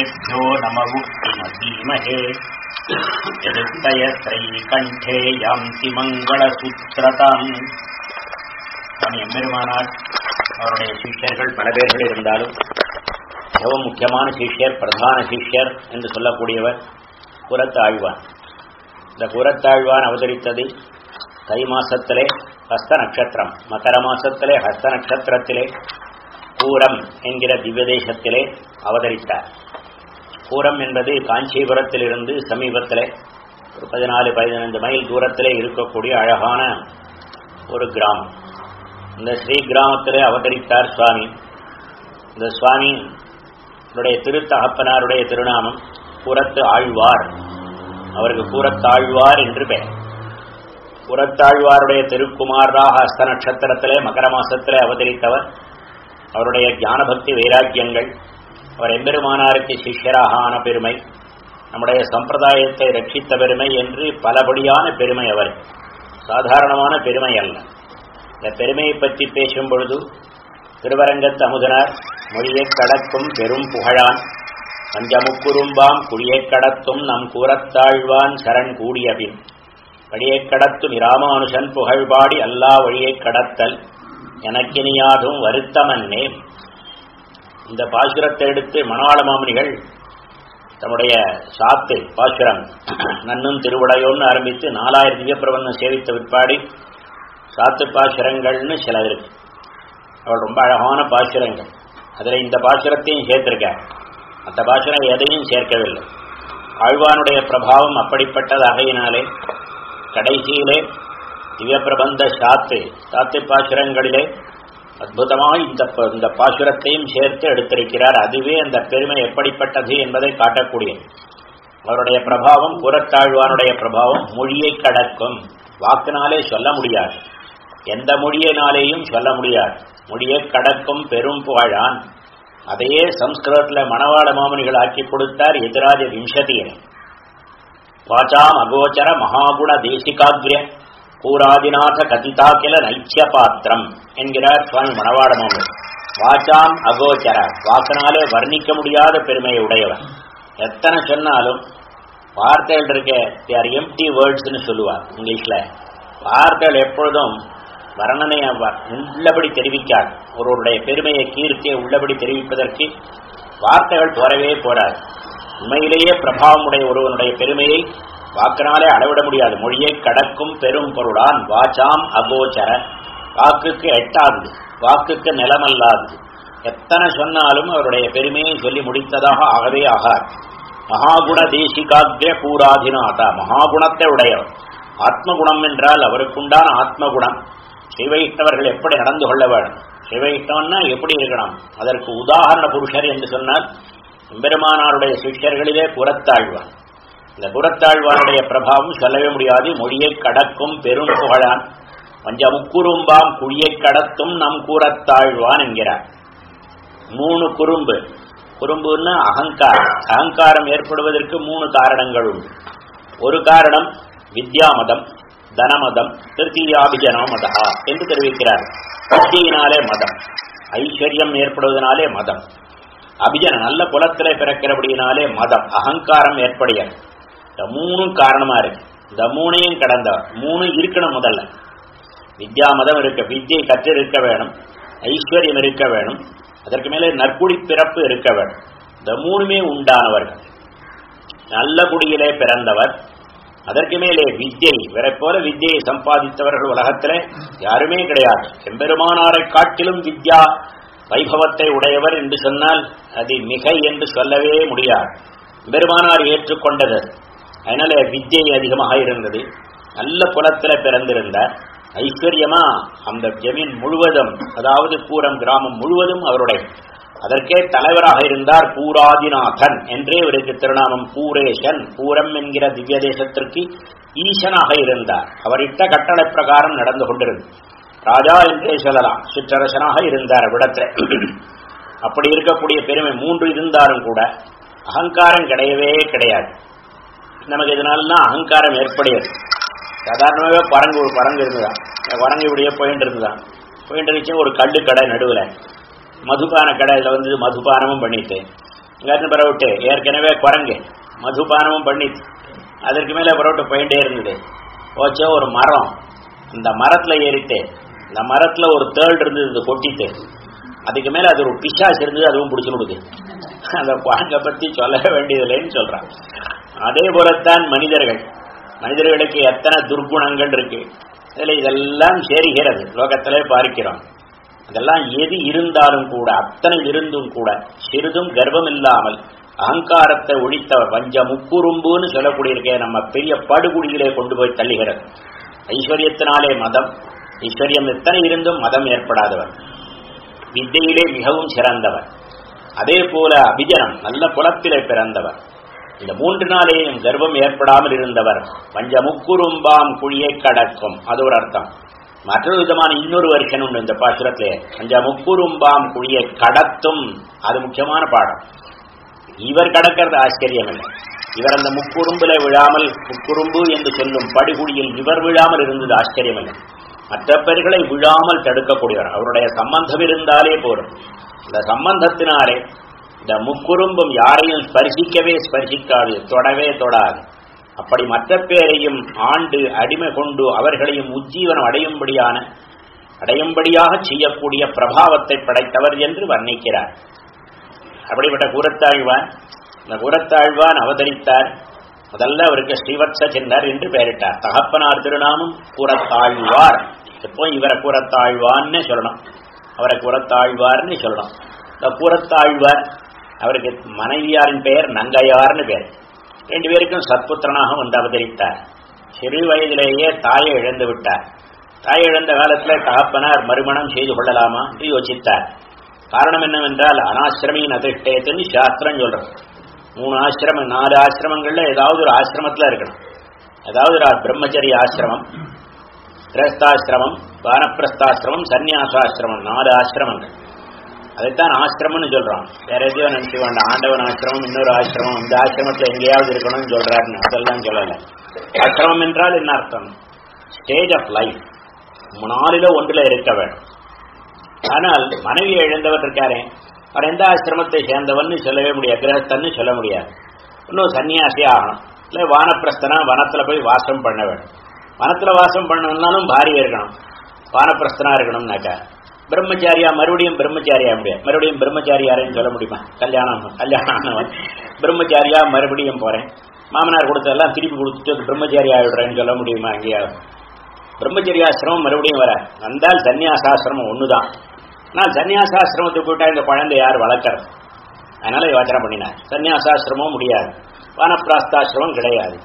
भ्यो नमवुक्तिमधीमहे यदुक्तयत्रैकण्ठे யாந்தி மங்களசூத்திரதாம் சுவாமி எம்பெருமானார் அவருடைய சிஷ்யர்கள் பல பேர்கள் இருந்தாலும் மிகவும் முக்கியமான சிஷ்யர் பிரதான சிஷ்யர் என்று சொல்லக்கூடியவர் குரத்தாழ்வான் இந்த குரத்தாழ்வான் அவதரித்தது தை மாசத்திலே ஹஸ்த நட்சத்திரம் மகர மாசத்திலே ஹஸ்த நட்சத்திரத்திலே பூரம் என்கிற திவ்ய தேசத்திலே அவதரித்தார் பூரம் என்பது காஞ்சிபுரத்திலிருந்து சமீபத்தில் ஒரு பதினாலு பதினைந்து மைல் தூரத்தில் இருக்கக்கூடிய அழகான ஒரு கிராமம். இந்த ஸ்ரீ கிராமத்தில் அவதரித்தார் சுவாமி. இந்த சுவாமி திருத்தகப்பனாருடைய திருநாமம் புறத்து ஆழ்வார். அவருக்கு புறத்தாழ்வார் என்று பெயர். புறத்தாழ்வாருடைய திருக்குமாராக ஹஸ்த நட்சத்திரத்திலே மகர மாசத்திலே அவதரித்தவர். அவருடைய ஞானபக்தி வைராக்கியங்கள் அவர் எம்பெருமானாருக்கு சிஷ்யராக ஆன பெருமை நம்முடைய சம்பிரதாயத்தை ரட்சித்த பெருமை என்று பலபடியான பெருமை அவர். சாதாரணமான பெருமை அல்ல. இந்த பெருமையை பற்றி பேசும் பொழுது திருவரங்கத்து அமுதனார் மொழியை கடக்கும் பெரும் புகழான் பஞ்சமுக்குறும்பாம் குழியை கடத்தும் நம் கூறத்தாழ்வான் சரண் கூடியபின். வழியை வழியைக் கடத்தும் இராமானுஷன் புகழ்பாடி அல்லா வழியைக் கடத்தல் எனக்கினியாதும் வருத்தமன்னே இந்த பாசுரத்தை எடுத்து மணவாள மாமனிகள் தம்முடைய சாத்து பாசுரம் நன்னும் திருவுடையோன்னு ஆரம்பித்து நாலாயிரம் திவ்ய பிரபந்தம் சேவித்த விற்பாடி சாத்து பாசுரங்கள்னு சில இருக்கு. அவள் ரொம்ப அழகான பாசுரங்கள். அதில் இந்த பாசுரத்தையும் சேர்த்திருக்கார். மற்ற பாசுரம் எதையும் சேர்க்கவில்லை. ஆழ்வானுடைய பிரபாவம் அப்படிப்பட்டதாகையினாலே கடைசியிலே திவ்ய பிரபந்த சாத்து சாத்து பாசுரங்களிலே அற்புதமாய் இந்த இந்த பாசுரத்தையும் சேர்த்து எடுத்திருக்கிறார். அதுவே அந்த பெருமை எப்படிப்பட்டது என்பதை காட்டக்கூடியது அவருடைய பிரபாவம் புறத்தாழ்வானுடைய பிரபாவம் மொழியை கடக்கும். வாக்கினாலே சொல்ல முடியாது. எந்த மொழியினாலேயும் சொல்ல முடியாது. மொழியை கடக்கும் பெரும் புகழான். அதையே சம்ஸ்கிருதத்தில் மணவாள மாமனிகள் ஆக்கி கொடுத்தார் எதிராஜ விம்சதியனை வாச்சாம் அகோச்சர மகாகுண பூராதிநாத கதிதா கதிதாக்கில நைச்சிய பாத்திரம் என்கிறார் சுவாமி மணவாட வாச்சாம் அகோச்சர. வாக்கினாலே வர்ணிக்க முடியாத பெருமையை உடையவர். எத்தனை சொன்னாலும் வார்த்தைகள் இருக்க தேர் எம்டி வேர்ட்ஸ்னு சொல்லுவார் இங்கிலீஷில். வார்த்தைகள் எப்பொழுதும் வர்ணனையை உள்ளபடி தெரிவிக்காது ஒருவருடைய பெருமையை கீர்த்தியை உள்ளபடி தெரிவிப்பதற்கு வார்த்தைகள் போறவே போராது உண்மையிலேயே பிரபாவமுடைய ஒருவனுடைய பெருமையை வாக்கினாலே அளவிட முடியாது. மொழியை கடக்கும் பெரும் பொருளான். வாச்சாம் அகோச்சர. வாக்குக்கு எட்டாது. வாக்குக்கு நிலமல்லாது. எத்தனை சொன்னாலும் அவருடைய பெருமையை சொல்லி முடித்ததாக ஆகவே ஆகார் மகாகுண தேசிகாகிர பூராதிநாதா மகாகுணத்தை உடையவர். ஆத்மகுணம் என்றால் அவருக்குண்டான ஆத்மகுணம். சிவையிட்டவர்கள் எப்படி நடந்து கொள்ள வேண்டும்? சிவைத்தவன்னா எப்படி இருக்கணும்? அதற்கு உதாரண புருஷர் என்று சொன்னால் பெருமானாருடைய சிஷ்யர்களிலே புறத்தாழ்வான் இந்த புறத்தாழ்வானுடைய பிரபாவம் சொல்லவே முடியாது. மொழியை கடக்கும் பெரும் புகழான். பஞ்ச குறும்பாம் குழியை கடத்தும் நம் கூறத்தாழ்வான் என்கிறார். மூணு குறும்பு. குறும்புன்னா அகங்காரம். அகங்காரம் ஏற்படுவதற்கு மூணு காரணங்கள் உண்டு ஒரு காரணம் வித்யாமதம் தனமதம் திருத்தீயாபிஜன மதா என்று தெரிவிக்கிறார். வித்தியினாலே மதம். ஐஸ்வர்யம் ஏற்படுவதனாலே மதம். அபிஜன நல்ல குலத்திலே பிறக்கிறபடியினாலே மதம். அகங்காரம் ஏற்படுகிறது இந்த மூணும் காரணமா இருக்கு. இந்த மூணையும் கடந்தவர் மூணு இருக்கணும் முதல்ல. வித்யா மதம் இருக்க வித்தியை கற்று இருக்க வேணும். ஐஸ்வர்யம் இருக்க வேணும். அதற்கு மேலே நற்குடி பிறப்பு இருக்க வேணும். இந்த மூணுமே உண்டானவர்கள். நல்ல குடியிலே பிறந்தவர். அதற்கு மேலே வித்யை இவரை போல வித்தியை சம்பாதித்தவர்கள் உலகத்திலே யாருமே கிடையாது. எம்பெருமானாரை காட்டிலும் வித்யா வைபவத்தை உடையவர் என்று சொன்னால் அது மிகை என்று சொல்லவே முடியாது. பெருமானார் ஏற்றுக்கொண்டது அதனால வித்தியை அதிகமாக இருந்தது. நல்ல குலத்துல பிறந்திருந்தார் ஐஸ்வர்யமா அந்த ஜமீன் முழுவதும் அதாவது பூரம் கிராமம் முழுவதும் அவருடைய. அதற்கே தலைவராக இருந்தார் பூராதிநாதன். என்றே இவருக்கு திருநாமம் பூரேஷன். பூரம் என்கிற திவ்ய தேசத்திற்கு ஈசனாக இருந்தார். அவரிட்ட கட்டளை பிரகாரம் நடந்து கொண்டிருந்தார் ராஜா என்றே சொல்லலாம். சிற்றரசனாக இருந்தார் விடத்தில் அப்படி இருக்கக்கூடிய பெருமை மூன்று இருந்தாலும் கூட அகங்காரம் கிடையவே கிடையாது. நமக்கு இதனாலதான் அகங்காரம் ஏற்படையது. சாதாரணமாகவே பரங்கு ஒரு பரங்கு இருந்துதான். பரங்கு இப்படியே போயிட்டு இருந்துதான். போயிட்டு இருந்துச்சு ஒரு கல்லு கடை நடுவில். மதுபான கடையில் வந்து மதுபானமும் பண்ணிட்டு இங்கிருந்து பிறவிட்டு ஏற்கனவே குரங்கு மதுபானமும் பண்ணி அதற்கு மேலே புறவிட்டு போயிட்டே இருந்தது. போச்சோ ஒரு மரம். இந்த மரத்தில் ஏறிட்டு இந்த மரத்தில் ஒரு தேர்ட் இருந்தது இது கொட்டிட்டு. அதுக்கு மேலே அது ஒரு பிசாஸ் இருந்தது அதுவும் பிடிச்சி கொடுக்கு அந்த குரங்கை பற்றி சொல்ல வேண்டியதில்லைன்னு சொல்கிறான் அதே போலத்தான் மனிதர்கள். மனிதர்களுக்கு எத்தனை துர்குணங்கள் இருக்கு. இதில் இதெல்லாம் சேருகிறது. லோகத்திலே பார்க்கிறோம். அதெல்லாம் எது இருந்தாலும் கூட அத்தனை இருந்தும் கூட சிறிதும் கர்வம் இல்லாமல் அகங்காரத்தை ஒழித்தவர் பஞ்ச முக்குறும்புன்னு சொல்லக்கூடியிருக்கே நம்ம பெரிய படுகுடியிலே கொண்டு போய் தள்ளுகிறது. ஐஸ்வர்யத்தினாலே மதம். ஐஸ்வர்யம் எத்தனை இருந்தும் மதம் ஏற்படாதவர். வித்தையிலே மிகவும் சிறந்தவர். அதே போல அபிஜனம் நல்ல குலத்திலே பிறந்தவர். இந்த மூன்று நாளையும் கர்ப்பம் ஏற்படாமல் இருந்தவர் பஞ்ச முக்குறும்பாம் குழியை கடக்கும். அது ஒரு அர்த்தம். மற்றொரு விதமான இன்னொரு வருஷன் உண்டு இந்த பாசுரத்திலே. பஞ்ச முக்குறும்பாம் குழியை கடத்தும். அது முக்கியமான பாடம். இவர் கடக்கிறது ஆச்சரியம் இல்லை. இவர் அந்த முக்குறும்புல விழாமல் முக்குறும்பு என்று சொல்லும் படுகுடியில் இவர் விழாமல் இருந்தது ஆச்சரியம் இல்லை. மற்ற பெயர்களை விழாமல் தடுக்கக்கூடியவர். அவருடைய சம்பந்தம் இருந்தாலே போதும். இந்த சம்பந்தத்தினாலே இந்த முக்குறும்பும் யாரையும் ஸ்பர்சிக்கவே ஸ்பர்சிக்காது தொடவே தொடாது. அப்படி மற்ற பேரையும் ஆண்டு அடிமை கொண்டு அவர்களையும் உஜ்ஜீவனம் அடையும்படியான அடையும்படியாக செய்யக்கூடிய பிரபாவத்தை படைத்தவர் என்று வர்ணிக்கிறார். அப்படிப்பட்ட கூரத்தாழ்வான் இந்த கூரத்தாழ்வான் அவதரித்தார். முதல்ல அவருக்கு ஸ்ரீவத்ச சென்னர் என்று பெயரிட்டார். தகப்பனார் திருநாமம் கூரத்தாழ்வார் எப்போ இவரை கூரத்தாழ்வான்னு சொல்லணும். அவரை கூரத்தாழ்வார்னு சொல்லணும். இந்த கூரத்தாழ்வார் அவருக்கு மனைவியாரின் பெயர் நங்கையார்னு பேர். ரெண்டு பேருக்கும் சத்புத்திரனாக வந்து அவதரித்தார். சிறு வயதிலேயே தாயை இழந்து விட்டார். தாயை இழந்த காலத்தில் தகப்பனார் மறுமணம் செய்து கொள்ளலாமா என்று யோசித்தார். காரணம் என்னவென்றால் அனாசிரமியின் அதிஷ்டயத்துன்னு சாஸ்திரம் சொல்றது. மூணு ஆசிரமம் நாலு ஆசிரமங்கள்ல ஏதாவது ஒரு ஆசிரமத்தில் இருக்கணும். ஏதாவது ஒரு பிரம்மச்சரிய ஆசிரமம் கிரஸ்தாசிரமம் வானப்பிரஸ்தாசிரமம் சன்னியாசாசிரமம் நாலு ஆசிரமங்கள். அதைத்தான் ஆசிரமம்னு சொல்றான். வேற எதையோ நினைச்சு வேண்டாம். ஆண்டவன் ஆசிரமம் இன்னொரு ஆசிரமம் இந்த ஆசிரமத்துல எங்கேயாவது இருக்கணும்னு சொல்றாருன்னு அதெல்லாம் சொல்லல. ஆசிரமம் என்றால் என்ன அர்த்தம்? ஸ்டேஜ் ஆஃப் லைஃப் நாளில ஒன்றுல இருக்க வேண்டும் ஆனால் மனைவி இழந்தவர் இருக்காரே. அவர் எந்த ஆசிரமத்தை சேர்ந்தவன் சொல்லவே முடியாது. கிரகஸ்தன்னு சொல்ல முடியாது. இன்னும் சன்னியாசி ஆகணும். இல்லை வானப்பிரஸ்தனா வனத்துல போய் வாசம் பண்ண வேண்டும் வனத்துல வாசம் பண்ணணும்னாலும் பாரியாக இருக்கணும். வானப்பிரஸ்தனா இருக்கணும்னாக்கா. பிரம்மச்சாரியா மறுபடியும் பிரம்மச்சாரியா முடியாது. மறுபடியும் பிரம்மச்சாரியாரேன்னு சொல்ல முடியுமா? கல்யாணம் கல்யாணம். ஆனவன் பிரம்மச்சாரியா மறுபடியும் போறேன். மாமனார் கொடுத்ததெல்லாம் திருப்பி கொடுத்துட்டு பிரம்மச்சாரி ஆயிடுறேன்னு சொல்ல முடியுமா எங்கேயாவது? பிரம்மச்சரியாசிரமம் மறுபடியும் வர. வந்தால் சன்னியாசாசிரமம் ஒண்ணுதான். நான் சன்னியாசாசிரமத்தை போட்டா இந்த குழந்தை யார் வளர்க்கறது? அதனால யோசனை பண்ணினார். சன்னியாசாசிரமம் முடியாது. வானப்பிராஸ்தாசிரமம் கிடையாது.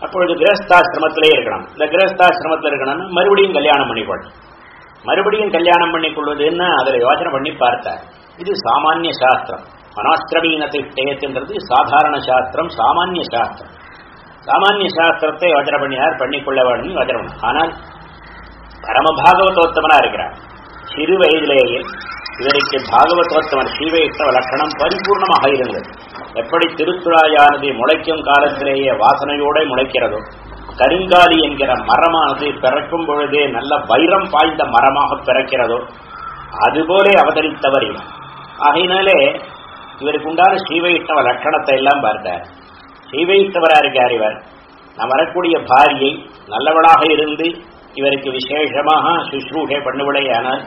அப்பொழுது கிரகஸ்தாசிரமத்திலே இருக்கணும். இந்த கிரகஸ்தாசிரமத்தில் இருக்கணும்னா மறுபடியும் கல்யாணம் பண்ணிக்கொள்ளும் மறுபடியும் கல்யாணம் பண்ணிக் கொள்வதுன்னு அதில் யோசனை பண்ணி பார்த்தார். இது சாமானிய சாஸ்திரம். மனாஸ்திரமீனத்தை டேத்துன்றது சாதாரண சாஸ்திரம் சாமானிய சாஸ்திரம். சாமானிய சாஸ்திரத்தை யோஜனை பண்ணினார் பண்ணிக்கொள்ள வேண்டும் யோஜனை ஆனால் பரம பாகவதோத்தமனா இருக்கிறார். சிறு வயதிலேயே இவருக்கு பாகவதோத்தமன் ஸ்ரீவைஷ்ணவ லட்சணம் பரிபூர்ணமாக இருந்தது. எப்படி திருத்துழாயானது முளைக்கும் காலத்திலேயே வாசனையோட முளைக்கிறதோ கருங்காலி என்கிற மரமானது பிறக்கும் பொழுதே நல்ல வைரம் பாய்ந்த மரமாக பிறக்கிறதோ அதுபோலே அவதரித்தவர் இவர். ஆகையினாலே இவருக்கு உண்டான ஸ்ரீவைஷ்ணவ லட்சணத்தை எல்லாம் பார்த்தார். ஸ்ரீவைஷ்ணவரா இருக்கார் இவர். நான் வரக்கூடிய பாரியை நல்லவளாக இருந்து இவருக்கு விசேஷமாக சுஷ்ரூஷை பண்ணுவடையானால்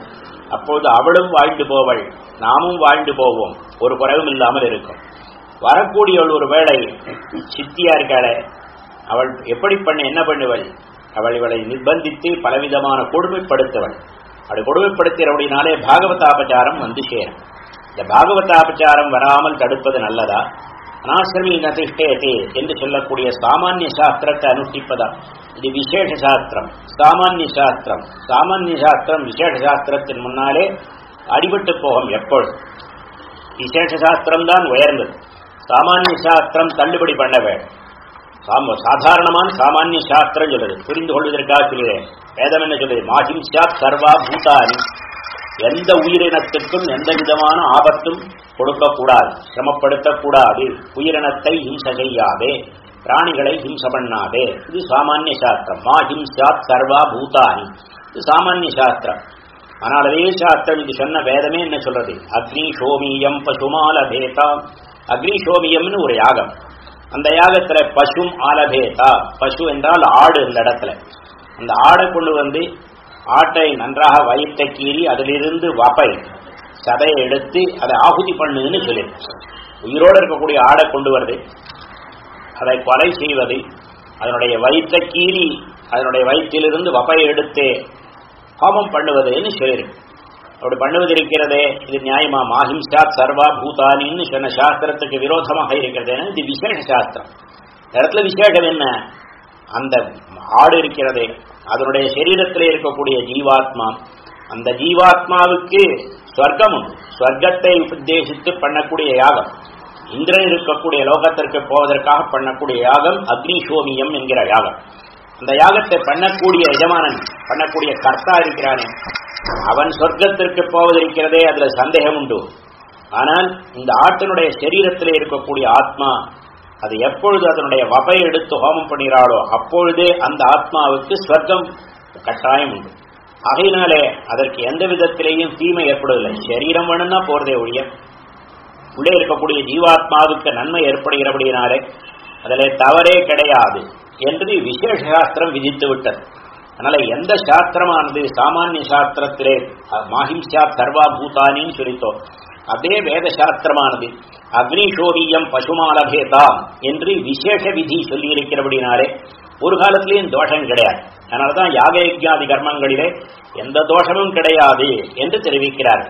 அப்போது அவளும் வாழ்ந்து போவள் நாமும் வாழ்ந்து போவோம். ஒரு குறைவும் இல்லாமல் இருக்கும். வரக்கூடியவள் ஒரு வேளை சித்தியா இருக்காளே அவள் எப்படி பண்ண என்ன பண்ணுவள்? அவள் இவளை நிர்பந்தித்து பலவிதமான கொடுமைப்படுத்தவள். அப்படி கொடுமைப்படுத்துகிறபடினாலே பாகவதாபச்சாரம் வந்து சேரும். இந்த பாகவதாபச்சாரம் வராமல் தடுப்பது நல்லதா? அனாசிரமி நதிஷ்டேதே என்று சொல்லக்கூடிய சாமானிய சாஸ்திரத்தை அனுஷ்டிப்பதா இது விசேஷ சாஸ்திரம். சாமானிய சாஸ்திரம். சாமானிய சாஸ்திரம் விசேஷ சாஸ்திரத்தின் முன்னாலே அடிபட்டு போகும் எப்பொழுது? விசேஷ சாஸ்திரம் தான் உயர்ந்தது. சாமானிய சாஸ்திரம் தள்ளுபடி பண்ண வேண்டும். சாம சாதாரணமான சாமானிய சாஸ்திரம் சொல்றது. புரிந்து கொள்வதற்காக சொல்கிறேன் வேதம் என்ன சொல்லுது? மாஹிம்சா சர்வா பூதானி. எந்த உயிரினத்திற்கும் எந்த விதமான ஆபத்தும் கொடுக்கக்கூடாது சிரமப்படுத்தக்கூடாது. உயிரினத்தை ஹிம்ச செய்யாதே பிராணிகளை ஹிம்ச பண்ணாதே. இது சாமானிய சாஸ்திரம். மா ஹிம்சாத் சர்வா பூதானி. இது சாமானிய சாஸ்திரம். ஆனால் அதே சாஸ்திரம் இது சொன்ன வேதமே என்ன சொல்றது? அக்னி சோமியம் பசுமால பேதா அக்னிஷோமியம்னு ஒரு யாகம். அந்த யாகத்துல பசும் ஆலபேதா பசு என்றால் ஆடு இந்த இடத்துல. அந்த ஆடை கொண்டு வந்து ஆட்டை நன்றாக வயிற்றை கீறி அதிலிருந்து வபை சதையை எடுத்து அதை ஆகுதி பண்ணுன்னு சொல்லி. உயிரோடு இருக்கக்கூடிய ஆடை கொண்டு வருது. அதை கொலை செய்வது அதனுடைய வயிற்றை கீறி அதனுடைய வயிற்றிலிருந்து வபையை எடுத்து ஹோமம் பண்ணுவதுன்னு சொல்லியிருக்கு. அப்படி பண்ணுவது இருக்கிறதே இது நியாயமா மாஹிம்சா சர்வா பூதானின்னு சொன்ன சாஸ்திரத்துக்கு விரோதமாக இருக்கிறது இது விசேஷ சாஸ்திரம் இடத்துல விசேஷம் என்ன அந்த ஆடு இருக்கிறதே அதனுடைய சரீரத்தில் இருக்கக்கூடிய ஜீவாத்மா அந்த ஜீவாத்மாவுக்கு ஸ்வர்க்கம் உண்டு ஸ்வர்க்கத்தை உத்தேசித்து பண்ணக்கூடிய யாகம் இந்திரன் இருக்கக்கூடிய லோகத்திற்கு போவதற்காக பண்ணக்கூடிய யாகம் அக்னிசோமியம் என்கிற யாகம் அந்த யாகத்தை பண்ணக்கூடிய எஜமானன் பண்ணக்கூடிய கர்த்தா இருக்கிறானே. அவன் சொர்க்கத்திற்கு போவதிருக்கிறதே அதுல சந்தேகம் உண்டு ஆனால் இந்த ஆட்டினுடைய சரீரத்தில் இருக்கக்கூடிய ஆத்மா அது எப்பொழுது அதனுடைய வபை எடுத்து ஹோமம் பண்ணுகிறாளோ அப்பொழுதே அந்த ஆத்மாவுக்கு ஸ்வர்க்கம் கட்டாயம் உண்டு ஆகையினாலே அதற்கு எந்த விதத்திலேயும் தீமை ஏற்படுவதில்லை சரீரம் வேணும்னா போறதே ஒழிய. உள்ளே இருக்கக்கூடிய ஜீவாத்மாவுக்கு நன்மை ஏற்படுகிறபடியினாலே அதில் தவறே கிடையாது. என்று விசேஷ சாஸ்திரம் விதித்து விட்டது. அதனால எந்த சாஸ்திரமானது சாமானிய சாஸ்திரத்திலே மாஹிம்சா சர்வா பூதானின்னு சொல்லித்தோம் அதே வேத சாஸ்திரமானது அக்னிஷோரியம் பசுமாலபேதாம் என்று விசேஷ விதி சொல்லியிருக்கிறபடினாலே ஒரு காலத்திலேயும் தோஷம் கிடையாது. அதனாலதான் யாகயஜாதி கர்மங்களிலே எந்த தோஷமும் கிடையாது என்று தெரிவிக்கிறார்.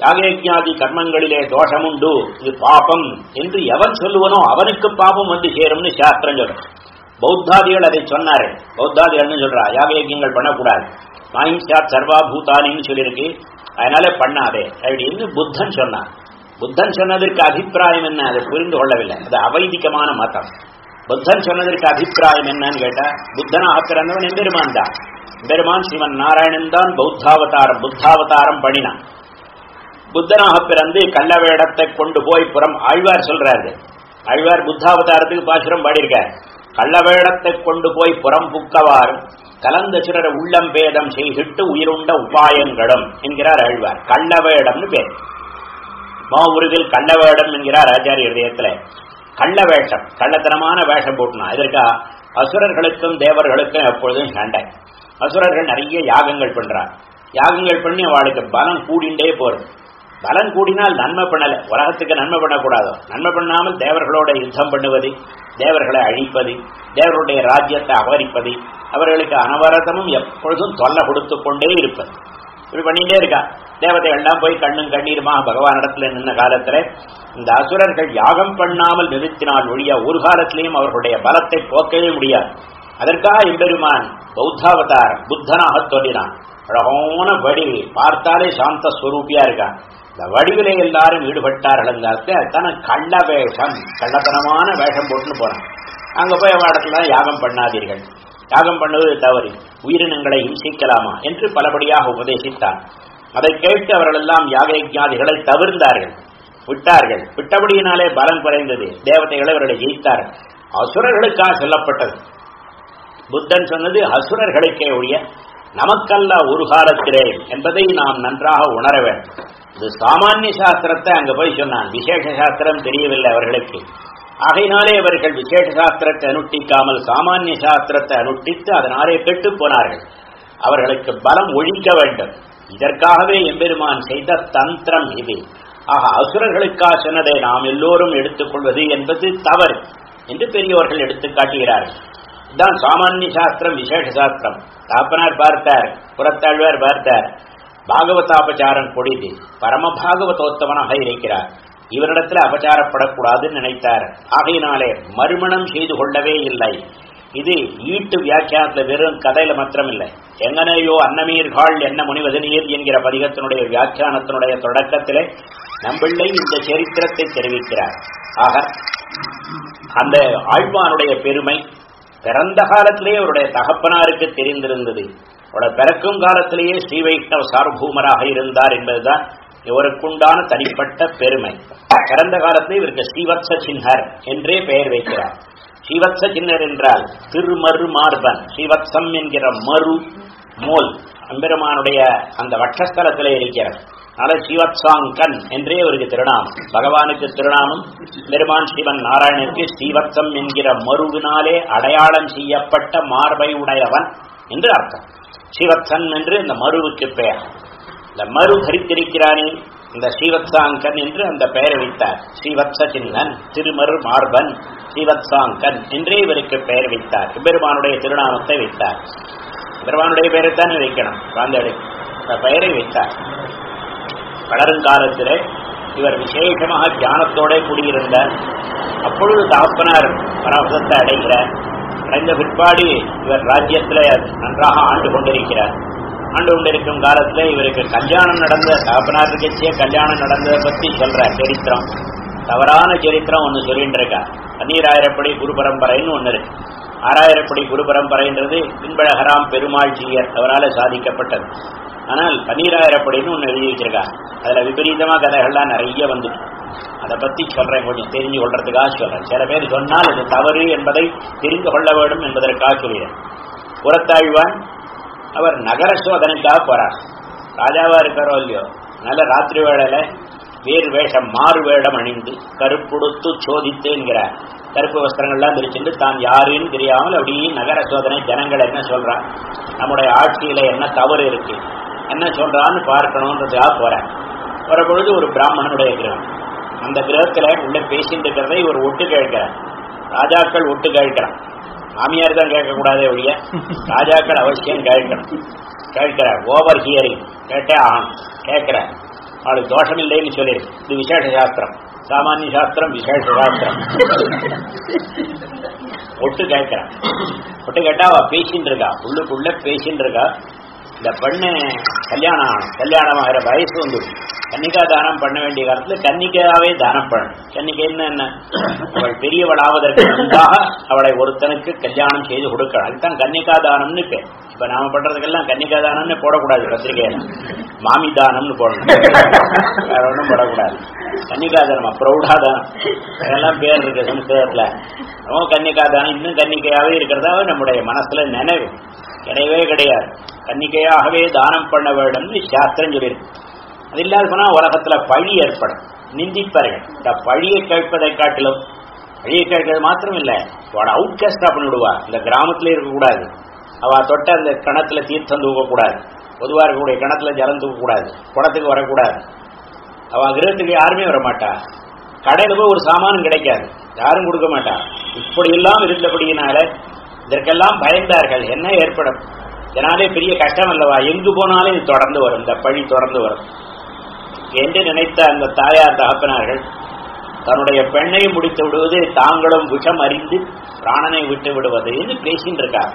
யாகயஜாதி கர்மங்களிலே தோஷமுண்டு இது பாபம் என்று எவன் சொல்லுவனோ அவனுக்கு பாபம் வந்து சேரும்னு சாஸ்திரம் சொல்லும் பௌத்தாதிகள் அதை சொன்னாரு பௌத்தாதிகள்னு சொல்றா. யாக பண்ணக்கூடாது. மாஹிம்சா சர்வா பூதானின்னு சொல்லியிருக்கு. அதனால பண்ணாதே. அப்படின்னு புத்தன் சொன்னான். புத்தன் சொன்னதற்கு அபிப்பிராயம் என்ன? அதை புரிந்து கொள்ளவில்லை. அது அவைதிகமான மதம். புத்தன் சொன்னதற்கு அபிப்பிராயம் என்னன்னு கேட்டா புத்தனாக பிறந்தவன் எம்பெருமான் தான். பெருமான் சிவன் நாராயணன் தான் பௌத்தாவதாரம் புத்தாவதாரம் பண்ணினான். புத்தனாக பிறந்து கள்ளவேடத்தை கொண்டு போய் புறம் ஆழ்வார் சொல்றாரு. ஆழ்வார் புத்தாவதாரத்துக்கு பாசுரம் பாடியிருக்கார். கள்ள வேடத்தை கொண்டு போய் புறம் புக்கவார் கலந்த சிறர் உள்ளம் பேதம் செய்திட்டு உயிருண்ட உபாயங்களும் என்கிறார் ஆழ்வார் கள்ளவேடம்னு பேர். மாவுருவில் கள்ளவேடம் என்கிறார் ஆச்சாரிய இதயத்துல. கள்ள வேஷம் கள்ளத்தனமான வேஷம் போட்டுனா. இதற்கா அசுரர்களுக்கும் தேவர்களுக்கும் எப்பொழுதும் சண்டை. அசுரர்கள் நிறைய யாகங்கள் பண்றார். யாகங்கள் பண்ணி அவளுக்கு பலம் கூடிண்டே போறது. பலன் கூடினால் நன்மை பண்ணல. உலகத்துக்கு நன்மை பண்ணக்கூடாதோ. நன்மை பண்ணாமல் தேவர்களோட யுத்தம் பண்ணுவது தேவர்களை அழிப்பது தேவர்களுடைய ராஜ்யத்தை அபகரிப்பது அவர்களுக்கு அனவரதமும் எப்பொழுதும் தொல்லை கொடுத்து கொண்டே இருப்பது. இப்படி பண்ணிட்டே இருக்கா. தேவதைகள்லாம் போய் கண்ணும் கண்ணீருமா பகவானிடத்துல நின்ற நின்ன காலத்துல இந்த அசுரர்கள் யாகம் பண்ணாமல் நிறுத்தினால் ஒழிய ஒரு காலத்திலையும் அவர்களுடைய பலத்தை போக்கவே முடியாது. அதற்காக எம்பெருமான் பௌத்தாவதார் புத்தனாக தோன்றினான். அழகான வடிவு. பார்த்தாலே சாந்த ஸ்வரூபியா இருக்கான் இந்த வடிவிலே எல்லாரும் ஈடுபட்டார்கள் தன கள்ள வேஷம் கள்ளத்தனமான வேஷம் போட்டுன்னு போனான் அங்க போய் அவ இடத்துல யாகம் பண்ணாதீர்கள். யாகம் பண்ணுவது தவறு. உயிரினங்களை ஹிம்சிக்கலாமா என்று பலபடியாக உபதேசித்தான் அதை கேட்டு அவர்கள் எல்லாம் யாக தவிர்ந்தார்கள். விட்டார்கள். விட்டபடியினாலே பலம் குறைந்தது. தேவதைகளை அவர்களை ஜெயித்தார்கள் அசுரர்களுக்காக சொல்லப்பட்டது. புத்தன் சொன்னது அசுரர்களுக்கே ஒழிய நமக்கல்ல ஒரு காலத்திலே என்பதை நாம் நன்றாக உணர வேண்டும். இது சாமானிய சாஸ்திரத்தை அங்க போய் சொன்னான். விசேஷ சாஸ்திரம் தெரியவில்லை அவர்களுக்கு. ஆகையினாலே அவர்கள் விசேஷ சாஸ்திரத்தை அனுட்டிக்காமல் சாமானிய சாஸ்திரத்தை அனுட்டித்து அதனாலே கெட்டு போனார்கள். அவர்களுக்கு பலம் ஒழிக்க வேண்டும். இதற்காகவே எம்பெருமான் செய்த தந்திரம் இது. ஆக அசுரர்களுக்காக சொன்னதை நாம் எல்லோரும் எடுத்துக்கொள்வது என்பது தவறு என்று பெரியவர்கள் எடுத்துக்காட்டுகிறார்கள் தான் இதுதான் சாமானிய சாஸ்திரம் விசேஷ சாஸ்திரம். தாப்பனார் பார்த்தார் புறத்தாழ்வார் பார்த்தார். பாகவதாபச்சாரம் கொடிது பரம பாகவதோத்தவனாக இருக்கிறார். இவரிடத்தில் அபச்சாரப்படக்கூடாதுன்னு நினைத்தார். ஆகையினாலே மறுமணம் செய்து கொள்ளவே இல்லை. இது ஈட்டு வியாக்கியானத்தில் வெறும் கதையில மாத்திரம் இல்லை எங்கனையோ அன்னமீர்கள் என்ன முனிவதனீர் என்கிற பதிகத்தினுடைய வியாக்கியானத்தினுடைய தொடக்கத்திலே நம்பிள்ளை இந்த சரித்திரத்தை தெரிவிக்கிறார். ஆக அந்த ஆழ்வானுடைய பெருமை பிறந்த காலத்திலேயே அவருடைய தகப்பனாருக்கு தெரிந்திருந்தது. அவருடைய பிறக்கும் காலத்திலேயே ஸ்ரீ வைஷ்ணவ சார்பூமராக இருந்தார் என்பதுதான் இவருக்குண்டான தனிப்பட்ட பெருமை. பிறந்த காலத்திலே இவருக்கு ஸ்ரீவத்ச சின்ஹர் என்றே பெயர் வைக்கிறார். ஸ்ரீவத்ச சின்னர் என்றால் திருமரு மார்பன். ஸ்ரீவத்சம் என்கிற மறு மோல். அம்பெருமானுடைய அந்த வட்சஸ்தலத்திலே இருக்கிறார். அதனால ஸ்ரீவத்சாங்கன் என்றே அவருக்கு திருநாமம். பகவானுக்கு திருநாமம். பெருமான் ஸ்ரீவன் நாராயணனுக்கு ஸ்ரீவத்சம் என்கிற மருவினாலே அடையாளம் செய்யப்பட்ட மார்பை உடையவன் என்று அர்த்தம். ஸ்ரீவத்சன் என்று இந்த மருவுக்கு பெயர். இந்த மறு தரித்திருக்கிறானே இந்த ஸ்ரீவத்சாங்கன் என்று அந்த பெயரை வைத்தார். ஸ்ரீவத்ச சின்னன் திருமரு மார்பன் ஸ்ரீவத்சாங்கன் என்றே இவருக்கு பெயர் வைத்தார். பெருமானுடைய திருநாமத்தை வைத்தார். பெருமானுடைய பெயரைத்தானே வைக்கணும். குழந்தைகளை அந்த பெயரை வைத்தார். வளருங்காலத்திலே இவர் விசேஷமாக ஞானத்தோட கூடியிருந்த அப்பொழுது தகப்பனார் பரவசத்தை அடைகிறார். அடைந்த பிற்பாடு இவர் ராஜ்யத்தில் நன்றாக ஆண்டு கொண்டிருக்கிறார். ஆண்டு கொண்டிருக்கும் காலத்தில் இவருக்கு கல்யாணம் நடந்த தகப்பனார் இருக்கச்சே கல்யாணம் நடந்ததை பற்றி சொல்ற சரித்திரம். தவறான சரித்திரம் ஒன்று சொல்லிட்டு இருக்கா பன்னீராயிரப்படி குரு பரம்பரைன்னு ஒன்று இருக்கு. ஆறாயிரப்படி குரு பரம்பரைன்றது பின்பழகராம் பெருமாள் ஜீயர் அவரால் சாதிக்கப்பட்டது. ஆனால் பன்னீராயிரப்படின்னு ஒன்று எழுதி வச்சிருக்கா. அதில் விபரீதமாக கதைகள்லாம் நிறைய வந்துட்டு. அதை பற்றி சொல்கிறேன் கொஞ்சம் தெரிஞ்சு கொள்றதுக்காக சொல்கிறேன் சில பேர் சொன்னால் இது தவறு என்பதை தெரிந்து கொள்ள வேண்டும் என்பதற்காக சொல்கிறேன் புறத்தாழ்வான் அவர் நகர சோதனைக்காக போறார். ராஜாவாக இருக்கிறோ இல்லையோ? நல்ல ராத்திரி வேளையில் வேறு வேஷம் மாறு வேடம் அணிந்து கருப்புடுத்து சோதித்துங்கிறார் கருப்பு வஸ்திரங்கள்லாம் பிரிச்சுட்டு தான் யாருன்னு தெரியாமல் அப்படியே நகர சோதனை ஜனங்கள் என்ன சொல்றா நம்முடைய ஆட்சியில என்ன தவறு இருக்கு? என்ன சொல்றான்னு பார்க்கணுன்றதுக்காக போறேன். வர பொழுது ஒரு பிராமணனுடைய கிரகம். அந்த கிரகத்துல உள்ள பேசிட்டு இருக்கிறதை இவர் ஒட்டு கேட்கிறார். ராஜாக்கள் ஒட்டு கேட்கிறான் மாமியார் தான் கேட்கக்கூடாதே ஒழிய ராஜாக்கள் அவசியம் கேட்கணும். கேட்கிறார் ஓவர் ஹியரிங் கேட்டே ஆகணும் கேட்கிறார் அவளுக்கு தோஷம் இல்லைன்னு சொல்லியிருக்கு இது விசேஷ சாஸ்திரம் சாமானிய சாஸ்திரம் விசேஷ சாஸ்திரம் ஒட்டு கேட்கிறான் ஒட்டு கேட்டா அவ பேசின்னு இருக்கா உள்ளுக்குள்ள பேசின்னு இருக்கா இந்த பெண்ணு கல்யாணம் ஆகணும். கல்யாணம் ஆகிற வயசு வந்து கன்னிகா தானம் பண்ண வேண்டிய காலத்துல கன்னிகாவே தானம் பண்ணணும். கன்னிகை என்ன அவள் பெரியவள் ஆவதற்கு முன்பாக அவளை ஒருத்தனுக்கு கல்யாணம் செய்து கொடுக்கணும் அதுதான் கன்னிகா தானம்னு பேர். இப்ப நாம பண்றதுக்கெல்லாம் கன்னிகா தானம்னு போடக்கூடாது பத்திரிகையில. மாமி தானம்னு போடணும். வேற ஒன்றும் போடக்கூடாது. கன்னிகா தானம் பிரௌடா தானம். அதெல்லாம் பேர் இருக்கு சம்ஸ்கிருதத்துல நம்ம கன்னிகா தானம் இன்னும் கன்னிகையாவே இருக்கிறதாவே நம்முடைய மனசுல நினைவு. கிடையவே கிடையாது. முறையாகவே தானம் பண்ண வேண்டும்னு சாஸ்திரம் சொல்லியிருக்கு அது இல்லாத போனா உலகத்துல பழி ஏற்படும். நிந்திப்பார்கள். இந்த பழியை கேட்பதை காட்டிலும் பழியை கேட்கறது மாத்திரம் இல்லை அவட அவுட்காஸ்டா பண்ணிவிடுவா இந்த கிராமத்துல இருக்கக்கூடாது. அவ தொட்ட அந்த கிணத்துல தீர்த்தம் தூக்கக்கூடாது. பொதுவாக இருக்கக்கூடிய கிணத்துல ஜலம் தூக்கக்கூடாது. குடத்துக்கு வரக்கூடாது. அவ கிரகத்துக்கு யாருமே வர மாட்டா கடையில போய் ஒரு சாமானும் கிடைக்காது. யாரும் கொடுக்க மாட்டா. இப்படி எல்லாம் இருந்தபடியினால இதற்கெல்லாம் பயந்தார்கள். என்ன ஏற்படும்? இதனாலே பெரிய கஷ்டம் அல்லவா? எங்கு போனாலும் இது தொடர்ந்து வரும். இந்த பழி தொடர்ந்து வரும். என்று நினைத்த அந்த தாயார் தகப்பனார்கள் தன்னுடைய பெண்ணை முடித்து விடுவது தாங்களும் விஷம் அறிந்து பிராணனை விட்டு விடுவது என்று பேசின்னு இருக்கார்.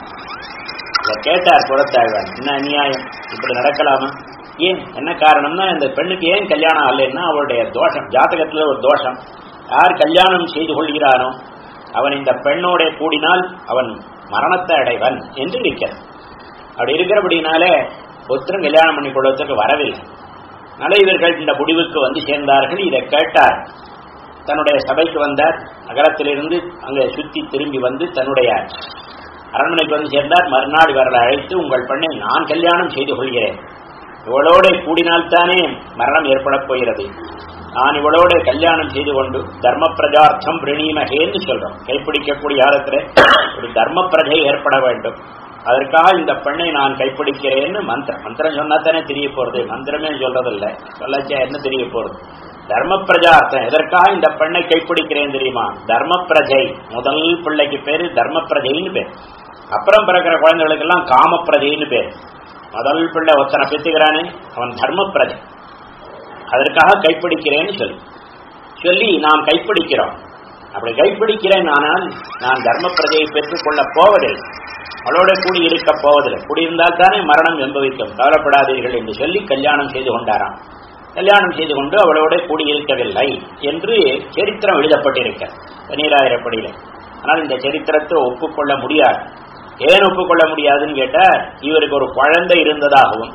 இதை கேட்டார் குலத்தாழ்வார். என்ன அநியாயம்? இப்படி நடக்கலாமா? ஏன்? என்ன காரணம்னா இந்த பெண்ணுக்கு ஏன் கல்யாணம் ஆகலைன்னா அவளுடைய தோஷம் ஜாதகத்தில் ஒரு தோஷம். யார் கல்யாணம் செய்து கொள்கிறானோ அவன் இந்த பெண்ணோட கூடினால் அவன் மரணத்தை அடைவன் என்று இருக்கிறான் அப்படி இருக்கிறபடினாலே ஒருத்தரும் கல்யாணம் பண்ணி கொள்வதற்கு வரவில்லை. இவர்கள் இந்த முடிவுக்கு வந்து சேர்ந்தார்கள் இதை கேட்டார். தன்னுடைய சபைக்கு வந்தார் நகரத்திலிருந்து அங்கே சுத்தி திரும்பி வந்து தன்னுடைய அரண்மனைக்கு வந்து சேர்ந்தார். மறுநாள் இவர்களை அழைத்து உங்கள் பெண்ணை நான் கல்யாணம் செய்து கொள்கிறேன். இவளோட கூடினால்தானே மரணம் ஏற்படப் போகிறது. நான் இவளோட கல்யாணம் செய்து கொண்டு தர்ம பிரஜார்த்தம் பிரணீமகேன்னு சொல்றோம். கைப்பிடிக்கக்கூடிய காலத்தில் ஒரு தர்ம பிரஜை ஏற்பட வேண்டும். அதற்காக இந்த பெண்ணை நான் கைப்பிடிக்கிறேன்னு மந்திரம். மந்திரம் சொன்னா தானே தெரிய போறது? மந்திரமே சொல்றதில்ல. சொல்லச்சா என்ன தெரிய போறது? தர்ம பிரஜார்த்தம் எதற்காக இந்த பெண்ணை கைப்பிடிக்கிறேன் தெரியுமா? தர்ம பிரஜை முதல் பிள்ளைக்கு பேரு தர்ம பிரஜைன்னு பேர். அப்புறம் பிறக்கிற குழந்தைகளுக்கெல்லாம் காம பிரஜைன்னு பேர். முதல் பிள்ளை ஒத்தனை பெற்றுக்கிறானே அவன் தர்ம பிரஜை அதற்காக கைப்பிடிக்கிறேன்னு சொல்லி. சொல்லி நாம் கைப்பிடிக்கிறோம். அப்படி கைப்பிடிக்கிறேன் ஆனால் நான் தர்ம பிரஜையை பெற்றுக்கொள்ள போவதில்லை. அவளோட கூடி இருக்க போவதில்லை. கூடியிருந்தால் தானே மரணம் என்பவிக்கும் கவலைப்படாதீர்கள் என்று சொல்லி கல்யாணம் செய்து கொண்டாராம். கல்யாணம் செய்து கொண்டு அவளோட கூடி இருக்கவில்லை என்று சரித்திரம் எழுதப்பட்டிருக்க பன்னீராயிரப்படியில ஆனால் இந்த சரித்திரத்தை ஒப்புக்கொள்ள முடியாது. ஏன் ஒப்புக்கொள்ள முடியாதுன்னு கேட்டால் இவருக்கு ஒரு குழந்தை இருந்ததாகவும்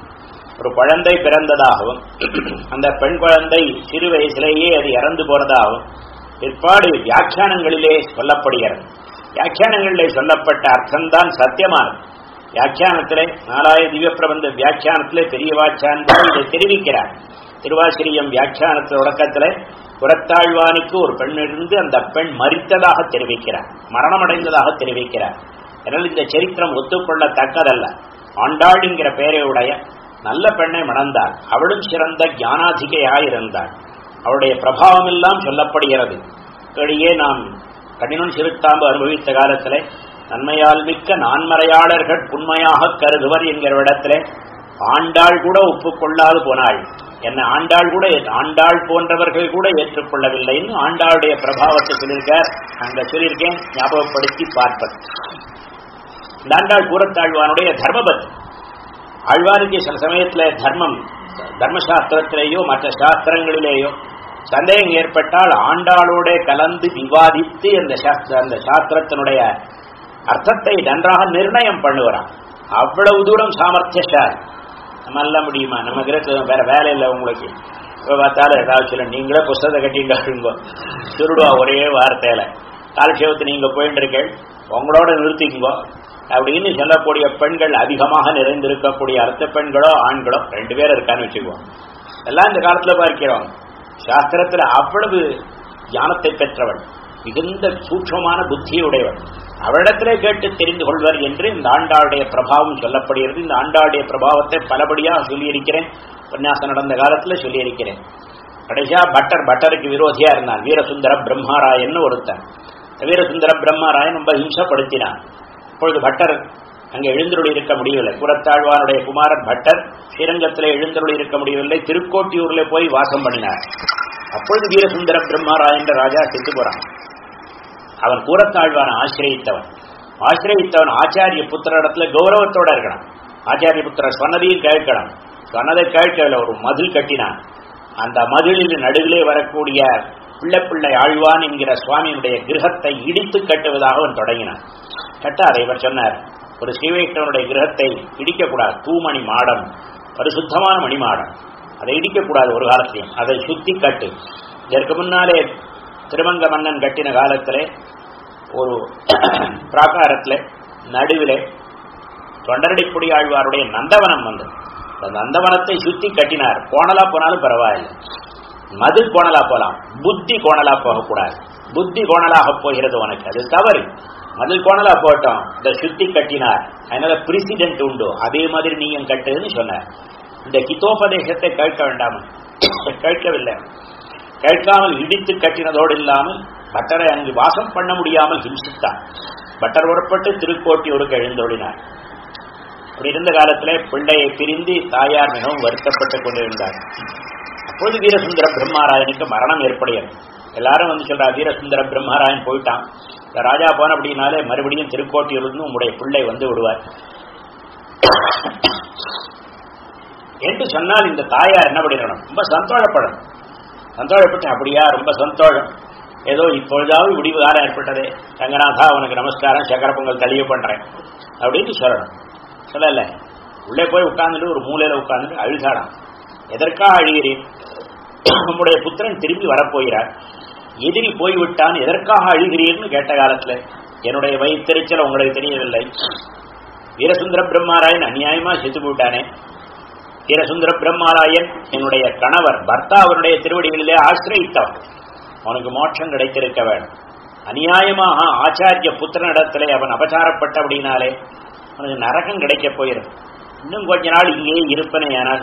ஒரு குழந்தை பிறந்ததாகவும் அந்த பெண் குழந்தை சிறு வயசிலேயே அது இறந்து போறதாகவும் பிற்பாடு வியாக்கியானங்களிலே சொல்லப்படுகிறது. வியாக்கியானங்களிலே சொல்லப்பட்ட அர்த்தம்தான் சத்தியமானது. வியாக்கியானத்திலே நாலாய திவ்ய பிரபந்த வியாக்கியானத்திலே பெரிய இதை தெரிவிக்கிறார். திருவாசிரியம் வியாக்கியானத்து தொடக்கத்தில் புறத்தாழ்வானுக்கு ஒரு பெண் இருந்து அந்த பெண் மறித்ததாக தெரிவிக்கிறார். மரணமடைந்ததாக தெரிவிக்கிறார். எனவே இந்த சரித்திரம் ஒத்துக்கொள்ளத்தக்கதல்ல. ஆண்டாள் என்கிற பெயரையுடைய நல்ல பெண்ணை மணந்தாள். அவளும் சிறந்த ஞானாதிகையாயிருந்தாள். அவளுடைய பிரபாவம் எல்லாம் சொல்லப்படுகிறது. வெளியே நாம் கடினம் சிறுத்தாம்பு அனுபவித்த காலத்திலே நன்மையால் மிக்க நான்மறையாளர்கள் புண்மையாக கருதுவர் என்கிற இடத்திலே ஆண்டாள் கூட ஒப்புக்கொள்ளாது போனாள். என்ன ஆண்டாள் கூட ஆண்டாள் போன்றவர்கள் கூட ஏற்றுக்கொள்ளவில்லைன்னு ஆண்டாளுடைய பிரபாவத்தை சொல்லியிருக்கார். அங்க சொல்லியிருக்கேன் ஞாபகப்படுத்தி பார்ப்பது. இந்த ஆண்டாள் கூறத்தாழ்வானுடைய தர்மபத். ஆழ்வாருக்கு சில சமயத்துல தர்மம் தர்மசாஸ்திரத்திலேயோ மற்ற சாஸ்திரங்களிலேயோ சந்தேகம் ஏற்பட்டால் ஆண்டாளோட கலந்து விவாதித்து அந்த சாஸ்திர அந்த சாஸ்திரத்தினுடைய அர்த்தத்தை நன்றாக நிர்ணயம் பண்ணுகிறான். அவ்வளவு தூரம் சாமர்த்தியசாலி நம்ம எல்லாம் முடியுமா? நம்ம கிரக வேற வேலை இல்லை உங்களுக்கு. இப்போ பார்த்தாலும் ஏதாவது சொல்ல நீங்களே புஸ்தகத்தை கட்டிங்க திருடுவா ஒரே வார்த்தையில. காலட்சேபத்தை நீங்க போயிட்டு இருக்கேன் உங்களோட நிறுத்திக்குங்கோ. அப்படின்னு சொல்லக்கூடிய பெண்கள் அதிகமாக நிறைந்திருக்கக்கூடிய அர்த்த பெண்களோ ஆண்களோ ரெண்டு பேர் இருக்கான்னு வச்சுக்குவோம் எல்லாம் இந்த காலத்தில் பார்க்கிறோம். சாஸ்திரத்தில் அவ்வளவு ஞானத்தை பெற்றவள் மிகுந்த சூட்சமான புத்தியுடையவள் அவளிடத்திலே கேட்டு தெரிந்து கொள்வர் என்று இந்த ஆண்டாளுடைய பிரபாவம் சொல்லப்படுகிறது. இந்த ஆண்டாளுடைய பிரபாவத்தை பலபடியாக சொல்லியிருக்கிறேன். உபன்யாசம் நடந்த காலத்தில் சொல்லியிருக்கிறேன். கடைசியா பட்டர் பட்டருக்கு விரோதியா இருந்தான். வீரசுந்தர பிரம்மாராயன் ஒருத்தன். வீரசுந்தர பிரம்மாராயன் ரொம்ப ஹிம்சப்படுத்தினான் அப்பொழுது பட்டர் அங்கே எழுந்தருளி இருக்க முடியவில்லை. புறத்தாழ்வானுடைய குமாரன் பட்டர் ஸ்ரீரங்கத்திலே எழுந்தருளி இருக்க முடியவில்லை. திருக்கோட்டியூர்ல போய் வாசம் பண்ணினார். அப்பொழுது வீரசுந்தர பிரம்மாராயன் ராஜா செத்து போறான். அவன் கூறத்தாழ்வான ஆசிரியத்தவன். ஆசிரியத்தவன் ஆச்சாரிய புத்திரிடத்துல கௌரவத்தோட இருக்கணும். ஆச்சாரிய புத்திரர் சொன்னதையும் கேட்கணும். சொன்னதை கேட்கல ஒரு மதில் கட்டினான். அந்த மதிலில் நடுவிலே வரக்கூடிய பிள்ளை பிள்ளை ஆழ்வான் என்கிற சுவாமியினுடைய கிரகத்தை இடித்து கட்டுவதாக அவன் தொடங்கினான். கட்டார் இவர் சொன்னார் ஒரு ஸ்ரீவைஷ்ணவனுடைய கிரகத்தை இடிக்கக்கூடாது. தூமணி மாடம். பரிசுத்தமான மணி மாடம். அதை இடிக்கக்கூடாது ஒரு காலத்தையும் அதை சுத்தி கட்டு. இதற்கு முன்னாலே திருமங்க மன்னன் கட்டின காலத்தில் ஒரு பிராகாரத்தில் நடுவில் தொண்டரடிப்புடி ஆழ்வாருடைய நந்தவனம் வந்தது. அந்த நந்தவனத்தை சுத்தி கட்டினார். கோணலா போனாலும் பரவாயில்லை. மது கோணலா போலாம். புத்தி கோணலா போகக்கூடாது. புத்தி கோணலாக போகிறது உனக்கு. அது தவறு. மதில் கோணலா போட்டோம். இந்த சுத்தி கட்டினார். அதனால பிரிசிடென்ட் உண்டு. அதே மாதிரி நீயும் கட்டுன்னு சொன்னார். இந்த ஹிதோபதேசத்தை கேட்க வேண்டாம். கேட்கவில்லை. கேட்காமல் இடித்து கட்டினதோடு இல்லாமல் பட்டரை அங்கு வாசம் பண்ண முடியாமல் ஹிம்சித்தான். பட்டர் உறப்பட்டு திருக்கோட்டியூருக்கு எழுந்தோடினார் அப்படி இருந்த காலத்தில் பிள்ளையை பிரிந்து தாயார் மிகவும் வருத்தப்பட்டுக் கொண்டிருந்தார். அப்போது வீரசுந்தர பிரம்மாராயனுக்கு மரணம் ஏற்படையது. எல்லாரும் வந்து சொல்றா வீரசுந்தர பிரம்மராயன் போயிட்டான். ராஜா போன அப்படின்னாலே மறுபடியும் திருக்கோட்டியூர்னு உங்களுடைய பிள்ளை வந்து விடுவார். என்று சொன்னால் இந்த தாயார் என்ன பண்ணிடணும்? ரொம்ப சந்தோஷப்படணும். சந்தோஷப்பட்டு அப்படியா ரொம்ப சந்தோஷம். ஏதோ இப்பொழுதாவது விடிவு காலம் ஏற்பட்டதே. ரங்கநாதா உனக்கு நமஸ்காரம். சக்கர பொங்கல் தெளிவு பண்றேன். அப்படின்னு சொல்லணும். சொல்லல. உள்ளே போய் உட்கார்ந்துட்டு ஒரு மூலையில உட்கார்ந்துட்டு அழுகாடாம் எதற்காக அழுகிறேன் நம்முடைய புத்திரன் திரும்பி வரப்போகிறார். எதிரி போய்விட்டான் எதற்காக அழுகிறீர்னு கேட்ட காலத்துல என்னுடைய வயிற்றுச்சல் உங்களுக்கு தெரியவில்லை. வீரசுந்தர பிரம்மாராயன் அநியாயமா செத்து போட்டானே வீரசுந்தர பிரம்மாராயன் என்னுடைய கணவர் பர்த்தா அவருடைய திருவடிகளிலே ஆசிரியத்தவன் அவனுக்கு மோட்சம் கிடைத்திருக்க வேண்டும். அநியாயமாக ஆச்சாரிய புத்திரனிடத்திலே அவன் அபச்சாரப்பட்ட அப்படின்னாலே அவனுக்கு நரகம் கிடைக்க போயிடும் இன்னும் கொஞ்ச நாள் இங்கே இருப்பனே ஆனால்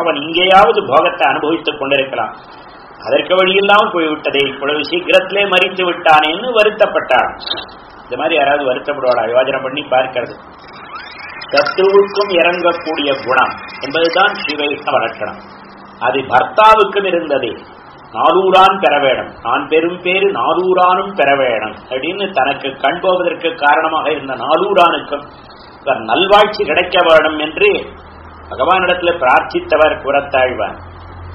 அவன் இங்கேயாவது போகத்தை அனுபவித்துக் கொண்டிருக்கலாம். அதற்கு வழியில்லாமல் போய்விட்டதே இவ்வளவு சீக்கிரத்திலே மறித்து விட்டானேன்னு வருத்தப்பட்டான் இந்த மாதிரி யாராவது வருத்தப்படுவாடா யோஜனை பண்ணி பார்க்கிறது. சத்ருவுக்கும் இறங்கக்கூடிய குணம் என்பதுதான் ஸ்ரீவைஷ்ணவ லட்சணம் அது பர்த்தாவுக்கும் இருந்தது. நாலூரான் பெற வேணும். நான் பெரும் பேரு நாலூரானும் பெற வேணும் அப்படின்னு தனக்கு கண் போவதற்கு காரணமாக இருந்த நாலூரானுக்கும் நல்வாழ்ச்சி கிடைக்க வேணும் என்று பகவானிடத்தில் பிரார்த்தித்தவர் புறத்தாழ்வார்.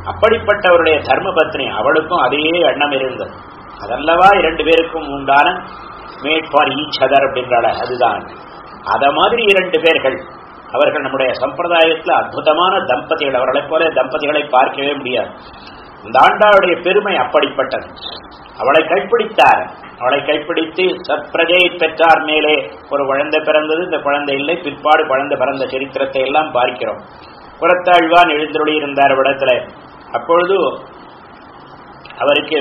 அப்படிப்பட்டவருடைய தர்ம பத்னி அவளுக்கும் அதே எண்ணம் இருந்தது. அதல்லவா இரண்டு பேருக்கும் உண்டான மேட் ஃபார் ஈச் அதர் அப்படின்றால அதுதான். அத மாதிரி இரண்டு பேர்கள் அவர்கள் நம்முடைய சம்பிரதாயத்தில் அற்புதமான தம்பதிகள் அவர்களைப் போல தம்பதிகளை பார்க்கவே முடியாது. இந்த ஆண்டாளுடைய பெருமை அப்படிப்பட்டது. அவளை கைப்பிடித்தார். அவளை கைப்பிடித்து சத்பிரஜையை பெற்றார் மேலே ஒரு குழந்தை பிறந்தது. இந்த குழந்தை இல்லை பிற்பாடு குழந்தை பிறந்த சரித்திரத்தை எல்லாம் பார்க்கிறோம். புறத்தாழ்வான் எழுந்தருளி இருந்தார் இடத்துல அப்பொழுது அவருக்கு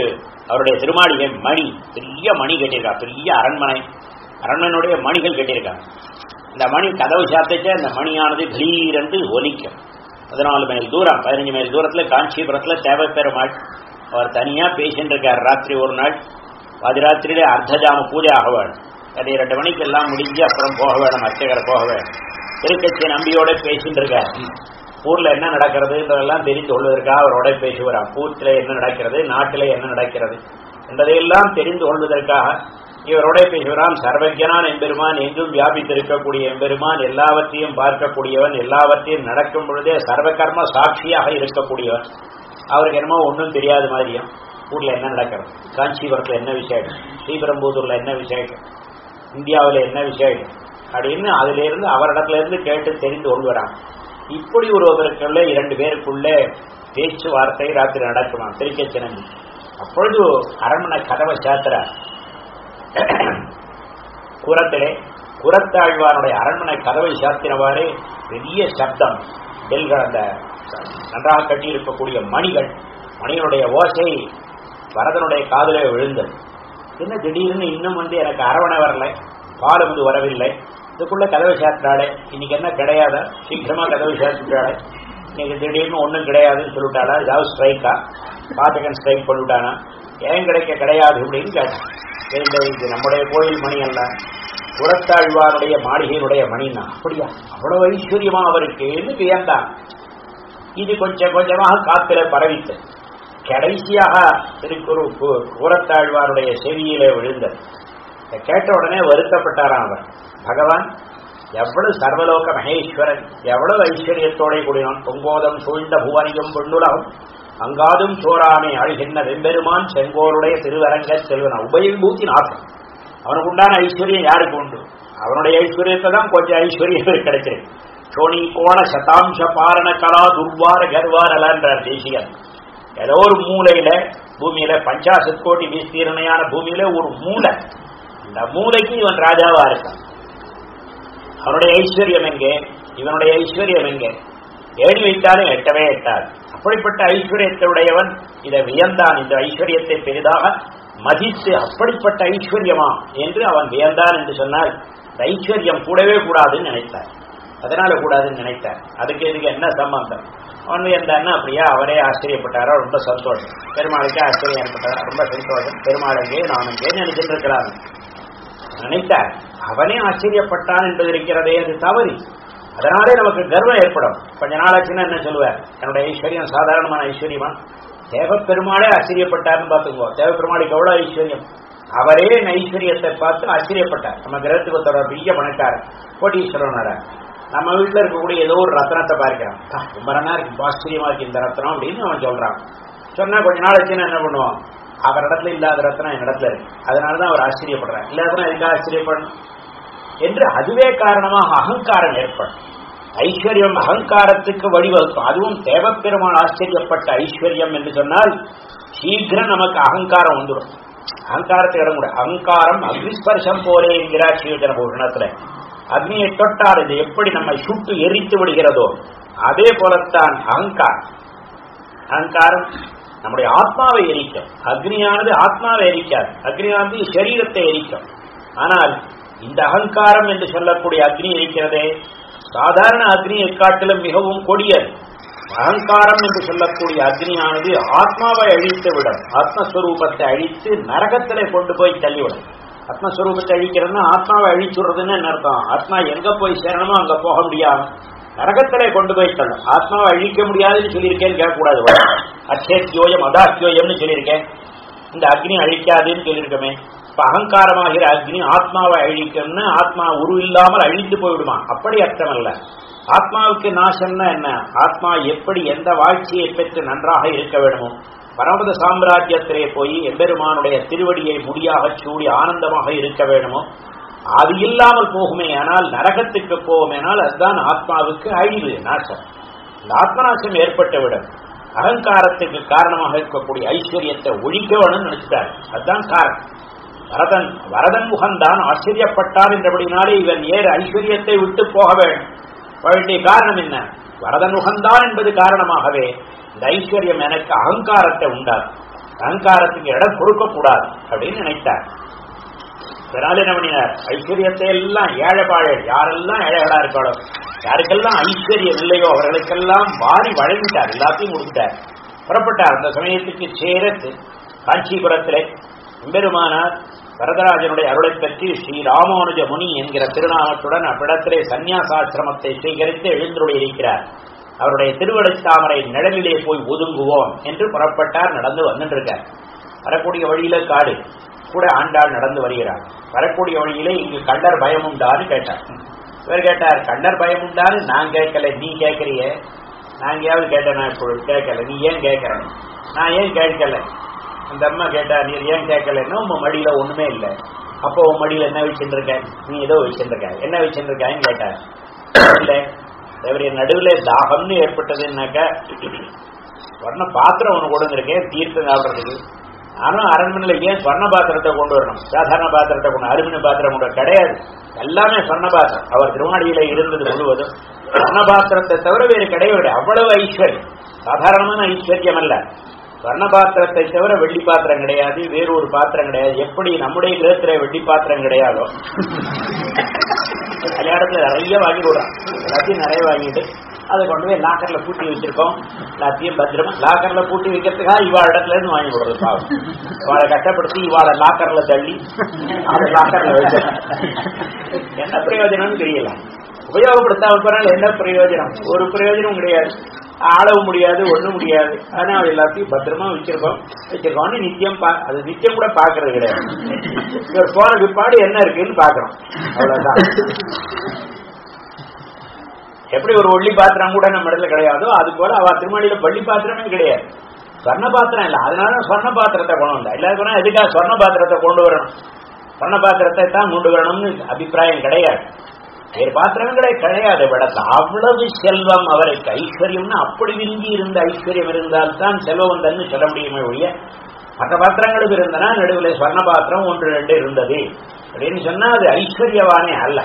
அவருடைய திருமாளிகை மணி பெரிய மணி கட்டியிருக்கா பெரிய அரண்மனை அரண்மனையுடைய மணிகள் கட்டியிருக்காங்க இந்த மணி கதவு சாத்திச்சு அந்த மணியானது திடீரென்று ஒலிக்கும். பதினாலு மைல் தூரம் பதினஞ்சு மைல் தூரத்துல காஞ்சிபுரத்துல தேவை பெருமாள் அவர் தனியா பேசிட்டு இருக்கார் ராத்திரி ஒரு நாள். பாதிராத்திரியிலே அர்த்தஜாம பூஜை ஆக வேணும் அது ரெண்டு மணிக்கு எல்லாம் முடிஞ்சு அப்புறம் போக வேணும் அர்ச்சகரை போக வேணும். திருக்கட்சி நம்பியோட பேசிட்டு இருக்கார் ஊர்ல என்ன நடக்கிறதுன்றதெல்லாம் தெரிந்து கொள்வதற்காக அவரோட பேசுகிறார் ஊர்ல என்ன நடக்கிறது நாட்டில என்ன நடக்கிறது என்பதையெல்லாம் தெரிந்து கொள்வதற்காக இவரோட பேசுகிறான் சர்வஜனான் எம்பெருமான் எங்கும் வியாபித்திருக்கக்கூடிய எம்பெருமான் எல்லாவற்றையும் பார்க்கக்கூடியவன் எல்லாவற்றையும் நடக்கும் பொழுதே சர்வகர்ம சாட்சியாக இருக்கக்கூடியவன். அவருக்கு என்னமோ ஒன்றும் தெரியாத மாதிரியும் ஊர்ல என்ன நடக்கிறது. காஞ்சிபுரத்துல என்ன விசேஷம்? ஸ்ரீபெரும்புதூர்ல என்ன விசேஷம்? இந்தியாவில் என்ன விசேஷம்? அப்படின்னு அதுல இருந்து அவரிடத்துல இருந்து கேட்டு தெரிந்து கொள்வரான் இப்படி ஒருவருக்குள்ள இரண்டு பேருக்குள்ளே பேச்சுவார்த்தை ராத்திரி நடக்குமா? திருக்கச்சினன் அப்பொழுது அரண்மனை கதவை சாத்திர குரத்திலே குரத்தாழ்வானுடைய அரண்மனை கதவை சாத்தினவாறு பெரிய சப்தம். டெல்கள் அந்த நன்றாக கட்டியிருக்கக்கூடிய மணிகள் மணிகளுடைய ஓசை வரதனுடைய காதலே விழுந்தது. என்ன திடீர்னு இன்னும் வந்து எனக்கு அரவணை வரலை பால் வந்து வரவில்லை. இதுக்குள்ள கதவை சாத்தினாலே. இன்னைக்கு என்ன கிடையாதா? சீக்கிரமா கதவை சாத்திட்டாளே இன்னைக்கு திடீர்னு ஒன்றும் கிடையாதுன்னு சொல்லிட்டாளா ஏதாவது ஸ்ட்ரைக்கா பாத்தகன் ஸ்ட்ரைக் பண்ணிவிட்டானா ஏன் கிடைக்க கிடையாது அப்படின்னு கேட்டான் இது நம்முடைய கோயில் மணி அல்ல. புறத்தாழ்வாருடைய மாளிகையினுடைய மணினா அப்படியா? அவ்வளவு ஐஸ்வர்யமா அவருக்குன்னு வியந்தான் இது கொஞ்சம் கொஞ்சமாக காத்திர பரவித்து. கடைசியாக திருக்குறு கூரத்தாழ்வாருடைய செவியிலே விழுந்தது. கேட்ட உடனே வருத்தப்பட்டாராம் அவர். பகவான் எவ்வளவு சர்வலோக மகேஸ்வரன் எவ்வளவு ஐஸ்வர்யத்தோட கூடினான் பொங்கோதம் சூழ்ந்த புவனியும் பொண்ணுலகம் அங்காதும் சோராமை அழுகின்ற வெம்பெருமான் செங்கோருடைய திருவரங்க செல்வன் உபயவிபூத்தி நாசம். அவனுக்கு உண்டான ஐஸ்வர்யம் யாருக்கு உண்டு? அவனுடைய ஐஸ்வர்யத்தை தான் கொஞ்சம் ஐஸ்வர்யம் கிடைக்கிறது சோனி கோண சதாம்ச பாரண கலா துர்வார கர்வாரலான்றார் தேசிகன். ஏதோ ஒரு மூலையில பூமியில பஞ்சாசத் கோடி விஸ்தீரணையான பூமியில ஒரு மூலை. இந்த மூளைக்கு இவன் ராஜாவா இருக்கான். அவனுடைய ஐஸ்வர்யம் எங்கே? இவனுடைய ஐஸ்வர்யம் எங்கே? ஏடி வைத்தாலும் எட்டவே எட்டாது. அப்படிப்பட்ட ஐஸ்வர்யத்தை உடையவன் இதை வியந்தான். இந்த ஐஸ்வர்யத்தை பெரிதாக மதித்து அப்படிப்பட்ட ஐஸ்வர்யமா என்று அவன் வியந்தான் என்று சொன்னால் ஐஸ்வர்யம் கூடவே கூடாதுன்னு நினைத்தார். அதனால கூடாதுன்னு நினைத்தார். அதுக்கு இதுக்கு என்ன சம்பந்தம்? அவன் வியந்தான்னா அப்படியா அவரே ஆச்சரியப்பட்டாரா? ரொம்ப சந்தோஷம். பெருமாளுக்கே ஆச்சரியம் ஏற்பட்டாரா ரொம்ப சந்தோஷம். பெருமாளுக்கே நானுக்கே நினைச்சிட்டு இருக்கிறான் நினைத்தார் அவனே ஆச்சரியப்பட்டான் என்பது இருக்கிறதே அது தவறு. அதனாலே நமக்கு கர்வம் ஏற்படும். கொஞ்ச நாளாச்சுன்னா என்ன சொல்லுவார்? என்னுடைய ஐஸ்வர்யம் சாதாரணமான ஐஸ்வர்யமா? தேவப்பெருமாளே ஆச்சரியப்பட்டார்னு பார்த்துக்கோ தேவப்பெருமாளுக்கு எவ்வளவு ஐஸ்வர்யம்? அவரே என் ஐஸ்வர்யத்தை பார்த்து ஆச்சரியப்பட்டார். நம்ம கிரகத்துக்கு ஒருத்தர் பணக்காரர் கோட்டீஸ்வரனார நம்ம வீட்டில் இருக்கக்கூடிய ஏதோ ஒரு ரத்னத்தை பார்க்கிறான். ரொம்ப நல்லா இருக்கு. ஆச்சரியமா இருக்கு இந்த ரத்னம் அப்படின்னு அவன் சொல்றான். சொன்னா கொஞ்ச நாள் ஆச்சுன்னா என்ன பண்ணுவான்? அவர் இடத்துல இல்லாத ரத்னம் என் இடத்துல இருக்கு. அதனாலதான் அவர் ஆச்சரியப்படுறார். இல்லாதனா எதுக்காக ஆச்சரியப்படணும்? என்று அதுவே காரணமாக அகங்காரம் ஏற்படும். ஐஸ்வர்யம் அகங்காரத்துக்கு வழிவகுக்கும். அதுவும் தேவப்பெருமான் ஆச்சரியப்பட்ட ஐஸ்வர்யம் என்று சொன்னால் சீக்கிரம் நமக்கு அகங்காரம் வந்துடும். அகங்காரத்தை இடம் கூட அகங்காரம் அக்னிஸ்பர்ஷம் போலே என்கிறார் ஸ்ரீவச்சன பூஷணத்துல அக்னியை தொட்டால் இது எப்படி நம்மை சுட்டு எரித்து விடுகிறதோ அதே போலத்தான் அகங்காரம். அகங்காரம் நம்முடைய ஆத்மாவை எரிக்கும். அக்னியானது ஆத்மாவை எரிக்காது. அக்னியானது சரீரத்தை எரிக்கும். ஆனால் இந்த அகங்காரம் என்று சொல்லக்கூடிய அக்னி இருக்கிறதே சாதாரண அக்னி எக்காட்டிலும் மிகவும் கொடியது. அகங்காரம் என்று சொல்லக்கூடிய அக்னியானது ஆத்மாவை அழித்து விடும் ஆத்மஸ்வரூபத்தை அழித்து நரகத்திலே கொண்டு போய் தள்ளிவிடும். ஆத்மஸ்வரூபத்தை அழிக்கிறதுனா ஆத்மாவை அழிச்சுடுறதுன்னு என்ன அர்த்தம்? ஆத்மா எங்க போய் சேரணுமோ அங்க போக முடியாது. நரகத்திலே கொண்டு போய் தள்ளும் ஆத்மாவை அழிக்க முடியாதுன்னு சொல்லியிருக்கேன்னு கேட்கக்கூடாது அச்சேத்தியோயம் அதாத்தியோயம்னு சொல்லியிருக்கேன். இந்த அக்னி அழிக்காதுன்னு சொல்லியிருக்கமே. இப்ப அகங்காரமாகிற அக்னி ஆத்மாவை அழிக்கும்னு ஆத்மா உரு இல்லாமல் அழிந்து போயிடுமா? அப்படி அர்த்தம் அல்ல ஆத்மாவுக்கு நாசம்னா என்ன? ஆத்மா எப்படி எந்த வாழ்க்கையை பெற்று நன்றாக இருக்க வேண்டுமோ? பரமத சாம்ராஜ்யத்திலே போய் எம்பெருமானுடைய திருவடியை முடியாக சூடி ஆனந்தமாக இருக்க வேண்டுமோ? அது இல்லாமல் போகுமே ஆனால் நரகத்துக்கு போகுமேனால் அதுதான் ஆத்மாவுக்கு அழிவு நாசம். இந்த ஆத்மநாசம் ஏற்பட்டவிடம் அகங்காரத்துக்கு காரணமாக இருக்கக்கூடிய ஐஸ்வர்யத்தை ஒழிக்கவனும் நினைச்சிட்டார். அதுதான் காரணம். வரதன் வரதன் முகந்தான் ஆச்சரியப்பட்டார் என்றபடினாலே இவன் ஏறு ஐஸ்வர்யத்தை விட்டு போக வேண்டும். வேண்டிய காரணம் என்ன? வரதன் முகந்தான் என்பது காரணமாகவே இந்த ஐஸ்வர்யம் எனக்கு அகங்காரத்தை உண்டாது அகங்காரத்துக்கு இடம் கொடுக்கக்கூடாது அப்படின்னு நினைத்தார். அதனால என்ன ஐஸ்வர்யத்தை எல்லாம் ஏழைப்பாழை யாரெல்லாம் ஏழைகளா இருக்காளோ யாருக்கெல்லாம் ஐஸ்வர்யம் இல்லையோ அவர்களுக்கெல்லாம் வாரி வழங்கிட்டார் எல்லாத்தையும் கொடுத்தார் புறப்பட்டார். அந்த சமயத்துக்கு சேரத்து காஞ்சிபுரத்திலே பெருமானார் வரதராஜனுடைய அருளை பற்றி ஸ்ரீ ராமானுஜ முனி என்கிற திருநாமத்துடன் அவ்விடத்திலே சந்நியாசாசிரமத்தை சேகரித்து எழுந்துடைய இருக்கிறார். அவருடைய திருவடைத்தாமரை நிழலிலே போய் ஒதுங்குவோம் என்று புறப்பட்டார் நடந்து வந்துருக்கார் வரக்கூடிய வழியில காடு. கூட ஆண்டாள் நடந்து வருகிறார் வரக்கூடிய வழியிலே இங்கு கண்டர் பயம் உண்டான்னு கேட்டார். இவர் கேட்டார் கண்டர் பயம் உண்டான்னு நான் கேட்கல நீ கேட்கறிய? நான் எங்கேயாவது கேட்டேன் நான் இப்போ கேட்கல. நீ ஏன் கேட்கற நான் ஏன் கேட்கல? அந்த அம்மா கேட்டா நீ ஏன் கேட்கலன்னா உங்க மடியில ஒண்ணுமே இல்லை. அப்போ உன் மடியில என்ன வச்சுட்டு நீ ஏதோ வச்சுட்டு என்ன வச்சுட்டு கேட்டார். இல்ல. இவருடைய நடுவுல தாகம்னு ஏற்பட்டதுன்னாக்கா உடனே பாத்திரம் ஒண்ணு கொண்டு தீர்த்தம் சாப்பிட்றதுக்கு. ஆனா அரண்மனையில ஏன் சொர்ண பாத்திரத்தை கொண்டு வரணும்? சாதாரண பாத்திரத்தை கொண்டு அருமின பாத்திரம் கொண்டு கிடையாது. எல்லாமே சொர்ண பாத்திரம். அவர் திருவாடியில இருந்தது முழுவதும். சொர்ண பாத்திரத்தை தவிர வேறு கிடையாது அவ்வளவு ஐஸ்வர்யம். சாதாரணமான ஐஸ்வர்யம் அல்ல. சொர்ண பாத்திரத்தை தவிர வெள்ளி பாத்திரம் கிடையாது வேறு ஒரு பாத்திரம் கிடையாது. எப்படி நம்முடைய கிரகத்துல வெள்ளி பாத்திரம் கிடையாதோ? கல்யாணத்துல நிறைய வாங்கி விடுறான் எல்லாத்தையும் நிறைய வாங்கிட்டு அதை கொண்டு போய் லாக்கர்ல பூட்டி வச்சிருக்கோம். எல்லாத்தையும் பத்திரமா லாக்கர்ல பூட்டி வைக்கிறதுக்காக இவாள் இடத்துல இருந்து வாங்கி விடுறது பாவம். இவாளை கஷ்டப்படுத்தி இவாளை லாக்கர்ல தள்ளி அதை லாக்கர்ல வச்சு என்ன பிரயோஜனம்னு தெரியல. உபயோகப்படுத்தாம போறாங்க என்ன பிரயோஜனம்? ஒரு பிரயோஜனம் கிடையாது. ஆளவும் முடியாது ஒண்ணும் முடியாது. ஆனா அவள் எல்லாத்தையும் பத்திரமா வச்சிருக்கோம். வச்சிருக்கோம்னு நித்தியம் பா அது நித்தியம் கூட பாக்குறது கிடையாது. போன பிற்பாடு என்ன இருக்குன்னு பாக்குறோம். அவ்வளவுதான். எப்படி ஒரு ஒள்ளி பாத்திரம் கூட நம்ம இடத்துல கிடையாதோ அது போல அவ திருமணியில பள்ளி பாத்திரமே கிடையாது. சொர்ண பாத்திரம் இல்ல. அதனால சொர்ண பாத்திரத்தை கொண்டு வந்தா. இல்லாத எதுக்காக சொர்ண பாத்திரத்தை கொண்டு வரணும்? சொர்ண பாத்திரத்தை தான் கொண்டு வரணும்னு அபிப்பிராயம் கிடையாது. வேறு பாத்திரங்களே கிடையாது. விடத்துல அவ்வளவு செல்வம் அவருக்கு ஐஸ்வர்யம்னு அப்படி விரும்பி இருந்த ஐஸ்வர்யம் இருந்தால்தான் செல்வந்தன்னு சொல்ல முடியுமே ஒழிய மற்ற பாத்திரங்களும் இருந்தனா நடுவில் சொர்ண பாத்திரம் ஒன்று ரெண்டு இருந்தது. அப்படின்னு சொன்னா அது ஐஸ்வர்யவானே அல்ல.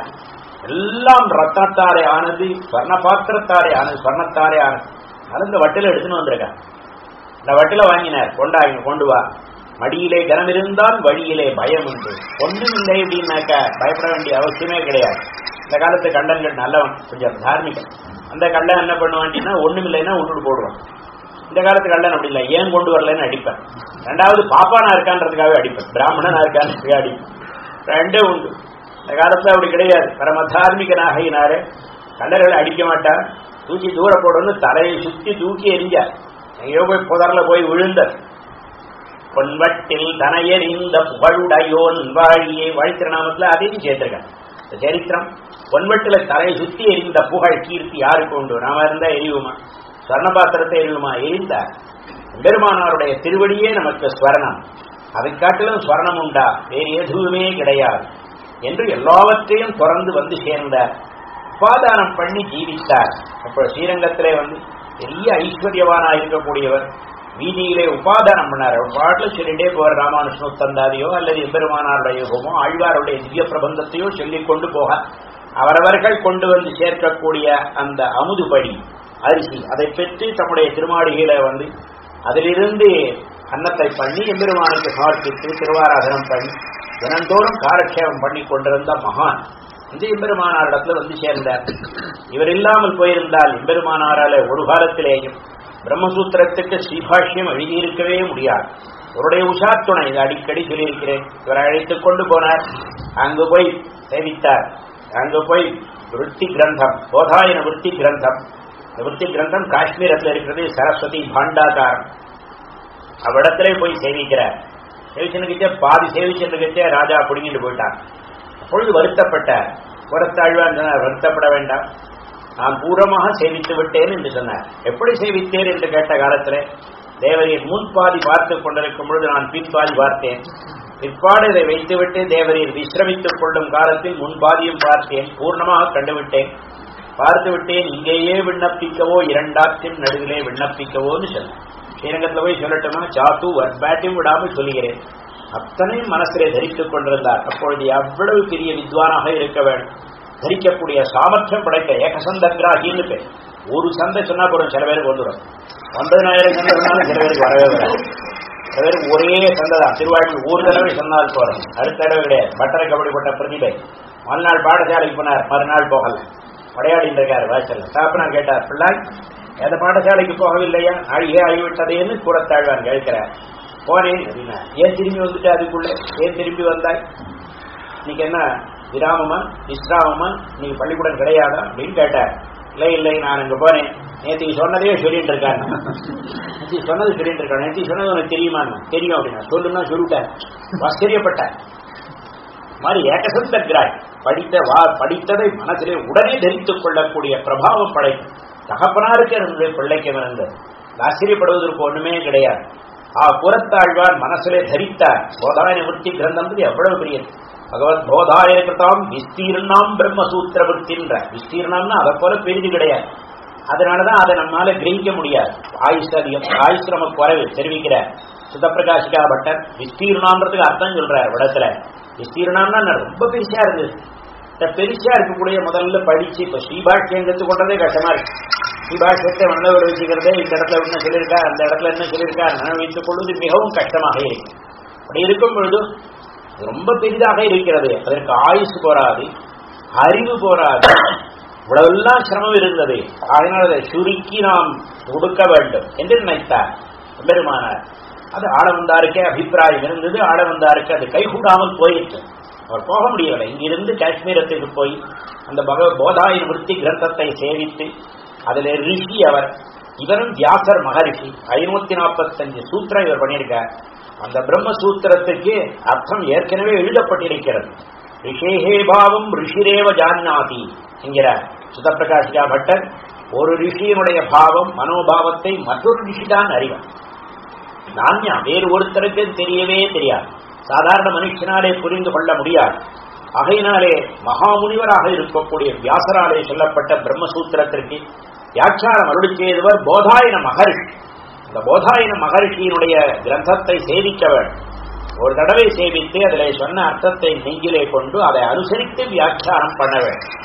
எல்லாம் ரத்னத்தாரே ஆனது ஸ்வர்ண பாத்திரத்தாரே ஆனது ஸ்வர்ணத்தாரே ஆனது. அது இந்த வட்டில எடுத்துன்னு வந்திருக்காங்க இந்த வட்டில வாங்கினார். கொண்டாங்க கொண்டு வா. மடியிலே கனம் இருந்தால் வழியிலே பயம் உண்டு. ஒன்றும் இல்லை அப்படின்னாக்க பயப்பட வேண்டிய அவசியமே கிடையாது. இந்த காலத்து கண்டன்கள் நல்லவன். கொஞ்சம் தார்மிகம். அந்த கள்ளன் என்ன பண்ணுவான்னா ஒண்ணும் இல்லைன்னா ஒன்று போடுவான். இந்த காலத்து கள்ளன் அப்படி இல்லை. ஏன் கொண்டு வரலன்னு அடிப்பேன். ரெண்டாவது பாப்பானா இருக்கான்றதுக்காக அடிப்பேன். பிராமணனா இருக்கான்றதுக்காக அடிப்பேன். ரெண்டே உண்டு. அந்த காலத்துல அப்படி கிடையாது. பரம தார்மிகனாக கல்லர்களை அடிக்க மாட்டார். தூக்கி தூர போடணும்னு தலையை சுத்தி தூக்கி எரிஞ்சார் எங்கேயோ போய் புதர்ல போய் விழுந்தார். பொன்வட்டில் தனையறிந்த புகழுடையோன் வாழியை வாழ்த்திருநாமத்தில் அதையும் சேர்த்திருக்காங்க இந்த சரித்திரம். பொன்வட்டில தலையை சுத்தி எரிந்த புகழ் கீர்த்தி யாருக்கு உண்டு? நாம இருந்தா எரியுமா? ஸ்வர்ணபாத்திரத்தை எரியுமா? எரிந்தார். பெருமானாருடைய திருவடியே நமக்கு ஸ்வரணம். அதை காட்டிலும் ஸ்வரணம் உண்டா? வேறு எதுவுமே கிடையாது. என்று எல்லாவற்றையும் தொடர்ந்து வந்து சேர்ந்தார். உபாதானம் பண்ணி ஜீவித்தார். அப்ப ஸ்ரீரங்கத்திலே வந்து பெரிய ஐஸ்வர்யவானா இருக்கக்கூடியவர் வீதியிலே உபாதானம் பண்ணார். பாட்டில் சொல்லிட்டே போவார் ராமானுஷ்ணு தந்தாதியோ அல்லது எம்பெருமானாருடைய யோகமோ ஆழ்வாருடைய திவ்ய பிரபந்தத்தையோ சொல்லிக் கொண்டு போக அவரவர்கள் கொண்டு வந்து சேர்க்கக்கூடிய அந்த அமுதுபடி அரிசி அதை பெற்று தம்முடைய திருமாடிகளை வந்து அதிலிருந்து அன்னத்தை பண்ணி எம்பெருமானுக்கு சமர்ப்பித்து திருவாராதனம் பண்ணி தினந்தோறும் காலக்ஷேபம் பண்ணி கொண்டிருந்த மகான் இந்த எம்பெருமானாரிடத்துல வந்து சேர்ந்தார். இவர் இல்லாமல் போயிருந்தால் எம்பெருமானாரால ஒரு காலத்திலேயும் பிரம்மசூத்திரத்துக்கு ஸ்ரீபாஷ்யம் எழுதியிருக்கவே முடியாது. இவருடைய உஷாத்துணை இது அடிக்கடி சொல்லியிருக்கிறேன். இவரை அழைத்துக் கொண்டு போனார். அங்கு போய் சேவித்தார். அங்கு போய் விருத்தி கிரந்தம் போதாயன விருத்தி கிரந்தம். இந்த விருத்தி கிரந்தம் காஷ்மீரத்தில் இருக்கிறது சரஸ்வதி பாண்டாகாரம். அவ்விடத்திலே போய் சேவிக்கிறார். சேவிச்சனுக்கிட்டே பாதி சேவிச்சனுக்கிட்டே ராஜா பிடிங்கிட்டு போயிட்டான். அப்பொழுது வருத்தப்பட்ட புறத்தாழ்வான் சொன்னார் வருத்தப்பட வேண்டாம். நான் பூரமாக சேவித்து விட்டேன் என்று சொன்னார். எப்படி சேவித்தேன்? என்று கேட்ட காலத்தில் தேவரீர் முன்பாதி பார்த்து கொண்டிருக்கும் பொழுது நான் பின்பாதி பார்த்தேன். பிற்பாடு இதை வைத்துவிட்டு தேவரீர் விசிரமித்துக் கொள்ளும் காலத்தில் முன்பாதியும் பார்த்தேன். பூர்ணமாக கண்டுவிட்டேன். பார்த்து விட்டேன் இங்கேயே விண்ணப்பிக்கவோ இரண்டாற்றின் நடுவிலே விண்ணப்பிக்கவோன்னு சொன்னேன் ஸ்ரீரங்கத்தில் போய் சொல்லட்டுமா? சாத்து பேட்டையும் விடாமல் சொல்லுகிறேன். அத்தனையும் மனசிலே தரித்துக் கொண்டிருந்தார். அப்பொழுது எவ்வளவு பெரிய வித்வானாக இருக்க வேண்டும். தரிக்கக்கூடிய சாமர்த்தியம் படைத்த ஏகசந்தகிராகின்னு பேர். ஒரு சந்தை சொன்னா போறோம் சில பேருக்கு வந்துடும். ஒன்பதனாயிரம் சந்தை சொன்னாலும் சில பேருக்கு வரவே வராது. சில பேருக்கு ஒரே சந்தை தான். திருவாயூர் ஒரு தடவை சொன்னால் போறோம் அடுத்த தடவை கிடையாது. பட்டரை கபடிப்பட்ட பிரதிபை. மறுநாள் பாடசாலைக்கு போனார். மறுநாள் போகல. படையாடிட்டு இருக்கார் வாசல்ல தாப்பனார் கேட்டார். பிள்ளை எந்த பாடசாலைக்கு போகவில்லையா? அழியே ஆகிவிட்டதேன்னு புறத்தாழ்வான் கேட்கிறார். போனேன் அப்படின்னா ஏன் திரும்பி வந்துட்டு அதுக்குள்ள? ஏன் திரும்பி வந்தாய்? இன்னைக்கு என்ன? விராமமா? விஸ்ராமமா? நீங்க பள்ளிக்கூடம் கிடையாதா? அப்படின்னு கேட்டார். இல்லை இல்லை நான் அங்க போனேன். நேற்று சொன்னதே சொல்லிட்டு இருக்காங்க நேற்று சொன்னது சொல்லிட்டு இருக்காங்க நேற்று சொன்னது உனக்கு தெரியுமான்னு? தெரியும் அப்படின்னா சொல்லுன்னா சொல்லிட்டார். ஆச்சரியப்பட்டார். மாதிரி ஏகசந்தக்கிறாய். படித்த வா படித்ததை மனதிலே உடனே தரித்துக் கொள்ளக்கூடிய பிரபாவம் படைக்கும் தகப்பனாருக்கு என்னுடைய பிள்ளைக்கு இருந்தது ஆச்சரியப்படுவதற்கு ஒண்ணுமே கிடையாது. ஆ புறத்தாழ்வார் மனசிலே தரித்தார். போதாய நிவர்த்தி கிரந்தம் எவ்வளவு பெரியது. பகவத் போதாய கிருதாம் விஸ்தீர்ணாம் பிரம்மசூத்திர விற்கின்ற விஸ்தீர்ணம்னா அதை போல பெரிது கிடையாது. அதனாலதான் அதை நம்மால கிரகிக்க முடியாது. ஆயுஷ் அதிகம் ஆயுஷ் நமக்கு குறைவு தெரிவிக்கிறார். சுத்தப்பிரகாஷிகா பட்டர் விஸ்தீர்ணான்றதுக்கு அர்த்தம் சொல்றார் விடத்துல. விஸ்தீர்ணம்னா ரொம்ப பெருசா இருக்குது பெருசா இருக்கக்கூடிய முதல்ல படிச்சு இப்ப ஸ்ரீபாஷ்யம் கற்றுக்கொண்டதே கஷ்டமா இருக்கு. ஸ்ரீபாஷ்யத்தை மனதோடு வச்சுக்கிறதே இந்த இடத்துல என்ன சொல்லியிருக்கார் அந்த இடத்துல என்ன சொல்லியிருக்கார் நான் வைத்துக் கொள்வது மிகவும் கஷ்டமாக இருக்கு. அப்படி இருக்கும் பொழுது ரொம்ப பெரிதாக இருக்கிறது. அதற்கு ஆயுசு போராது அறிவு போராது. இவ்வளவெல்லாம் சிரமம் இருந்தது. அதனால் அதை சுருக்கி நாம் கொடுக்க வேண்டும் என்று நினைத்தார் பெருமானார் அது ஆளவந்தாருக்கே அபிப்பிராயம் இருந்தது ஆளவந்தாருக்கு அது கைகூடாமல் போயிட்டு அவர் போக முடியவில்லை. இங்கிருந்து காஷ்மீரத்துக்கு போய் அந்த பகவ போதாய விருத்தி கிரந்தத்தை சேவித்து அதில் ரிஷி அவர் இவரும் வியாசர் மகரிஷி ஐநூத்தி நாற்பத்தஞ்சு சூத்திரம் இவர் பண்ணியிருக்கார். அந்த பிரம்மசூத்திரத்துக்கு அர்த்தம் ஏற்கனவே எழுதப்பட்டிருக்கிறது. ரிஷேகே பாவம் ரிஷிரேவ ஜான்னாதி என்கிறார். சுதப்பிரகாஷிகா பட்டர் ஒரு ரிஷியினுடைய பாவம் மனோபாவத்தை மற்றொரு ரிஷிதான் அறிவார். நான்யா வேறு ஒருத்தருக்கு தெரியவே தெரியாது. சாதாரண மனுஷனாலே புரிந்து கொள்ள முடியாது. அகையினாலே மகாமுனிவராக இருக்கக்கூடிய வியாசராலே சொல்லப்பட்ட பிரம்மசூத்திரத்திற்கு வியாட்சாரம் அருள் செய்தவர் போதாயன மகர்ஷி. இந்த போதாயின மகர்ஷியினுடைய கிரந்தத்தை சேவிக்கவர் ஒரு தடவை சேவித்து அதில் சொன்ன அர்த்தத்தை நெஞ்சிலே கொண்டு அதை அனுசரித்து வியாட்சாரம் பண்ண வேண்டும்.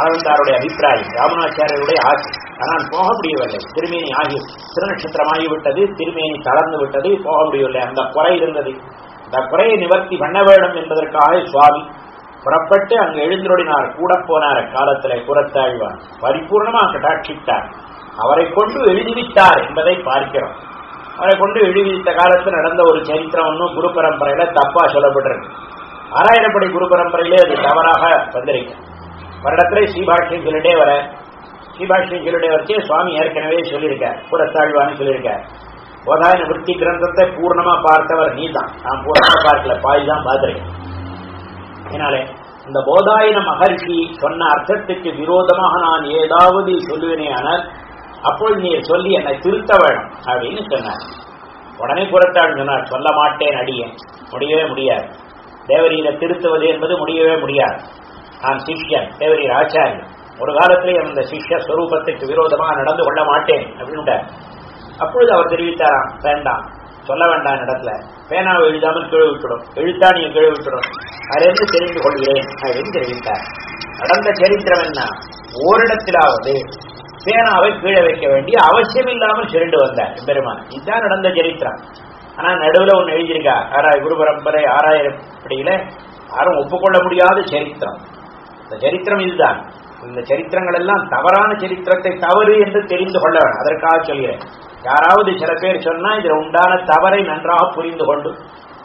ஆனந்தாருடைய அபிப்பிராயம் ராமநாச்சாரியருடைய ஆசை. ஆனால் போக முடியவில்லை. திருமேனி ஆகி திருநட்சத்திரமாகிவிட்டது திருமேனி தளர்ந்து விட்டது போக முடியவில்லை. அந்த குறை இருந்தது. அந்த குறையை நிவர்த்தி பண்ண வேண்டும் என்பதற்காக சுவாமி புறப்பட்டு அங்கு எழுந்தருடினார் கூட போனார் காலத்திலே புறத்தாழ்வார். பரிபூர்ணமாக கட்டாட்சித்தார். அவரை கொண்டு எழுதிவிட்டார் என்பதை பார்க்கிறோம். அவரை கொண்டு எழுதிவித்த காலத்தில் நடந்த ஒரு சரித்திரம் ஒன்றும் குரு பரம்பரையில தப்பா சொல்லப்பட்டிருக்கு. ஆறாயிரப்படி குரு பரம்பரையிலே அது தவறாக வந்திருக்கு. வருடத்திலே ஸ்ரீபாஷ்யம் சொல்லிட்டே வர ஸ்ரீபாஷ்யம் சொல்லிட்டே வச்சு சுவாமி ஏற்கனவே சொல்லியிருக்கார் புறத்தாழ்வான்னு சொல்லியிருக்கார். போதாய நிவர்த்தி கிரந்தத்தை பூர்ணமா பார்த்தவர் நீ தான் நான் பூர்ணமா பார்க்கல பாய் தான் பார்த்திருக்கேன் அதனாலே இந்த போதாயின மகர்ஷி சொன்ன அர்த்தத்துக்கு விரோதமாக நான் ஏதாவது சொல்லுவேனே ஆனால் அப்பொழுது நீ சொல்லி என்னை திருத்த வேணும் அப்படின்னு சொன்னார். உடனே புறத்தாள் சொன்னார் சொல்ல மாட்டேன் அடியேன் முடியவே முடியாது. தேவரீரை திருத்துவது என்பது முடியவே முடியாது. நான் சிஷ்யன் தேவரீர் ஆச்சாரியன். ஒரு காலத்திலே அந்த சிஷ்ய ஸ்வரூபத்துக்கு விரோதமாக நடந்து கொள்ள மாட்டேன் அப்படின்ட்டார் அப்பொழுது அவர் தெரிவித்தாராம் வேண்டாம் சொல்ல வேண்டாம் இடத்துல பேனாவை எழுதாமல் கீழே விட்டுடும் எழுத்தா நீங்க கீழே விட்டுடும் அதிலிருந்து தெரிந்து கொள்கிறேன். அப்படின்னு தெரிவித்தார். நடந்த சரித்திரம் என்ன? ஓரிடத்திலாவது பேனாவை கீழே வைக்க வேண்டிய அவசியம் இல்லாமல் சுருண்டு வந்தார் பெருமான். இதுதான் நடந்த சரித்திரம். ஆனா நடுவுல ஒன்னு எழுதியிருக்கா? ஆறாயிரம் குரு பரம்பரை ஆறாயிரம் படியில யாரும் ஒப்புக்கொள்ள முடியாத சரித்திரம். இந்த சரித்திரம் இதுதான். இந்த சரித்திரங்கள் எல்லாம் தவறான சரித்திரத்தை தவறு என்று தெரிந்து கொள்ள வேண்டும் அதற்காக சொல்கிறேன். யாராவது சில பேர் சொன்னா இதில் உண்டான தவறை நன்றாக புரிந்து கொண்டு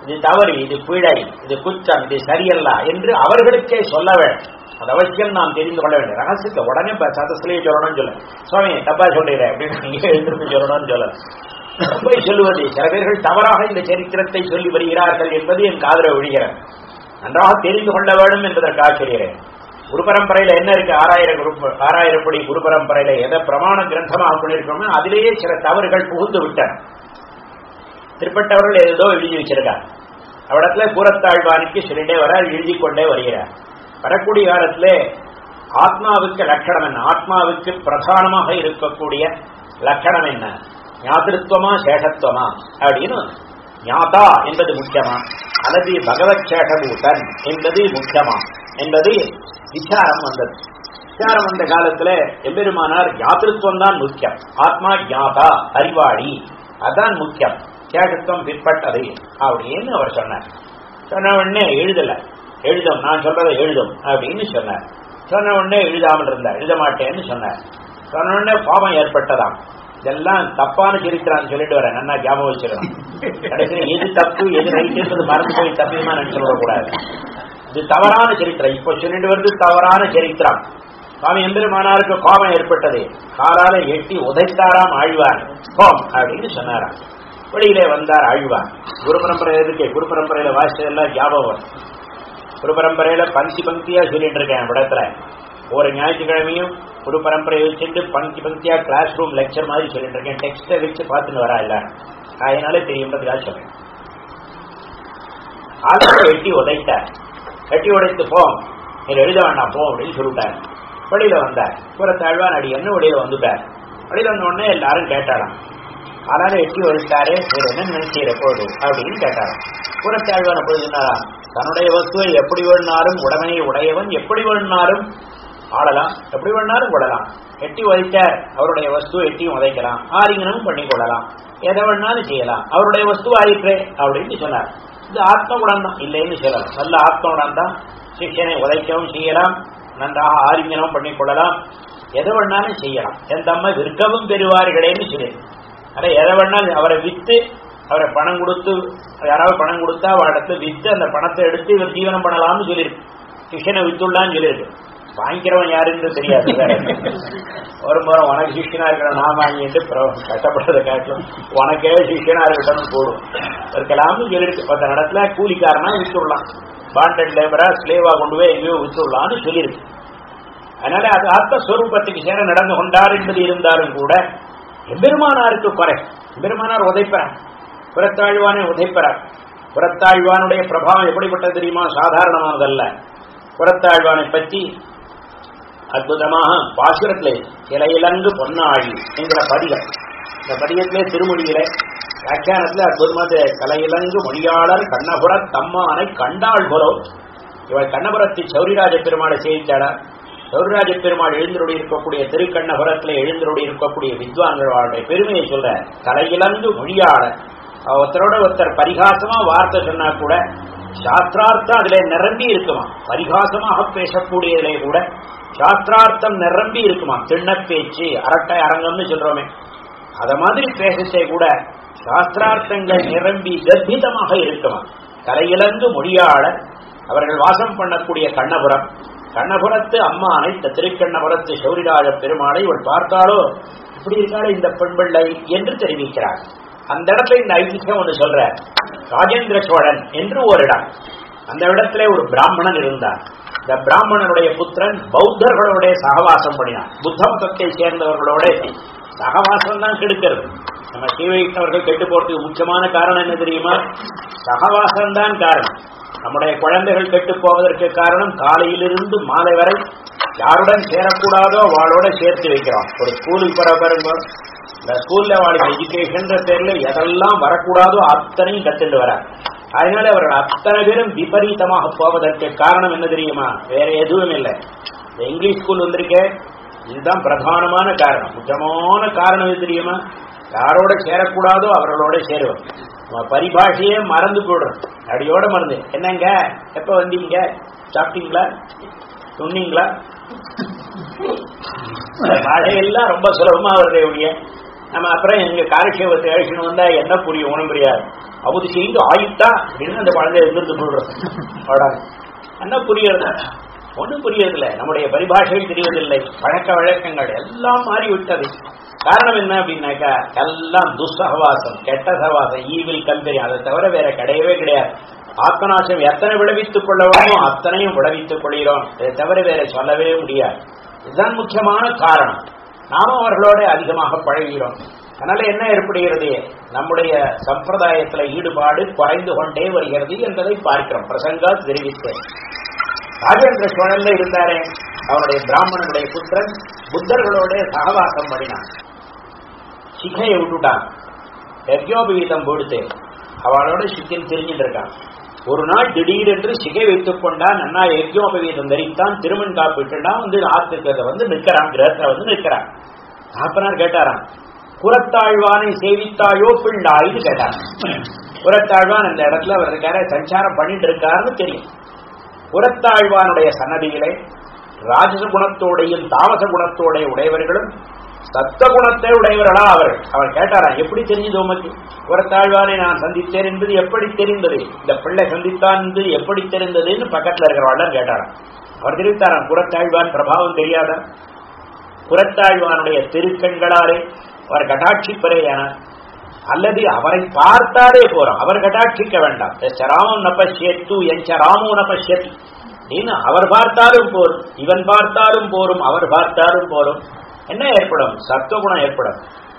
இது தவறு இது பிழை இது குற்றம் இது சரியல்ல என்று அவர்களுக்கே சொல்ல வேண்டும். அது அவசியம் நாம் தெரிந்து கொள்ள வேண்டும். ரகசியத்தை உடனே சதஸ்லேயே சொல்லணும்னு சொல்ல சுவாமி தப்பா சொல்றேன் அப்படின்னு நீங்க எழுந்திருந்து சொல்லணும்னு சொல்ல போய் சொல்லுவது சில பேர்கள் தவறாக இந்த சரித்திரத்தை சொல்லி வருகிறார்கள் என்பது என் காதல ஒழிகிறேன் நன்றாக தெரிந்து கொள்ள வேண்டும் என்பதற்காக சொல்கிறேன் குரு பரம்பரையில என்ன இருக்கு? ஆறாயிரம் குரு ஆறாயிரம் படி குரு பரம்பரையில எதை பிரமாண கிரந்தமாக பண்ணிருக்கோம்னா அதிலேயே சில தவறுகள் புகுந்து விட்டன. திருப்பட்டவர்கள் ஏதோ எழுதி வச்சிருக்கார். அவடத்துல கூறத்தாழ்வானுக்கு சொல்லிட்டே வர எழுதி கொண்டே வருகிறார். வரக்கூடிய காலத்துல ஆத்மாவுக்கு லட்சணம் என்ன? ஆத்மாவுக்கு பிரதானமாக இருக்கக்கூடிய லட்சணம் என்ன? ஞாதிருத்வமா சேஷத்துவமா அப்படின்னு ஞாதா என்பது முக்கியமா? அல்லது பகவத் சேஷபூதன் என்பது முக்கியமா? என்பது விசாரம் வந்தது. விசாரம் வந்த காலத்துல எம்பெருமானார் யாத்திருத்துவம் தான் முக்கியம். ஆத்மா ஜாதா அறிவாளி அதான் முக்கியம். கேட்டுத்துவம் பிற்பட்டது அப்படின்னு அவர் சொன்னார். சொன்ன உடனே எழுதல. எழுதும் நான் சொல்றதை எழுதும் அப்படின்னு சொன்னார். சொன்ன உடனே எழுதாமல் இருந்தார். எழுத மாட்டேன்னு சொன்னார். சொன்ன உடனே பாவம் ஏற்பட்டதாம். இதெல்லாம் தப்பான சரித்திரான்னு சொல்லிட்டு வரேன். நல்லா ஞாபகம் வச்சிடணும் கடைசியில் எது தப்பு எது ரைட்டுன்றது மறந்து போய் தப்பியமா நினைச்சு விடக்கூடாது இது தவறான சரித்திரம். இப்ப சொல்லிட்டு வருது தவறான சரித்திரம். சுவாமி எம்பெருமானாருக்கு கோபம் ஏற்பட்டது. காலால எட்டி உதைத்தாராம் ஆழ்வார். ஹோம் அப்படின்னு சொன்னாராம். வெளியிலே வந்தார் ஆழ்வார். குரு பரம்பரை இருக்கு குரு பரம்பரையில வாசிச்சதெல்லாம் ஞாபகம் வரும். குரு பரம்பரையில பங்கி பங்கியா சொல்லிட்டு இருக்கேன் இடத்துல ஒரு ஞாயிற்றுக்கிழமையும் குரு பரம்பரையை வச்சுட்டு பங்கி பங்கியா கிளாஸ் ரூம் லெக்சர் மாதிரி சொல்லிட்டு இருக்கேன். டெக்ஸ்டை வச்சு பார்த்துன்னு வரா இல்ல அதனால தெரியுன்றதுக்காக சொல்றேன். ஆழ்வார் எட்டி உதைத்தார். வெட்டி உடைத்து போம் நீ எழுத வேண்டாம் போ அப்படின்னு சொல்லிட்டார். வெளியில வந்தார். புறத்தாழ்வான் அடி என்ன வெளியில வந்துட்டார். வெளியில வந்த உடனே எல்லாரும் கேட்டாராம். அதனால எட்டி உடைத்தாரே ஒரு என்ன நினைச்சீர் எப்பொழுது? அப்படின்னு கேட்டாராம். புறத்தாழ்வான அப்பொழுது சொன்னாராம். தன்னுடைய வஸ்துவை எப்படி வேணுனாலும் உடமையை உடையவன் எப்படி வேணுனாலும் ஆடலாம் எப்படி வேணாலும் கொள்ளலாம். எட்டி உதைத்தார் அவருடைய வஸ்து எட்டியும் உதைக்கலாம். ஆரிங்கனமும் பண்ணி கொள்ளலாம். எதை வேணாலும் செய்யலாம். அவருடைய வஸ்து ஆயிற்றே அப்படின்னு சொன்னார். இது ஆத்ம குணம் தான் இல்லைன்னு சொல்லலாம் நல்ல ஆத்ம குணம் தான் சிஷ்யனை உதைக்கவும் செய்யலாம். நன்றாக ஆரிஞ்சனம் பண்ணி கொள்ளலாம் எதை வேணாலும் செய்யலாம். என் தம்மை விற்கவும் பெறுவார்களேன்னு சொல்லி அட எதை வேணாலும் அவரை வித்து அவரை பணம் கொடுத்து யாராவது பணம் கொடுத்தா அவடத்து வித்து அந்த பணத்தை எடுத்து இவர் ஜீவனம் பண்ணலாம்னு சொல்லியிருக்கு சிஷ்யனை வித்துள்ளான்னு சொல்லியிருக்கு வாங்கிக்கிறவன் யாருன்னு தெரியாது வரும்போது உனக்கு சிஷ்யனா இருக்கிற நான் வாங்கிட்டு பிறகு கஷ்டப்படுறத காட்டிலும் உனக்கே சிஷ்யனா இருக்கட்டும் போடும் இருக்கலாம்னு சொல்லியிருக்கு பத்த இடத்துல கூலிக்காரனா வித்துடலாம். பாண்டட் லேபரா ஸ்லேவா கொண்டு போய் எங்கேயோ வித்துடலாம்னு சொல்லியிருக்கு அதனால அது ஆத்மஸ்வரூபத்துக்கு சேர நடந்து கொண்டார் என்பது இருந்தாலும் கூட எம்பெருமானாருக்கு குறை. எம்பெருமானார் உதைப்பறார். புறத்தாழ்வானே உதைப்பறார். புறத்தாழ்வானுடைய பிரபாவம் எப்படிப்பட்டது தெரியுமா? சாதாரணமானதல்ல. புறத்தாழ்வானை பற்றி அற்புதமாக பாசுரத்திலே கிளையிலங்கு பொன்னாழி என்கிற பதிகம் இந்த பதிகத்திலே திருமொழியிலே வியாக்கியானத்தில் அற்புதமாக கலையிலங்கு மொழியாளர் கண்ணபுர தம்மானை கண்டாள் போலோ. இவள் கண்ணபுரத்தை சௌரிராஜ பெருமாளை செய்தித்தாளர் சௌரிராஜ பெருமாள் எழுந்தருடைய இருக்கக்கூடிய திருக்கண்ணபுரத்தில் எழுந்தருடைய இருக்கக்கூடிய வித்வான்களுடைய பெருமையை சொல்ற கலையிலங்கு மொழியாளர். ஒருத்தரோட ஒருத்தர் பரிகாசமா வார்த்தை சொன்னா கூட சாஸ்திரார்த்தம் அதுல நிரம்பி இருக்குமா? பரிகாசமாக பேசக்கூடியதிலே கூட சாஸ்திரார்த்தம் நிரம்பி இருக்குமா? திண்ண பேச்சு அரட்டை அரங்கம்னு சொல்றோமே. அத மாதிரி பேசச்சே கூட சாஸ்திரார்த்தங்கள் நிரம்பி கர்ப்பிதமாக இருக்குமா? கலையிலந்து மொழியாள அவர்கள் வாசம் பண்ணக்கூடிய கண்ணபுரம். கண்ணபுரத்து அம்மா அனைத்த திருக்கண்ணபுரத்து சௌரிராஜ பெருமாளை இவள் பார்த்தாலோ இப்படி இருக்காளே இந்த பெண்பிள்ளை என்று தெரிவிக்கிறார். அந்த இடத்துல இந்த ஐதிகம் ஒன்று சொல்ற ராஜேந்திர சோழன் என்று ஒரு இடம் அந்த இடத்துல ஒரு பிராமணன் இருந்தான். இந்த பிராமணனுடைய புத்திரன் பௌத்தர்களுடைய சகவாசம் பண்ணினான் புத்த மதத்தை சேர்ந்தவர்களோட சகவாசம் தான் கெடுக்கிறது நம்ம சீவைஷ்ணவர்கள் கெட்டு போறதுக்கு முக்கியமான காரணம் என்ன தெரியுமா சகவாசம் தான் காரணம் நம்முடைய குழந்தைகள் கெட்டு போவதற்கு காரணம் காலையிலிருந்து மாலை வரை யாருடன் சேரக்கூடாதோ அவளோட சேர்த்து வைக்கிறோம் ஒரு ஸ்கூலுக்கு போற பாருங்க இந்த ஸ்கூல்ல அவளுக்கு எஜுகேஷன் பேர்ல எதெல்லாம் வரக்கூடாதோ அத்தனையும் கத்துட்டு வர அதனால அவர்கள் அத்தனை பேரும் விபரீதமாக போவதற்கு காரணம் என்ன தெரியுமா? வேற எதுவும் இல்லை இங்கிலீஷ் ஸ்கூல் வந்திருக்கேன் இதுதான் பிரதானமான காரணம். முக்கியமான காரணம் எது தெரியுமா? யாரோட சேரக்கூடாதோ அவர்களோட சேருவோம் நம்ம பரிபாஷையே மறந்து போடுறோம் அடியோட மறந்து. என்னங்க? எப்ப வந்தீங்க? சாப்பிட்டீங்களா? சொன்னீங்களா பாஷையெல்லாம் ரொம்ப சுலபமா வருது ஒழிய. நம்ம அப்புறம் எங்க காலட்சேபத்தை அழிச்சுன்னு வந்தா என்ன புரியும்? ஒண்ணும் புரியாது. அவது செய்து ஆயுத்தா அப்படின்னு அந்த குழந்தைய எதிர்த்து சொல்றோம் என்ன புரியறது ஒண்ணும் புரியறதில்ல. நம்முடைய பரிபாஷைகள் தெரியவதில்லை பழக்க வழக்கங்கள் எல்லாம் மாறி விட்டது காரணம் என்ன அப்படின்னாக்கா எல்லாம் துஸ்தகவாசம் கெட்ட சகவாசம் ஈவில் கல்வி அதை தவிர வேற கிடையவே கிடையாது. ஆத்மநாசம் எத்தனை விளைவித்துக் கொள்ளவோமோ அத்தனையும் விளைவித்துக் கொள்கிறோம். இதை தவிர வேற சொல்லவே முடியாது. இதுதான் முக்கியமான காரணம். நாமும் அவர்களோட அதிகமாக பழகிறோம் அதனால என்ன ஏற்படுகிறது? நம்முடைய சம்பிரதாயத்துல ஈடுபாடு குறைந்து கொண்டே வருகிறது என்பதை பார்க்கிறோம். பிரசங்கா தெரிவித்தேன் ராஜேந்திர சோழன்ல இருந்தாரே. அவருடைய பிராமணனுடைய புத்திரன் புத்தர்களோட சகவாசம் பண்ணினான். சிகையை விட்டுட்டான். யஜ்யோபீதம் போடுத்து அவளோட சிக்கின் தெரிஞ்சுட்டு இருக்கான். ஒரு நாள் திடீரென்று சிகை வைத்துக் கொண்டான். அண்ணா யஜ்யோபவீதம் தரித்தான் திருமண் காப்பிட்டுனா வந்து ஆத்துக்கிறத வந்து நிற்கிறான் கிரகத்தை வந்து நிற்கிறான். காப்பனார் கேட்டாராம் புறத்தாழ்வானை சேவித்தாயோ பிள்ளாயின்னு கேட்டார் புறத்தாழ்வான் அந்த இடத்துல அவர் இருக்காரு சஞ்சாரம் பண்ணிட்டு இருக்காருன்னு தெரியும். புறத்தாழ்வானுடைய சன்னதியிலே ராஜச குணத்தோடையும் தாமச குணத்தோடைய உடையவர்களும் சத்த குணத்தை உடையவர்களா அவர் அவர் கேட்டாரா எப்படி தெரிஞ்சது உமக்கு? புறத்தாழ்வாரை நான் சந்தித்தேன் என்பது எப்படி தெரிந்தது? இந்த பிள்ளை சந்தித்தான் என்பது எப்படி தெரிந்ததுன்னு பக்கத்தில் இருக்கிறவாள் கேட்டாராம். அவர் தெரிவித்தாராம் புறத்தாழ்வான் பிரபாவம் தெரியாதா புறத்தாழ்வானுடைய திருக்கண்களாலே அவர் கட்டாட்சிப்பரேயானார் அல்லது அவரை பார்த்தாலே போறோம். அவர் கட்டாட்சிக்க வேண்டாம். ராமம் நபஷ்யத்து என் ராமோ நபஷ்யதி அப்படின்னு அவர் பார்த்தாலும் போரும். இவன் பார்த்தாலும் போரும் அவர் பார்த்தாலும் போரும். என்ன ஏற்படும்? சத்துவகுணம் ஏற்படும்.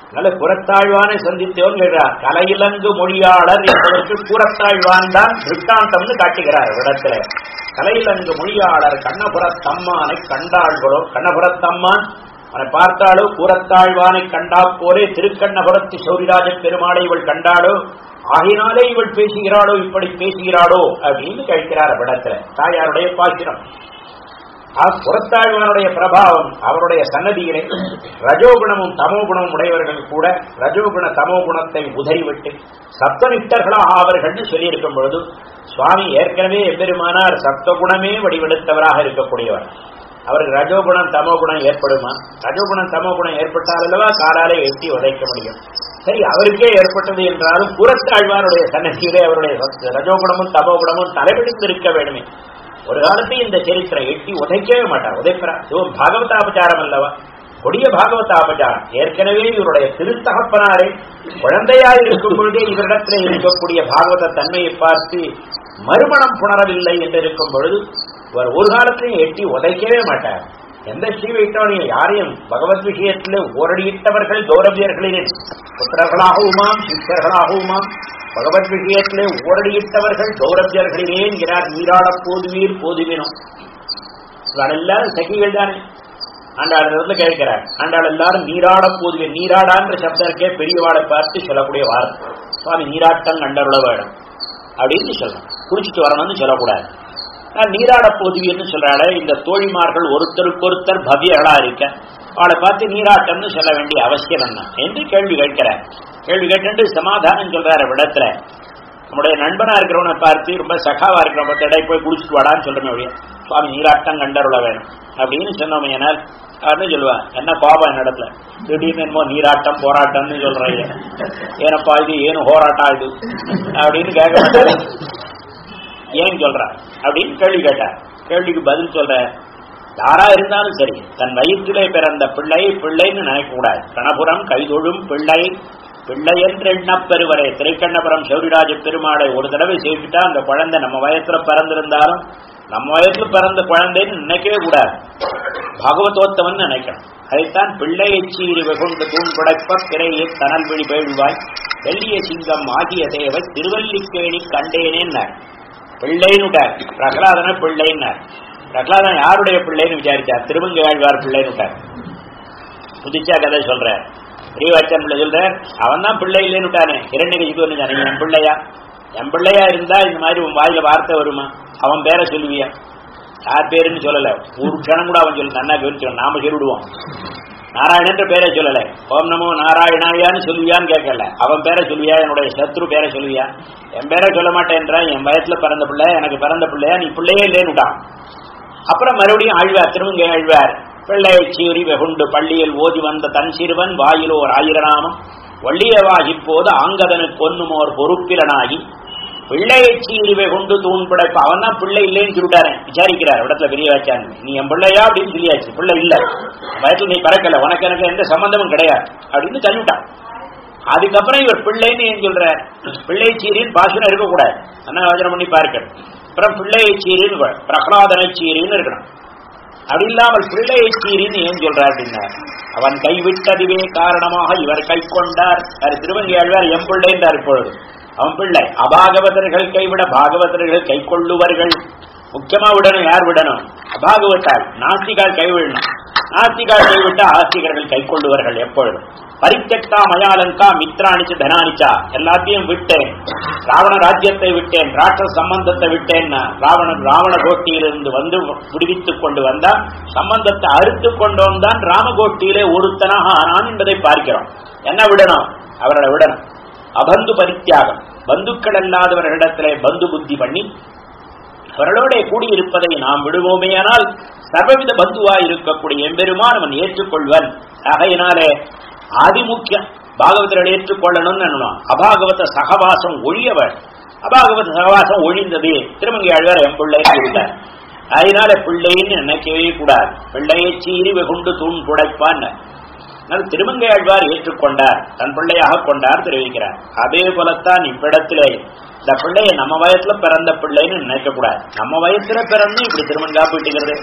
அதனால புறத்தாழ்வானை சந்தித்தோம் கேட்கிறார் கலையிலங்கு மொழியாளர் என்பதற்கு புறத்தாழ்வான் தான் திருஷ்டாந்தம்னு காட்டுகிறார் இடத்துல கலையிலங்கு மொழியாளர் கண்ணபுரத்தம்மானை கண்டாள்களோ? கண்ணபுரத்தம்மான்? அவனை பார்த்தாலோ? கூறத்தாழ்வானை கண்டா போரே திருக்கண்ணபுரத்து சௌரிராஜ பெருமாளை இவள் கண்டாளோ? ஆகினாலே இவள் பேசுகிறாளோ? இப்படி பேசுகிறாளோ? அப்படின்னு கேட்கிறார் இடத்துல தாயாருடைய பாத்திரம் புறத்தாழ்வானுடைய பிரபாவம் அவருடைய சன்னதியிலே ரஜோகுணமும் தமோகுணமும் உடையவர்கள் கூட ரஜோகுண தமோகுணத்தை உதறிவிட்டு சப்தமிட்டர்களாக அவர்கள்னு சொல்லியிருக்கும் பொழுது சுவாமி ஏற்கனவே எம்பெருமானார் சப்தகுணமே வடிவெடுத்தவராக இருக்கக்கூடியவர். அவருக்கு ரஜோகுணம் தமோகுணம் ஏற்படுமா? ரஜோகுணம் தமோகுணம் ஏற்பட்டால் அல்லவா காலாலே எட்டி உதைக்க முடியும்? சரி அவருக்கே ஏற்பட்டது என்றாலும் புறத்தாழ்வாருடைய சன்னதியிலே அவருடைய ரஜோகுணமும் தமோகுணமும் தலைபிடித்திருக்க வேண்டுமே. ஒரு காலத்தில் இந்த சரித்திரம் எட்டி உதைக்கவே மாட்டார் உதைப்பரா இதுவும் பாகவதாபச்சாரம் அல்லவா? கொடிய பாகவதாபச்சாரம். ஏற்கனவே இவருடைய திருத்தகப்பனாரே குழந்தையாய் இருக்கும் பொழுதே இவரிடத்திலே இருக்கக்கூடிய பாகவத தன்மையை பார்த்து மறுமணம் புணரவில்லை என்று இருக்கும் பொழுது இவர் ஒரு காலத்திலையும் எட்டி உதைக்கவே மாட்டார். எந்த ஸ்ரீ வைஷ்ணவனையும் யாரையும் பகவத் விஷயத்தில் ஓரடியிட்டவர்கள் கௌரவியர்களிலே புத்திரர்களாகவுமாம் சிஷ்யர்களாகவுமாம் பகவத் விஷயத்திலே ஓரடியிட்டவர்கள் கௌரவியர்களிலே என்கிறார். நீராட போதுவீர் போதுவினும். எல்லாரும் சகிகள் தானே ஆண்டாள் வந்து கேட்கிறார். ஆண்டாள் எல்லாரும் நீராட போதுவே நீராடான்ற சப்தம் இருக்கே பெரியவாளை பார்த்து சொல்லக்கூடிய வார்த்தை. சுவாமி நீராட்டம் கண்டருள வேணும் அப்படின்னு சொல்லணும் குறிச்சிட்டு வரணும்னு சொல்லக்கூடாது. நீராட போதுவின்னு சொல்றாளே இந்த தோழிமார்கள் ஒருத்தருக்கொருத்தர் பவ்யர்களா இருக்க. அவளை பார்த்து நீராட்டம்னு சொல்ல வேண்டிய அவசியம் என்ன? என்று கேள்வி கேட்கிறார். கேள்வி கேட்டு சமாதானம் சொல்றாரு விடத்துல நம்முடைய நண்பனா இருக்கிறவனை பார்த்து ரொம்ப சகாவா இருக்கிறவன் இடையே போய் குடிச்சிட்டு வாடான்னு சொல்றமே அப்படியே சுவாமி நீராட்டம் கண்டருள வேணும். அப்படின்னு சொன்னோம் ஏனால் அப்படின்னு சொல்லுவேன் என்ன கோபம் என்னிடத்துல திடீர்னு என்னமோ நீராட்டம் போராட்டம்னு சொல்றீங்க. ஏனப்பா இது ஏன் போராட்டம் இது? அப்படின்னு கேட்க மாட்டாரு. ஏன் சொல்ற? அப்படின்னு கேள்வி கேட்டார். கேள்விக்கு பதில் சொல்ற. யாரா இருந்தாலும் சரி தன் வயிற்றிலே பிறந்த பிள்ளை பிள்ளைன்னு நினைக்கக்கூடாது கணபுரம் கைதொழும் பிள்ளை பிள்ளை என்று எண்ணப்பெறுவரை. திரைக்கண்ணபுரம் சௌரிராஜ பெருமாளை ஒரு தடவை சேர்த்துட்டா அந்த குழந்தை நம்ம வயசுல பிறந்திருந்தாலும் நம்ம வயசுல பிறந்த குழந்தைன்னு நினைக்கவே கூடாது. பகவதோத்தவன் நினைக்கணும். அதைத்தான் பிள்ளையை சீறி வெகுண்டு தூண் படைப்ப பிறையை தனல் விழி பேழ்வாய் வெள்ளிய சிங்கம் ஆகிய தேவை திருவல்லிக்கேணி கண்டேனேன்னார். பிள்ளைன்னுட்டார் பிரகலாதன பிள்ளைன்னார். பிரகலாதன் யாருடைய பிள்ளைன்னு விசாரிச்சார்? திருமங்கையாழ்வார் பிள்ளைன்னுட்டார் புதிச்சா கதை சொல்ற பெரியவாச்சன் பிள்ளை சொல்ற அவன் தான் பிள்ளை இல்லைன்னு விட்டானே. இரண்டு வந்து நீ என் பிள்ளையா? என் பிள்ளையா இருந்தா இந்த மாதிரி உன் வாயில வார்த்தை வருமா? அவன் பேரை சொல்லுவியா? யார் பேருன்னு சொல்லல. ஒரு க்ஷணம் கூட அவன் சொல்லு நன்னா கவனிச்சோம் நாம சொல்லிடுவோம் நாராயணன்ற பேரை சொல்லல. ஓம் நமோ நாராயணாயான்னு சொல்லுவியான்னு கேட்கல. அவன் பேரை சொல்லுவியா? என்னுடைய சத்ரு பேரை சொல்லுவியா? என் பேரை சொல்ல மாட்டேன்றான். என் வயசுல பிறந்த பிள்ளை எனக்கு பிறந்த பிள்ளையா நீ பிள்ளையே இல்லைன்னுட்டான். அப்புறம் மறுபடியும் ஆழ்வார் திருமங்க ஆழ்வார் பிள்ளையை சீறி வெகுண்டு பள்ளியில் ஓதி வந்த தன் சிறுவன் வாயிலோர் ஆயிரநாமம். வள்ளியவாகிப்போது ஆங்கதனுக்கு ஆங்கதனு கொன்னுமோர் பொறுப்பிலனாகி பிள்ளையை சீறி கொண்டு தூண் படைப்பு அவன் தான் பிள்ளை இல்லைன்னு சொல்லிட்டாரு விசாரிக்கிறார். இடத்துல பெரிய வச்சான் நீ என் பிள்ளையா அப்படின்னு சொல்லியாச்சு. பிள்ளை இல்ல. வயசுல நீ பறக்கல. உனக்கு எனக்கு எந்த சம்பந்தமும் கிடையாது. அப்படின்னு சொல்லிவிட்டான் அதுக்கப்புறம் இவர் பிள்ளைன்னு ஏன் சொல்றார்? பிள்ளை சீரின்னு பாசனம் இருக்கக்கூடாது அண்ணா யோஜனை பண்ணி பார்க்கணும் அப்புறம் பிள்ளையை சீரின்னு பிரகலாதனை சீரின்னு இருக்கணும் அப்படி இல்லாமல் பிள்ளையை சீரின்னு ஏன் சொல்றார் அப்படின்னா அவன் கைவிட்டதுவே காரணமாக இவர் கை கொண்டார். திருவங்கி ஆழ்வார் எம் பிள்ளை இப்பொழுது. அவன் பிள்ளை அபாகவதர்கள் கைவிட பாகவதர்கள் கை கொள்ளுவர்கள் முக்கியமா விடணும் யார் விடணும்? அபாகவத்தால் நாஸ்திகால் கைவிடணும். நாஸ்திகால் கைவிட்டு ஆஸ்திகர்கள் கை கொள்ளுவார்கள் எப்பொழுதும். பரித்தெக்தா மயாலங்கா மித்ராணிச்சு தனானிச்சா எல்லாத்தையும் விட்டேன். ராவண ராஜ்யத்தை விட்டேன் ராட்ச சம்பந்தத்தை விட்டேன். ராவணன் ராவண கோட்டியிலிருந்து வந்து விடுவித்துக் கொண்டு வந்தா சம்பந்தத்தை அறுத்து கொண்டோம் தான் ராமகோட்டியிலே ஒருத்தனாக ஆனான் என்பதை பார்க்கிறோம். என்ன விடணும்? அவர்களை விடணும். அபந்து பரித்தியாகம் பந்துக்கள் அல்லாதவர்களிடத்திலே பந்து புத்தி பண்ணி அவர்களோட கூடியிருப்பதை நாம் விடுவோமேயானால் சர்வவித பந்துவாய் இருக்கக்கூடிய எம்பெருமான் அவன் ஏற்றுக்கொள்வன். ஆகையினாலே ஆதிமுக்கியம் பாகவதர்கள் ஏற்றுக்கொள்ளணும்னு அபாகவத சகவாசம் ஒழியவர். அபாகவத சகவாசம் ஒழிந்தது. திருமங்கை ஆழ்வார் என் பிள்ளை இருந்தார் அதனால பிள்ளைன்னு நினைக்கவே கூடாது பிள்ளையை சீறி வெகுண்டு தூண் புடைப்பான்னு அதனால் திருமங்கை ஏற்றுக்கொண்டார். தன் பிள்ளையாக கொண்டார் தெரிவிக்கிறார். அதே போலத்தான் இவ்விடத்திலே இந்த பிள்ளைய நம்ம வயசுல பிறந்த பிள்ளைன்னு நினைக்க கூடாது நம்ம வயசுல பிறந்து இப்படி திருமங்கா போயிட்டுக்கிறது.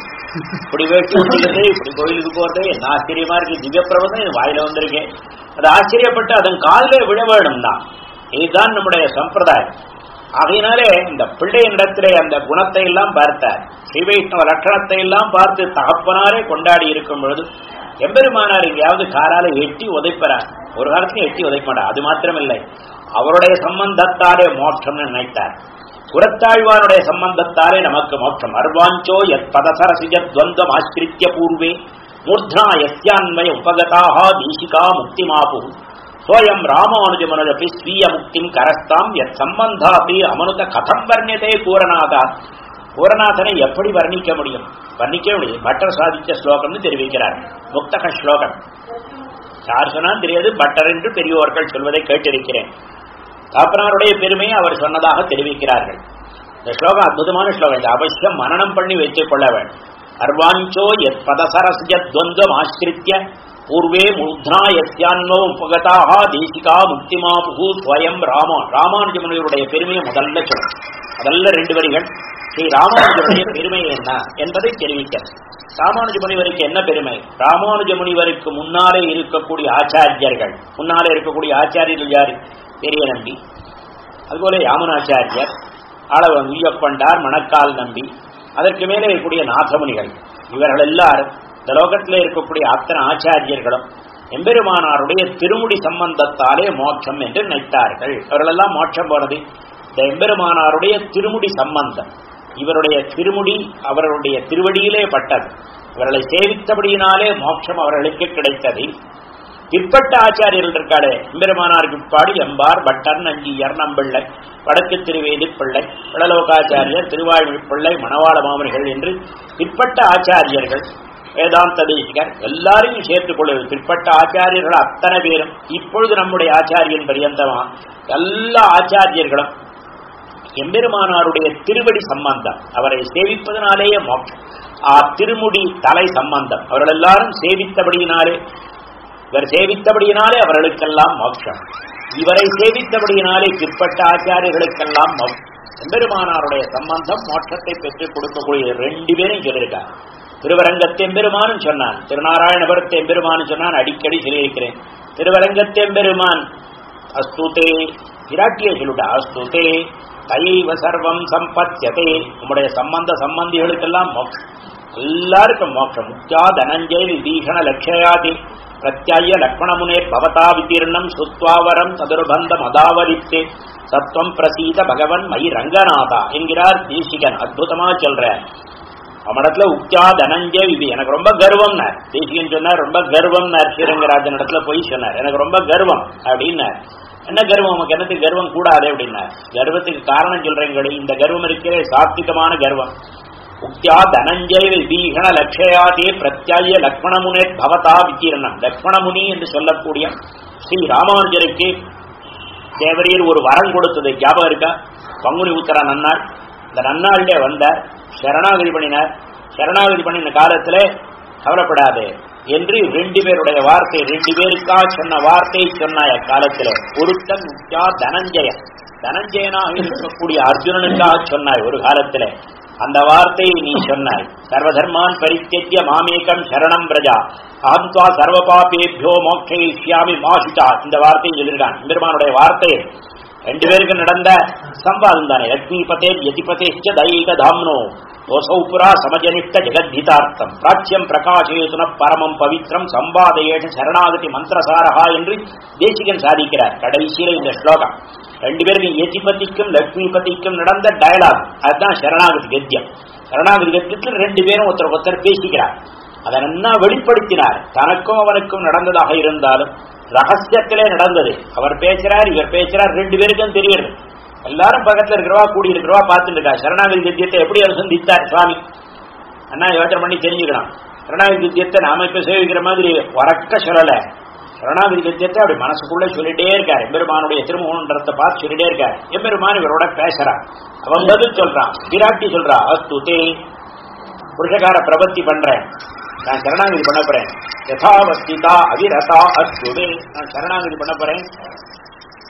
இப்படி வேட்டி விட்டுக்கிறது இப்படி கோயிலுக்கு போறது என்ன ஆச்சரியமா இருக்கு. திவ்ய பிரபந்தம் இது வாயில வந்திருக்கேன் அது ஆச்சரியப்பட்டு அதன் காலிலே விழ வேணும் தான் இதுதான் நம்முடைய சம்பிரதாயம். ஆகையினாலே இந்த பிள்ளையினிடத்திலே அந்த குணத்தை எல்லாம் பார்த்தார். ஸ்ரீ வைஷ்ணவ லட்சணத்தை எல்லாம் பார்த்து தகப்பனாரே கொண்டாடி இருக்கும் பொழுது எம்பெருமானார் எங்கேயாவது காரால எட்டி உதைப்பறார். ஒரு காலத்துல எட்டி உதைக்க மாட்டார் அது மாத்திரமில்லை. அவருடைய சம்பந்தத்தாலே மோட்சம்னு நினைத்தார். குரத்தாழ்வானுடைய சம்பந்தத்தாலே நமக்கு மோட்சம். அர்வாஞ்சோ எத் பதசரசிஜத்வந்தம் ஆசிரித்திய பூர்வே மூர்த்னா எஸ்யான்மய உபகதாக தீசிகா முக்திமாபு. சோயம் ராமானுஜமனுஜபி ஸ்வீய முக்திம் கரஸ்தாம். எத் சம்பந்தாபி அமனுத கதம் வர்ணியதே பூரநாதா பூரநாதனை எப்படி வர்ணிக்க முடியும்? வர்ணிக்க முடியும் பட்டர் சாதித்த ஸ்லோகம்னு தெரிவிக்கிறார். முக்தக ஸ்லோகம். யார் சொன்னால் தெரியாது. பட்டர் என்று பெரியோர்கள் சொல்வதை கேட்டிருக்கிறேன். காப்பனாருடைய பெருமையை அவர் சொன்னதாக தெரிவிக்கிறார்கள். இந்த ஸ்லோகம் அற்புதமான ஸ்லோகம். இது அவசியம் மனனம் பண்ணி வைத்துக் கொள்ள வேண்டும். அர்வாஞ்சோ எத் பதசரஸ்ய துவந்தம் ஆசிரித்திய பூர்வே மூர்த்னா எஸ்யான்னோ உபகதாக தேசிகா முக்திமாபு ஸ்வயம் ராமா. ராமானுஜமனுடைய பெருமையை முதல்ல சொல்லும் முதல்ல ரெண்டு வரிகள். ஸ்ரீ ராமானுஜமுனிய பெருமை என்ன என்பதை தெரிவிக்க ராமானுஜ முனிவருக்கு என்ன பெருமை? ராமானுஜ முனிவருக்கு முன்னாலே இருக்கக்கூடிய ஆச்சாரியர்கள். முன்னாலே இருக்கக்கூடிய ஆச்சாரியர்கள் யாரு? பெரிய நம்பி. அதுபோல யாமனாச்சாரியர் ஆளவன் உய்யப்பண்டார் மணக்கால் நம்பி அதற்கு மேலே இருக்கக்கூடிய நாதமுனிகள். இவர்கள் எல்லாரும் இந்த லோகத்தில் இருக்கக்கூடிய அத்தனை ஆச்சாரியர்களும் எம்பெருமானாருடைய திருமுடி சம்பந்தத்தாலே மோட்சம் என்று நினைத்தார்கள். அவர்களெல்லாம் மோட்சம் போனது. இந்த எம்பெருமானாருடைய திருமுடி சம்பந்தம். இவருடைய திருமுடி அவர்களுடைய திருவடியிலே பட்டது. இவர்களை சேவித்தபடியினாலே மோட்சம் அவர்களுக்கு கிடைத்தது. பிற்பட்ட ஆச்சாரியர்கள் இருக்காளே எம்பெருமானார் பிற்பாடு எம்பார் பட்டர் நஞ்சியர் நம்பிள்ளை வடக்கு திருவேதி பிள்ளை வடலோகாச்சாரியர் திருவாழ்வு பிள்ளை மணவாள மாமனிகள் என்று பிற்பட்ட ஆச்சாரியர்கள் வேதாந்த தேசிகர் எல்லாரையும் சேர்த்துக் கொள்வது. பிற்பட்ட ஆச்சாரியர்கள் அத்தனை பேரும் இப்பொழுது நம்முடைய ஆச்சாரியன் பரியந்தமா. எல்லா ஆச்சாரியர்களும் எம்பெருமானாருடைய திருவடி சம்பந்தம். அவரை சேவிப்பதனாலேயே மோட்சம். ஆ திருமுடி தலை சம்பந்தம். அவர்கள் எல்லாரும் சேவித்தபடியினாலே இவர் சேவித்தபடியினாலே அவர்களுக்கெல்லாம் மோட்சம். இவரை சேவித்தபடியினாலே பிற்பட்ட ஆச்சாரியர்களுக்கெல்லாம் மோட்சம். எம்பெருமானாருடைய சம்பந்தம் மோட்சத்தை பெற்றுக் கொடுக்கக்கூடிய ரெண்டு பேரும் சொல்லியிருக்காங்க திருவரங்கத்தெம்பெருமானும் சொன்னான். திருநாராயணபுரத்து எம்பெருமானும் சொன்னான். அடிக்கடி சொல்லியிருக்கிறேன். திருவரங்கத்தெம்பெருமான் அஸ்துதே விராட்டியை சொல்லிட்டா அஸ்துதே தைவ சர்வம் சம்பத்தியதே. உம்முடைய சம்பந்த சம்பந்திகளுக்கெல்லாம் மோட்சம் எல்லாருக்கும் மோட்சம் முக்கியா தனஞ்சய விபீஷண லட்சயாதி பிரத்யாய லக்மணமுனே பவதா விதீர்ணம் சுத்வாவரம் சதுர்பந்தம் அதாவரித்தே. சத்வம் பிரசீத பகவன் மயி ரங்கநாதா என்கிறார் தேசிகன் அற்புதமா சொல்ற அவனிடத்துல உக்தியா தனஞ்சய விதி எனக்கு ரொம்ப கர்வம்னார். தேசிகன் சொன்னார் ரொம்ப கர்வம்னார் ஸ்ரீரங்கராஜன் இடத்துல போய் சொன்னார். எனக்கு ரொம்ப கர்வம் அப்படின்னார். என்ன கர்வம்? உமக்கு என்னத்துக்கு கர்வம்? கூடாது அப்படின்னா கர்வத்துக்கு காரணம் சொல்றீங்களே இந்த கர்வம் இருக்கிற சாத்விகமான கர்வம். உக்தியா தனஞ்சய விபீகண லட்சயாதே பிரத்யாய லக்மணமுனே பவதா வித்தீரணம். லக்மணமுனி என்று சொல்லக்கூடிய ஸ்ரீ ராமானுஜருக்கு தேவரீர் ஒரு வரம் கொடுத்தது. ஞாபகம் இருக்கா? பங்குனி உத்தர நன்னாள். இந்த நன்னாளிலே வந்தார். சரணாகதி பண்ணினார். சரணாகதி பண்ணின காலத்தில் கவலைப்படாது. என்று ரெண்டு பேருடைய வார்த்தை ரெண்டு பேருக்காக சொன்ன வார்த்தை சொன்னாய் காலத்தில். ஒருத்தன் உச்சா தனஞ்சயன். தனஞ்சயனாக இருக்கக்கூடிய அர்ஜுனனுக்காக சொன்னாய் ஒரு காலத்தில். அந்த வார்த்தையை நீ சொன்னாய். சர்வதர்மான் பரித்திய மாமேகம் சரணம் பிரஜா. அஹம்துவா சர்வ பாபேபியோ மோட்சயிஷ்யாமி மாசுதா. இந்த வார்த்தையை சொல்லியிருக்கான் பெருமானுடைய வார்த்தை. ரெண்டு பேருக்கு நடந்த சம்பாதம் தானே லக்ஷ்மிபதே யதிபதேச்ச தைக தாம்னோ ஓசௌ புரா சமஜனிஷ்ட ஜெகத்ஹிதார்த்தம் பிராச்சியம் பிரகாசேதுன பரமம் பவித்ரம் சம்பாதயேஷ சரணாகதி மந்திரசாரகா என்று தேசிகன் சாதிக்கிறார்। கடைசியில இந்த ஸ்லோகம். ரெண்டு பேருக்கும் யதிபதிக்கும் லக்ஷ்மிபதிக்கும் நடந்த டயலாக் அதுதான் சரணாகதி கத்தியம். சரணாகதி கத்தியத்தில் ரெண்டு பேரும் ஒருத்தர் ஒருத்தர் பேசிக்கிறார். அதை நல்லா வெளிப்படுத்தினார். தனக்கும் அவனுக்கும் நடந்ததாக இருந்தாலும் ரகசியத்திலே நடந்தது. அவர் பேசுறார் இவர் பேசுறார் ரெண்டு பேருக்கும் தெரியுது எல்லாரும் பக்கத்துல இருக்கிறவா கூடி இருக்கிறவா பார்த்துட்டு இருக்கா? சரணாகதி சத்தியத்தை எப்படி அனுசந்தித்தார் சுவாமி? அண்ணா யோசனை பண்ணி தெரிஞ்சுக்கலாம் சரணாகதி சத்தியத்தை நாம இப்ப சேவிக்கிற மாதிரி உறக்க சொல்லல. சரணாகதி சத்தியத்தை அப்படி மனசுக்குள்ள சொல்லிட்டே இருக்காரு. எம்பெருமானுடைய திருமணன்றத்தை பார்த்து சொல்லிட்டே இருக்காரு. எம்பெருமான் இவரோட பேசுறான் அவன் பதில் சொல்றான். விராட்டி சொல்றா அஸ்து தே புருஷகார பிரபத்தி பண்றேன். நான் சரணாகதி பண்ண போறேன். யதாவஸ்திதா அவிரதா அஸ்துவே நான் சரணாகதி பண்ண போறேன்.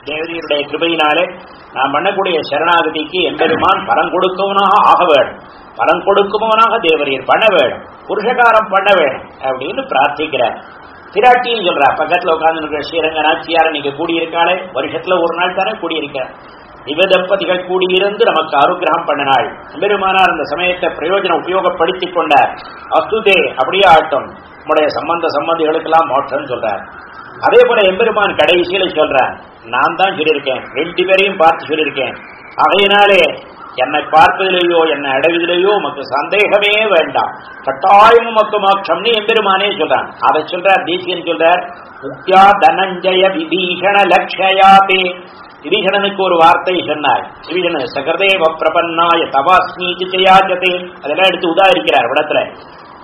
தேவதியருடைய கிருபையினாலே நான் பண்ணக்கூடிய சரணாகதிக்கு எம்பெருமான் பலன் கொடுக்கவனாக ஆக வேண்டும். பலன் கொடுக்குமவனாக தேவரீர் பண்ண வேண்டும். புருஷகாரம் பண்ண வேண்டும் அப்படின்னு பிரார்த்திக்கிறார். பிராட்டியும் சொல்றா பக்கத்துல உட்கார்ந்து இருக்கிற ஸ்ரீரங்க நாச்சியார நீங்க கூடியிருக்காளே. வருஷத்துல ஒரு நாள் தானே கூடியிருக்க இவதெம்பதிகள் கூடியிருந்து நமக்கு அனுகிரகம் பண்ணினாள். பெருமானார் அந்த சமயத்தை பிரயோஜனம் உபயோகப்படுத்திக் கொண்டார். அஸ்துதே அப்படியே ஆட்டம் நம்முடைய சம்பந்த சம்பந்திகளுக்கெல்லாம் மோட்சம் சொல்றார். அதே போல எம்பெருமான் கடைசியில சொல்றான் நான் தான் சொல்லியிருக்கேன். ரெண்டு பேரையும் பார்த்து சொல்லியிருக்கேன். அதையினாலே என்னை பார்ப்பதிலேயோ என்னை அடைவதிலேயோ உமக்கு சந்தேகமே வேண்டாம். கட்டாயம் உமக்கு மோட்சம்னு எம்பெருமானே சொல்றான் அதை சொல்றார் தேசியன் சொல்றார் முக்தியா தனஞ்சய விபீஷண லக்ஷயாதே விபீஷணனுக்கு ஒரு வார்த்தை சொன்னார். விபீஷண சகதேவ பிரபன்னாய தவாஸ்மீதி ஜயாஜதே அதெல்லாம் எடுத்து உதாரிக்கிறார் இடத்துல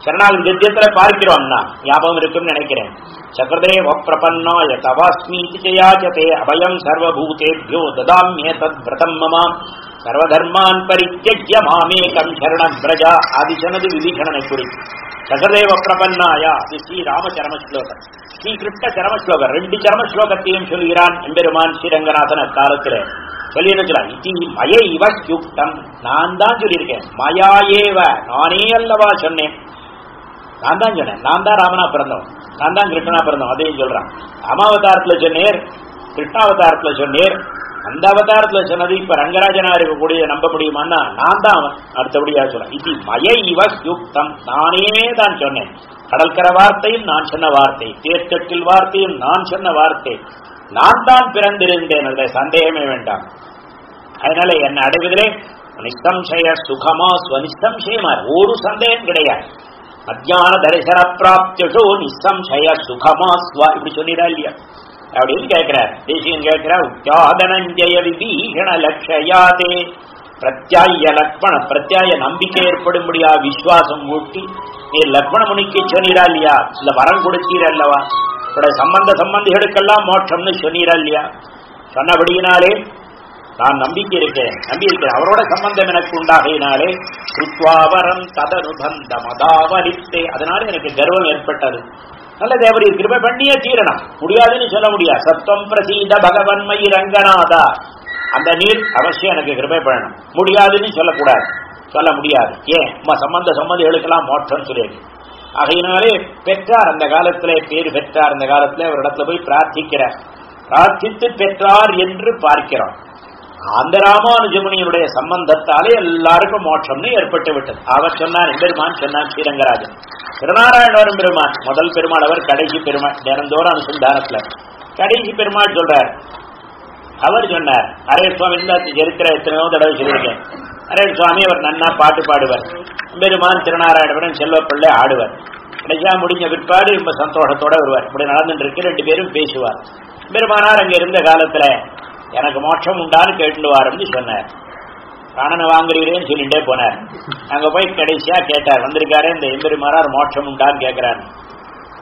சரணாகதி கத்தியத்துல பார்க்கிறோம்னா ஞாபகம் இருக்கும்னு நினைக்கிறேன். சக்கரதேவ பிரபன்னாய தவாஸ்மீதி ஜயாஜதே அபயம் சர்வபூதேபியோ ததாமியே தத் விரதம் மமாம் சர்வதர்மான் பரித்தியஜ்ய மாமேகம் சரணம் பிரஜா. ஆதிசனது விபீஷணனை குறித்து சகதேவ பிரபன்னாயா. அது ஸ்ரீ ராமச்சரம ஸ்லோகம் ஸ்ரீ கிருஷ்ண சரம ஸ்லோகம் ரெண்டு சரம ஸ்லோகத்தையும் சொல்கிறான் எம்பெருமான் ஸ்ரீரங்கநாதன் அக்காலத்துல. சொல்லி இருக்கிறான் இது மய இவ யுக்தம் நான் தான் சொல்லியிருக்கேன். மயா ஏவ. நானே அல்லவா சொன்னேன். நான் தான் சொன்னேன். நான் தான் ராமனா பிறந்தவன் நான் தான் கிருஷ்ணனா பிறந்தவன் அதையும் சொல்றான். ராமாவதாரத்துல சொன்னேர் கிருஷ்ணாவதாரத்துல சொன்னேர். அந்த அவதாரத்துல சொன்னது இப்ப ரங்கராஜனா இருக்கக்கூடிய நம்ப முடியுமான்னா நான் தான் அடுத்தபடியா சொல்றேன். இது மய இவ யுக்தம் நானே தான் சொன்னேன். கடற்கரை வார்த்தையும் நான் சொன்ன வார்த்தை. தேர்தட்டில் வார்த்தையும் நான் சொன்ன வார்த்தை. நான் தான் பிறந்திருந்தேன். அதுல சந்தேகமே வேண்டாம். அதனால என்ன அடைவதிலே நிசம்சய சுகமா ஸ்வனிசம்சயமா ஒரு சந்தேகம் கிடையாது. அஜான தரிசன பிராப்தியோ நிசம்சய சுகமாஸ்வ இப்படி சொல்லிடா இல்லையா? அப்படின்னு கேட்கிறார். தேசியன் கேட்கிறார் உத்தியாதனஞ்சய விபீஷண லட்சயாதே பிரத்யாய லக்மண பிரத்யாய நம்பிக்கை ஏற்படும்படியா விசுவாசம் ஊட்டி நீ லக்மண முனிக்கு சொன்னீரா இல்லையா? இல்ல வரம் கொடுத்தீர அல்லவா? சம்பந்த சம்பந்திகளுக்கெல்லாம் மோட்சம்னு சொன்னீரா இல்லையா? சொன்னபடியினாலே நான் நம்பிக்கை இருக்கேன் நம்பி இருக்கேன் அவரோட சம்பந்தம் எனக்கு உண்டாகையினாலே கிருத்வாவரம் ததனுபந்த மதாவலித்தே அதனால எனக்கு கர்வம் ஏற்பட்டது. நல்ல தேவரி கிருபை பண்ணியே தீரணும். முடியாதுன்னு சொல்ல முடியாது. சத்தம் பிரசீத பகவன்மயி ரங்கநாதா. அந்த நீர் அவசியம் எனக்கு கிருபை பண்ணணும். முடியாதுன்னு சொல்லக்கூடாது. சொல்ல முடியாது. ஏன்? உமா சம்பந்த எழுக்கலாம் மோட்டம் சொல்லியிருக்கு. ஆகையினாலே பெற்றார் அந்த காலத்துல பேர் பெற்றார் அந்த காலத்துல ஒரு இடத்துல போய் பிரார்த்திக்கிறார். பிரார்த்தித்து பெற்றார் என்று பார்க்கிறோம். அந்த ராமானுஜமுனியுடைய சம்பந்தத்தாலே எல்லாருக்கும் மோட்சம்னு ஏற்பட்டு விட்டது. அவர் சொன்னார் எம்பெருமான் சொன்னார் ஸ்ரீரங்கராஜன். திருநாராயணவரும் பெருமான் முதல் பெருமாள் அவர் கடைசி பெருமாள் தினந்தோறும் அனுசந்தானத்துல. கடைசி பெருமாள் சொல்றார் அவர் சொன்னார் அரே சுவாமி இந்த சரித்திர எத்தனையோ தடவை சொல்லியிருக்கேன். அரே சுவாமி அவர் நன்னா பாட்டு பாடுவார். பெருமான் திருநாராயணபுரம் செல்வப்பிள்ளை ஆடுவார். கடைசியா முடிஞ்ச பிற்பாடு ரொம்ப சந்தோஷத்தோட வருவார். இப்படி நடந்துட்டு இருக்கு ரெண்டு பேரும் பேசுவார். பெருமானார் அங்க இருந்த காலத்துல எனக்கு மோட்சம் உண்டான்னு கேட்டு வாரம்னு சொன்னார். பிராணனை வாங்குறீங்களேன்னு சொல்லிட்டே போனார். அங்கே போய் கடைசியாக கேட்டார் வந்திருக்காரு இந்த எம்பெருமானார் மோட்சம் உண்டான்னு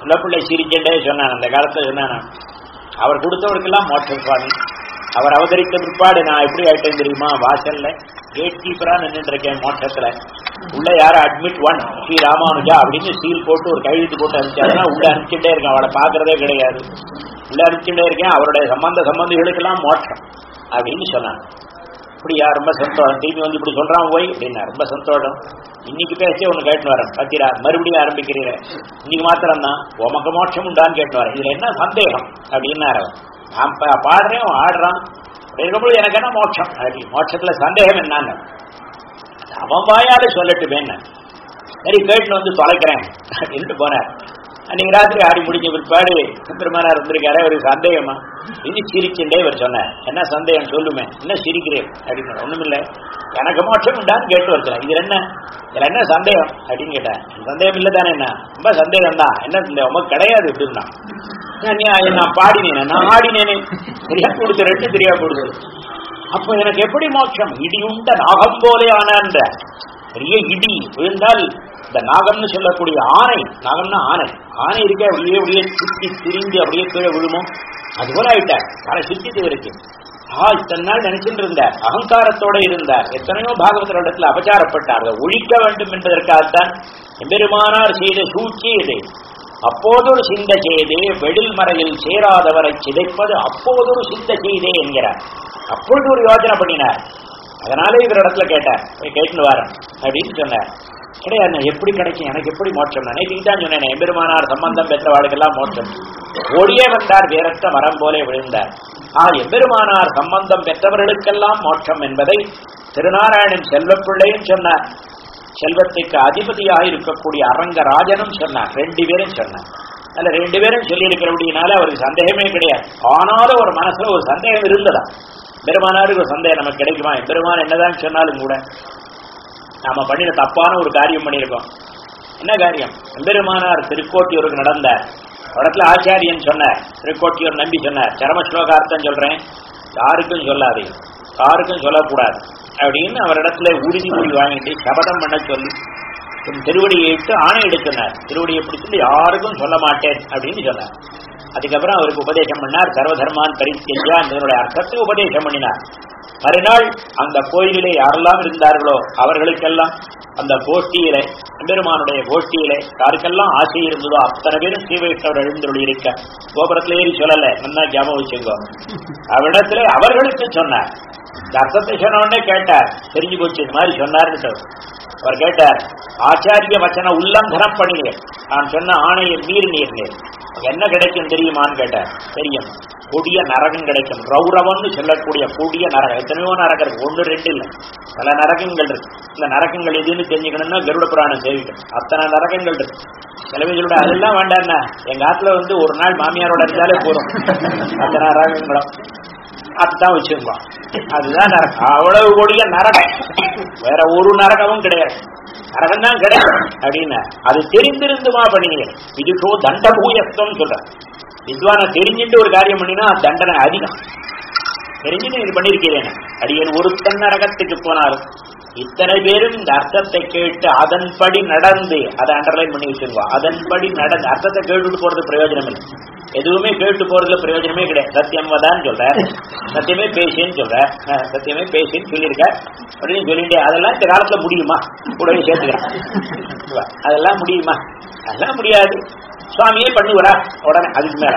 உள்ள பிள்ளை சிரிச்சண்டே சொன்னான் அந்த காலத்தில் சொன்னான் அவர் கொடுத்தவருக்கெல்லாம் மோட்சம் சுவாமி. அவர் அவதரித்த பிற்பாடு நான் எப்படி ஆயிட்டேன் தெரியுமா? வாசல்ல கேட் கீப்பரா நின்றுருக்கேன் மோட்டத்துல. உள்ள யாரும் அட்மிட் ஒன் ஸ்ரீ ராமானுஜா அப்படின்னு சீல் போட்டு ஒரு கையெழுத்து போட்டு அனுப்பிச்சாருன்னா உள்ள அனுப்பிச்சுட்டே இருக்கேன். அவளை பாக்குறதே கிடையாது. உள்ள அனுப்பிச்சுட்டே இருக்கேன். அவருடைய சம்பந்த சம்பந்திகளுக்கெல்லாம் மோட்டம் அப்படின்னு சொன்னாங்க அப்படியா ரொம்ப சந்தோஷம். திரும்பி வந்து இப்படி சொல்றான் போய்? அப்படின்னா ரொம்ப சந்தோஷம். இன்னைக்கு பேசி ஒன்று கேட்டு வரேன். பத்திரா மறுபடியும் ஆரம்பிக்கிறீங்க. இன்னைக்கு மாத்திரம் தான் உமக்கு மோட்சம் உண்டான்னு கேட்டு வரேன். இதுல என்ன சந்தேகம்? அப்படின்னாரு நான் பாடுறேன் அவன் ஆடுறான். இருக்கும்போது எனக்கு என்ன மோட்சம்? அப்படி மோட்சத்துல சந்தேகம் என்னன்னு. அவன் வாயால சொல்லட்டுமே சரி கேட்டுன்னு வந்து தொலைக்கிறேன். அப்படின்ட்டு போனார். அன்னைக்கு ராத்திரி ஆடி முடிஞ்ச பிற்பாடு பெருமானார் வந்திருக்காரு ஒரு சந்தேகமா? இது சிரிச்சுட்டே இவர் சொன்னார். என்ன சந்தேகம்? சொல்லுமே. என்ன சிரிக்கிறேன்? அப்படின்னு ஒண்ணுமில்லை. எனக்கு மோட்சம் உண்டான்னு கேட்டு வரல இது என்ன? இதுல என்ன சந்தேகம்? அப்படின்னு கேட்டேன் சந்தேகம் இல்லை தானே என்ன? ரொம்ப சந்தேகம் தான் என்ன சந்தேகம்? உமக்கு கிடையாது அப்படின்னா நான் பாடினேன். நான் ஆடினேனே. சரியா கொடுத்து ரெண்டு சரியா கொடுத்து. அப்போ எனக்கு எப்படி மோட்சம்? இடி உண்ட நாகம் போலே ஆனான்ற பெரிய இடி. விழுந்தால் இந்த நாகம்னு சொல்லக்கூடிய ஆணை நாகம்னா ஆணை. ஆணை இருக்க அப்படியே அப்படியே சுத்தி திரிந்து அப்படியே கீழே விழுமோ? அது போல ஆயிட்டார். ஆனை சுத்தி இருக்கு. ஆ இத்தனை நாள் நினைச்சுட்டு இருந்தார். அகங்காரத்தோட இருந்தார். எத்தனையோ பாகவதரிடத்துல அபச்சாரப்பட்டார் அதை ஒழிக்க வேண்டும் என்பதற்காகத்தான் எம்பெருமானார் செய்த சூழ்ச்சி இது. அப்போதொரு சிந்த செய்தே வெடில் மறையில் சேராதவரை சிதைப்பது அப்போதொரு சிந்த செய்தே என்கிறார். அப்பொழுது ஒரு யோசனை பண்ணினார். அதனாலே இவர் இடத்துல கேட்டார். போய் கேட்டுன்னு வரேன். அப்படின்னு சொன்னார். கிடையாது. எப்படி கிடைக்கும்? எனக்கு எப்படி மோட்சம்? நினைக்கு தான் சொன்னேன் எம்பெருமானார் சம்பந்தம் பெற்றவாளுக்கெல்லாம் மோட்சம். ஓடியே வந்தார் வேறற்ற மரம் போலே விழுந்தார். ஆ எம்பெருமானார் சம்பந்தம் பெற்றவர்களுக்கெல்லாம் மோட்சம் என்பதை திருநாராயணன் செல்வப்பிள்ளையும் சொன்னார். செல்வத்துக்கு அதிபதியாக இருக்கக்கூடிய அரங்கராஜனும் சொன்னார். ரெண்டு பேரும் சொன்னார். அல்ல ரெண்டு பேரும் சொல்லி அவருக்கு சந்தேகமே கிடையாது. ஆனாலும் ஒரு மனசுல ஒரு சந்தேகம் இருந்ததா? பெருமானாருக்கு ஒரு சந்தேகம் நமக்கு கிடைக்குமா? பெருமான் என்னதான் சொன்னாலும் கூட நாம பண்ணின தப்பான ஒரு காரியம் பண்ணியிருக்கோம். என்ன காரியம்? எம்பெருமானார் திருக்கோட்டியூருக்கு நடந்த இடத்துல ஆச்சாரியன் சொன்னார் திருக்கோட்டியூர் நம்பி சொன்னார் சரம ஸ்லோகார்த்தம் சொல்றேன். யாருக்கும் சொல்லாது யாருக்கும் சொல்லக்கூடாது. அப்படின்னு அவரிடத்துல உறுதிமொழி வாங்கிட்டு சபதம் பண்ண சொல்லி திருவடியை இட்டு ஆணை எடுத்தினார் திருவடியை பிடிச்சிட்டு யாருக்கும் சொல்ல மாட்டேன் அப்படின்னு சொன்னார். அதுக்கப்புறம் அவருக்கு உபதேசம் பண்ணார். சர்வதர்மான் பரித்தியா இதனுடைய அர்த்தத்தை உபதேசம் பண்ணினார். மறுநாள் அந்த கோயிலிலே யாரெல்லாம் இருந்தார்களோ அவர்களுக்கெல்லாம் அந்த கோஷ்டியிலே பெருமானுடைய கோஷ்டியிலே யாருக்கெல்லாம் ஆசை இருந்ததோ அத்தனை பேரும் ஸ்ரீ வைஷ்ணவர் எழுந்துள்ள இருக்க கோபுரத்துல ஏறி சொல்லல. நல்லா ஞாபகம் வச்சுக்கோ. அவ்விடத்துல அவர்களுக்கு சொன்னார். அர்த்தத்தை சொன்ன உடனே கேட்டார். தெரிஞ்சு போச்சு இது மாதிரி சொன்னார்னு அவர் கேட்டார் ஆச்சாரிய வச்சன உல்லங்கனம் பண்ணினேன் நான் சொன்ன ஆணையை நீர்னே என்ன கிடைக்கும் தெரியுமான்னு கேட்டார். தெரியும். கொடிய நரகம் கிடைக்கும். ரௌரவம்னு சொல்லக்கூடிய கொடிய நரகம். எத்தனையோ நரகம் இருக்கு. ஒன்று ரெண்டு இல்லை. பல நரகங்கள் இருக்கு. இந்த நரகங்கள் எதுன்னு தெரிஞ்சுக்கணும்னா கருட புராணம் சேவிக்கும் அத்தனை நரகங்கள் இருக்கு. சிலவைகளோட அதெல்லாம் வேண்டாண்ணா எங்க ஆத்துல வந்து ஒரு நாள் மாமியாரோட இருந்தாலே போதும். அத்தனை நரகங்களும். அதுதான் வச்சுக்கோங்க அதுதான் நரகம். அவ்வளவு கொடிய நரகம். வேற ஒரு நரகமும் கிடையாது. நரகம் தான் கிடையாது. அப்படின்னு அது தெரிந்திருந்துமா பண்ணினீங்க இதுக்கோ தண்டபூயத்துவம் சொல்ற வித்வான தெரிஞ்சுட்டு ஒரு காரியம் பண்ணினா தண்டனை அதிகம். தெரிஞ்சுட்டு இது பண்ணிருக்கிறேன். அடியன் ஒருத்தன் நரகத்துக்கு போனாலும் இத்தனை பேரும் இந்த அர்த்தத்தை கேட்டு அதன்படி நடந்து அதை அண்டர்லைன் பண்ணி வச்சிருவோம் அதன்படி நடந்து அர்த்தத்தை கேட்டுட்டு போறது பிரயோஜனம் இல்லை. எதுவுமே கேட்டு போறதுல பிரயோஜனமே கிடையாது. சத்தியம் வதான்னு சொல்ற சத்தியமே பேசின்னு சொல்ற சத்தியமே பேசின்னு சொல்லியிருக்க அப்படின்னு சொல்லிட்டு அதெல்லாம் இந்த காலத்துல முடியுமா? கூடவே சேர்த்துக்கிறேன். அதெல்லாம் முடியுமா? அதெல்லாம் முடியாது. சுவாமியே பண்ணுவரா? உடனே அதுக்கு மேல.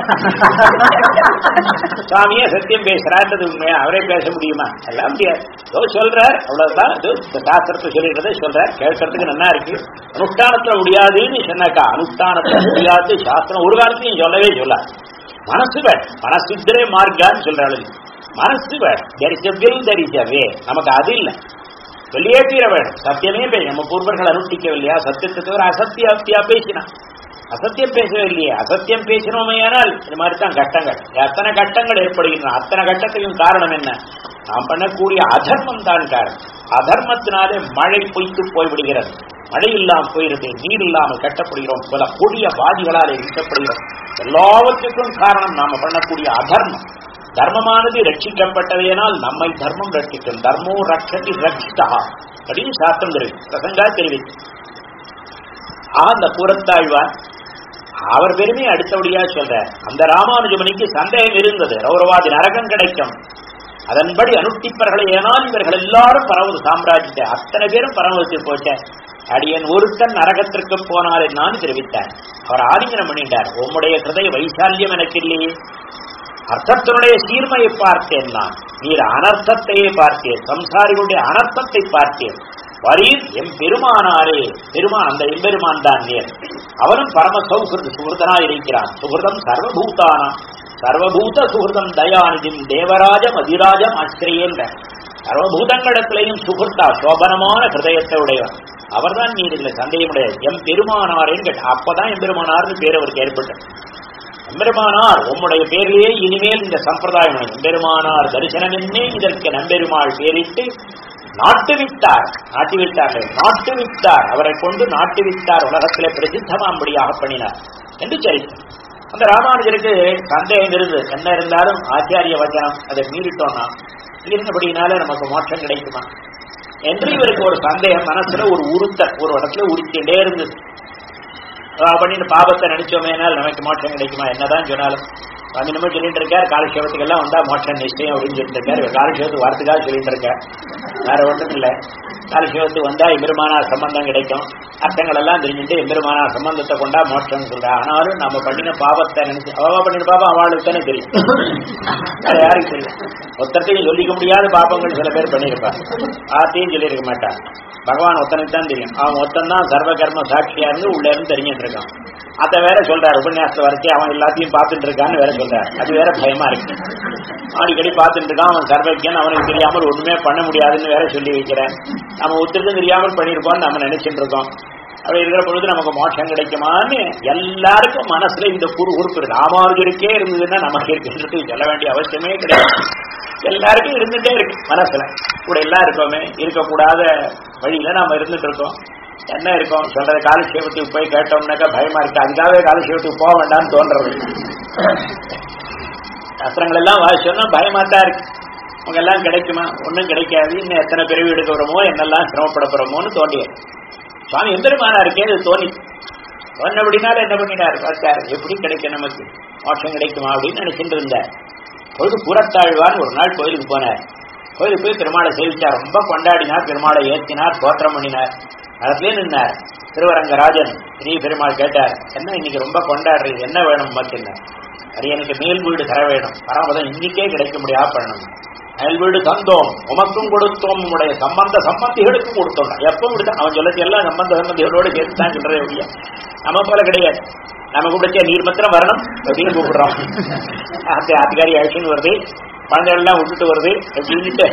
சுவாமியே சத்தியம் பேசுறான்றது உண்மையா? அவரே பேச முடியுமா? எல்லாம் முடியாது. ஏதோ சொல்றார் அவ்வளவுதான். இது சாஸ்திரத்தை சொல்லிடுறதே சொல்றார். கேட்கறதுக்கு நல்லா இருக்கு. அனுஷ்டானத்துல முடியாதுன்னு சொன்னாக்கா அனுஷ்டானத்துல முடியாது சாஸ்திரம் ஒரு காலத்தையும் சொல்லவே சொல்லாது. மனசு வேட் மனசுத்திரே மார்க்கான்னு சொல்றாள் மனசு வேட் தரிச வில் தரிசவே நமக்கு அது இல்லை. வெளியே தீர வேணும். சத்தியமே பேச நம்ம பூர்வர்கள் அனுஷ்டிக்கவில்லையா? சத்தியத்தை தவிர அசத்திய அத்தியா பேசினான் அசத்தியம் பேசவே இல்லையே அசத்தியம் பேசினோமையானால் இந்த மாதிரி தான் கட்டங்கள். எத்தனை கட்டங்கள் ஏற்படுகின்றன. அத்தனை கட்டத்தையும் காரணம் என்ன? நாம் பண்ணக்கூடிய அதர்மம் தான் காரணம். அதர்மத்தினாலே மழை பொய்த்து போய்விடுகிறது. மழை இல்லாமல் போயிருது நீர் இல்லாமல் கட்டப்படுகிறோம் பல கொடிய பாதிகளால் இழுக்கப்படுகிறோம். எல்லாவற்றுக்கும் காரணம் நாம பண்ணக்கூடிய அதர்மம். தர்மமானது ரட்சிக்கப்பட்டதையினால் நம்மை தர்மம் ரட்சிக்கும். தர்மோ ரட்சதி ரட்சிதா அப்படின்னு சாஸ்திரம் தெரிவித்து பிரசங்கா தெரிவித்து. ஆக அந்த கூறத்தாழ்வார் அவர் பெருமையை அடுத்தபடியா சொல்ற அந்த ராமானுஜமணிக்கு சந்தேகம் இருந்தது. ரௌரவாதி நரகம் கிடைக்கும். அதன்படி அனுஷ்டிப்பர்களை ஏனால் இவர்கள் எல்லாரும் பரவது சாம்ராஜ்யத்தை அத்தனை பேரும் பரமதத்தில் போச்ச அடியன் ஒருத்தன் நரகத்திற்கு போனால் நான் தெரிவித்தார் அவர் ஆலிங்கனம் பண்ணிட்டார். உம்முடைய கிருதய வைசால்யம் எனக்கு இல்லையே. அர்த்தத்தினுடைய சீர்மையை பார்த்தேன் நான். நீர் அனர்த்தத்தையே பார்த்தேன் சம்சாரிகளுடைய அனர்த்தத்தை பார்த்தேன் வரீர் எம் பெருமானாரே பெருமான் அந்த எம்பெருமான் தான் நேர். அவரும் பரம சௌகிருத சுகிருதனா இருக்கிறான். சுகிருதம் சர்வபூதானா. சர்வபூத சுகிருதம் தயாநிதிம் தேவராஜம் அதிராஜம் ஆசிரியன்ற சர்வபூதங்களிடத்திலையும் சுகிருத்தா சோபனமான ஹிருதயத்தை உடையவர். அவர்தான் நீர் இல்லை சந்தேகம் எம் பெருமானாரேன்னு கேட்ட அப்பதான் எம்பெருமானார்னு பேர் அவருக்கு ஏற்பட்டது. எம்பெருமானார் உம்முடைய பேரிலேயே இனிமேல் இந்த சம்பிரதாயம் எம்பெருமானார் தரிசனம் என்னே இதற்கு நம்பெருமாள் பேரிட்டு நாட்டு விட்டார் நாட்டு விட்டார்கள். நாட்டு விட்டார் அவரை கொண்டு நாட்டு விட்டார் உலகத்திலே பிரசித்தமாம்படியாக பண்ணினார் என்று சரித்திரம் அந்த ராமானுஜருக்கு சந்தேகம் இருந்து என்ன இருந்தாலும் ஆச்சாரிய வச்சனம் அதை மீறிட்டோம்னா இருந்தபடினால நமக்கு மோட்சம் கிடைக்குமா? என்று இவருக்கு ஒரு சந்தேகம் மனசுல ஒரு உருத்த ஒரு இடத்துல உறுத்திட்டே இருந்தது. அப்படின்னு பாபத்தை நினைச்சோமேனால் நமக்கு மோட்சம் கிடைக்குமா? என்னதான் சொன்னாலும். பத்து நம்ம சொல்லிட்டு இருக்காரு. காலட்சேபத்துக்கு எல்லாம் வந்தா மோட்சம் நிச்சயம் அப்படின்னு சொல்லிட்டு இருக்காரு. காலட்சேபத்துக்கு வரத்துக்காக சொல்லிட்டு இருக்கார். வேற ஒன்றும் இல்லை. காலட்சேபத்துக்கு வந்தா எம்பெருமானா சம்பந்தம் கிடைக்கும். அர்த்தங்கள் எல்லாம் தெரிஞ்சுட்டு எம்பெருமானா சம்பந்தத்தை கொண்டா மோட்சம் சொல்றா. ஆனாலும் நம்ம பண்ணின பாவத்தை நினைச்சு அவ பண்ணின பாபம் அவளுக்கு தானே தெரியும். அது யாருக்கு தெரியும் ஒத்தத்தையும் சொல்லிக்க முடியாத பாப்பங்கள் சில பேர் பண்ணியிருப்பார் ஆத்தையும் சொல்லியிருக்க மாட்டான் பகவான் ஒத்தனுக்கு தான் தெரியும். அவன் ஒத்தன் தான் சர்வ கர்ம சாட்சியா இருந்து உள்ள இருந்து தெரிஞ்சுட்டு இருக்கான். அத வேற சொல்றாரு. உபன்யாசத்தை வரைக்கும் அவன் எல்லாத்தையும் பார்த்துட்டு இருக்கான்னு வேற சொல்றாரு. அது வேற பயமா இருக்கு. அடிக்கடி பார்த்துட்டு இருக்கான் அவன் சர்வஜன் அவனுக்கு தெரியாமல் ஒண்ணுமே பண்ண முடியாதுன்னு வேற சொல்லி வைக்கிறேன் நம்ம ஒத்துருக்கும் தெரியாமல் பண்ணியிருப்போம்னு நம்ம நினைச்சிட்டு இருக்கோம். அப்படி இருக்கிற பொழுது நமக்கு மோட்சம் கிடைக்குமான்னு எல்லாருக்கும் மனசுல இந்த குறு உறுப்பு ராமானுஜருக்கே இருந்ததுன்னா நமக்கு இருக்குன்றது சொல்ல வேண்டிய அவசியமே கிடையாது. எல்லாருக்கும் இருந்துட்டே இருக்கு மனசுல. கூட எல்லாம் இருக்கோமே இருக்கக்கூடாத வழியில நாம இருந்துட்டு இருக்கோம். என்ன இருக்கும்? சொல்றது காலட்சேபத்துக்கு போய் கேட்டோம்னாக்கா பயமா இருக்கு. அதுக்காகவே காலட்சேபத்துக்கு போக வேண்டாம்னு தோன்றது. சாஸ்திரங்கள் எல்லாம் வாசிச்சோம்னா பயமா தான் இருக்கு. அவங்க எல்லாம் கிடைக்குமா? ஒன்றும் கிடைக்காது. இன்னும் எத்தனை பிரிவு எடுக்கிறோமோ என்னெல்லாம் சிரமப்பட போறோமோன்னு தோண்டியது. சுவாமி எந்திரமானா இருக்கே அது தோணி. தோணபடினால என்ன பண்ணினார்? பார்த்தார் எப்படி கிடைக்கும் நமக்கு? மோட்சம் கிடைக்குமா அப்படின்னு நினைச்சிட்டு இருந்தார். பொழுது புறத்தாழ்வான் ஒரு நாள் கோயிலுக்கு போனார். கோயிலுக்கு போய் பெருமாளை சேவிச்சார். ரொம்ப கொண்டாடினார் பெருமாளை ஏற்றினார் தோற்றம் பண்ணினார். அதுலயே நின்னார் திருவரங்கராஜன் பெரிய பெருமாள் கேட்டார் என்ன இன்னைக்கு ரொம்ப கொண்டாடுறீங்க என்ன வேணும் மத்தினார் அது எனக்கு மேல் வீடு தர வேணும். பரமதம் இன்னைக்கே கிடைக்க முடியாது பண்ணணும். அயல் வீடு தந்தோம் உமக்கும் கொடுத்தோம் உங்களுடைய சம்பந்த சம்பந்திகளுக்கும் கொடுத்தோம். எப்பவும் கொடுத்தா அவன் சொல்லச்சு எல்லாம் சம்பந்த சம்பந்திகளோடு சேர்த்து தான் சொல்றதே ஒழிய. நம்ம போல கிடையாது. நம்ம கூப்பிடுச்சா நீர் மாத்திரம் வரணும் அப்படின்னு கூப்பிடுறோம் அந்த அதிகாரி அழைச்சின்னு வருது. குழந்தைகள்லாம் விட்டுட்டு வருது. அப்படின்ட்டு